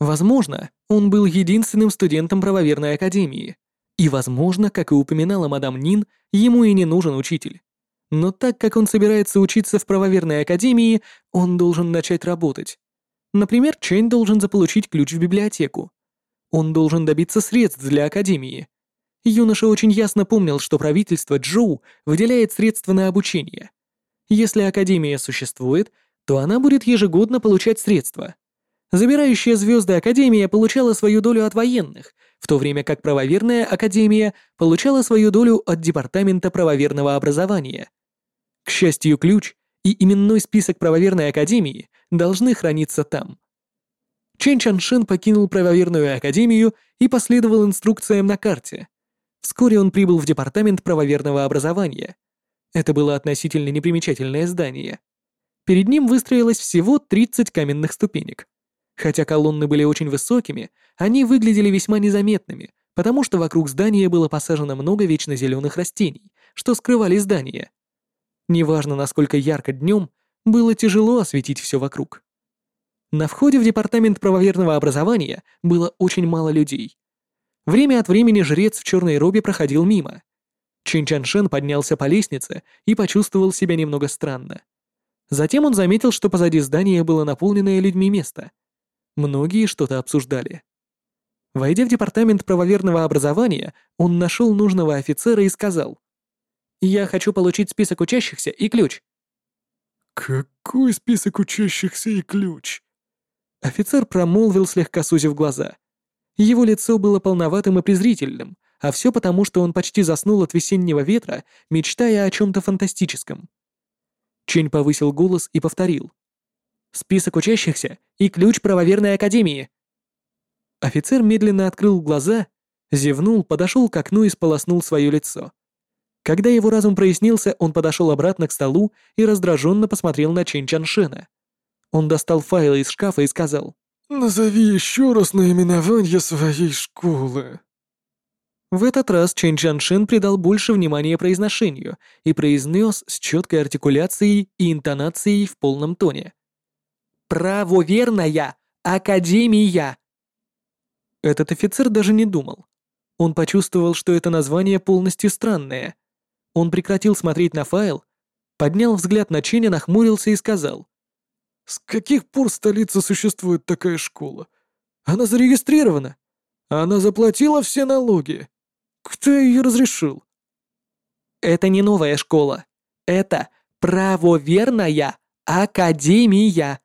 Возможно, он был единственным студентом правоверной Академии. И, возможно, как и упоминала мадам Нин, ему и не нужен учитель. Но так как он собирается учиться в правоверной академии, он должен начать работать. Например, Чэнь должен заполучить ключ в библиотеку. Он должен добиться средств для академии. Юноша очень ясно помнил, что правительство Джоу выделяет средства на обучение. Если Академия существует, то она будет ежегодно получать средства. Забирающая звезды Академия получала свою долю от военных, в то время как правоверная Академия получала свою долю от Департамента правоверного образования. К счастью, ключ и именной список правоверной Академии должны храниться там. Чен Чаншин покинул правоверную Академию и последовал инструкциям на карте. Вскоре он прибыл в Департамент правоверного образования. Это было относительно непримечательное здание. Перед ним выстроилось всего 30 каменных ступенек. Хотя колонны были очень высокими, они выглядели весьма незаметными, потому что вокруг здания было посажено много вечно зеленых растений, что скрывали здание. Неважно, насколько ярко днем, было тяжело осветить все вокруг. На входе в департамент правоверного образования было очень мало людей. Время от времени жрец в черной робе проходил мимо. Чин Чаншен поднялся по лестнице и почувствовал себя немного странно. Затем он заметил, что позади здания было наполненное людьми место. Многие что-то обсуждали. Войдя в департамент правоверного образования, он нашел нужного офицера и сказал, «Я хочу получить список учащихся и ключ». «Какой список учащихся и ключ?» Офицер промолвил, слегка сузив глаза. Его лицо было полноватым и презрительным, а все потому, что он почти заснул от весеннего ветра, мечтая о чем-то фантастическом. Чень повысил голос и повторил. «Список учащихся и ключ правоверной академии». Офицер медленно открыл глаза, зевнул, подошел к окну и сполоснул свое лицо. Когда его разум прояснился, он подошел обратно к столу и раздраженно посмотрел на Чен Чаншена. Он достал файлы из шкафа и сказал. «Назови еще раз наименование своей школы». В этот раз Чен Чаншин придал больше внимания произношению и произнес с четкой артикуляцией и интонацией в полном тоне. «Правоверная Академия!» Этот офицер даже не думал. Он почувствовал, что это название полностью странное. Он прекратил смотреть на файл, поднял взгляд на Ченя, нахмурился и сказал. «С каких пор в столице существует такая школа? Она зарегистрирована. Она заплатила все налоги. Кто ее разрешил? Это не новая школа. Это правоверная академия.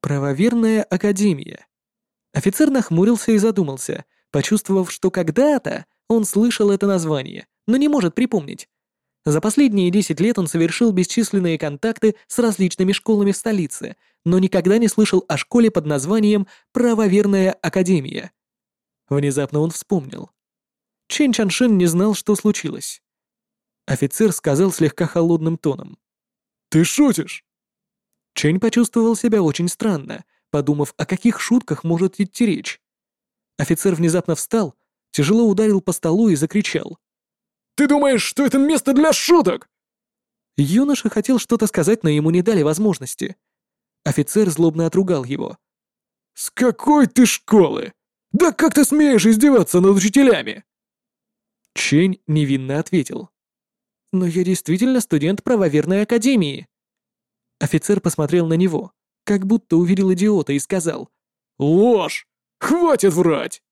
Правоверная академия. Офицер нахмурился и задумался, почувствовав, что когда-то он слышал это название, но не может припомнить. За последние 10 лет он совершил бесчисленные контакты с различными школами в столице, но никогда не слышал о школе под названием «Правоверная академия». Внезапно он вспомнил. Чен Чаншин не знал, что случилось. Офицер сказал слегка холодным тоном. «Ты шутишь?» Чень почувствовал себя очень странно, подумав, о каких шутках может идти речь. Офицер внезапно встал, тяжело ударил по столу и закричал. «Ты думаешь, что это место для шуток?» Юноша хотел что-то сказать, но ему не дали возможности. Офицер злобно отругал его. «С какой ты школы? Да как ты смеешь издеваться над учителями?» Чень невинно ответил. «Но я действительно студент правоверной академии». Офицер посмотрел на него, как будто увидел идиота и сказал. «Ложь! Хватит врать!»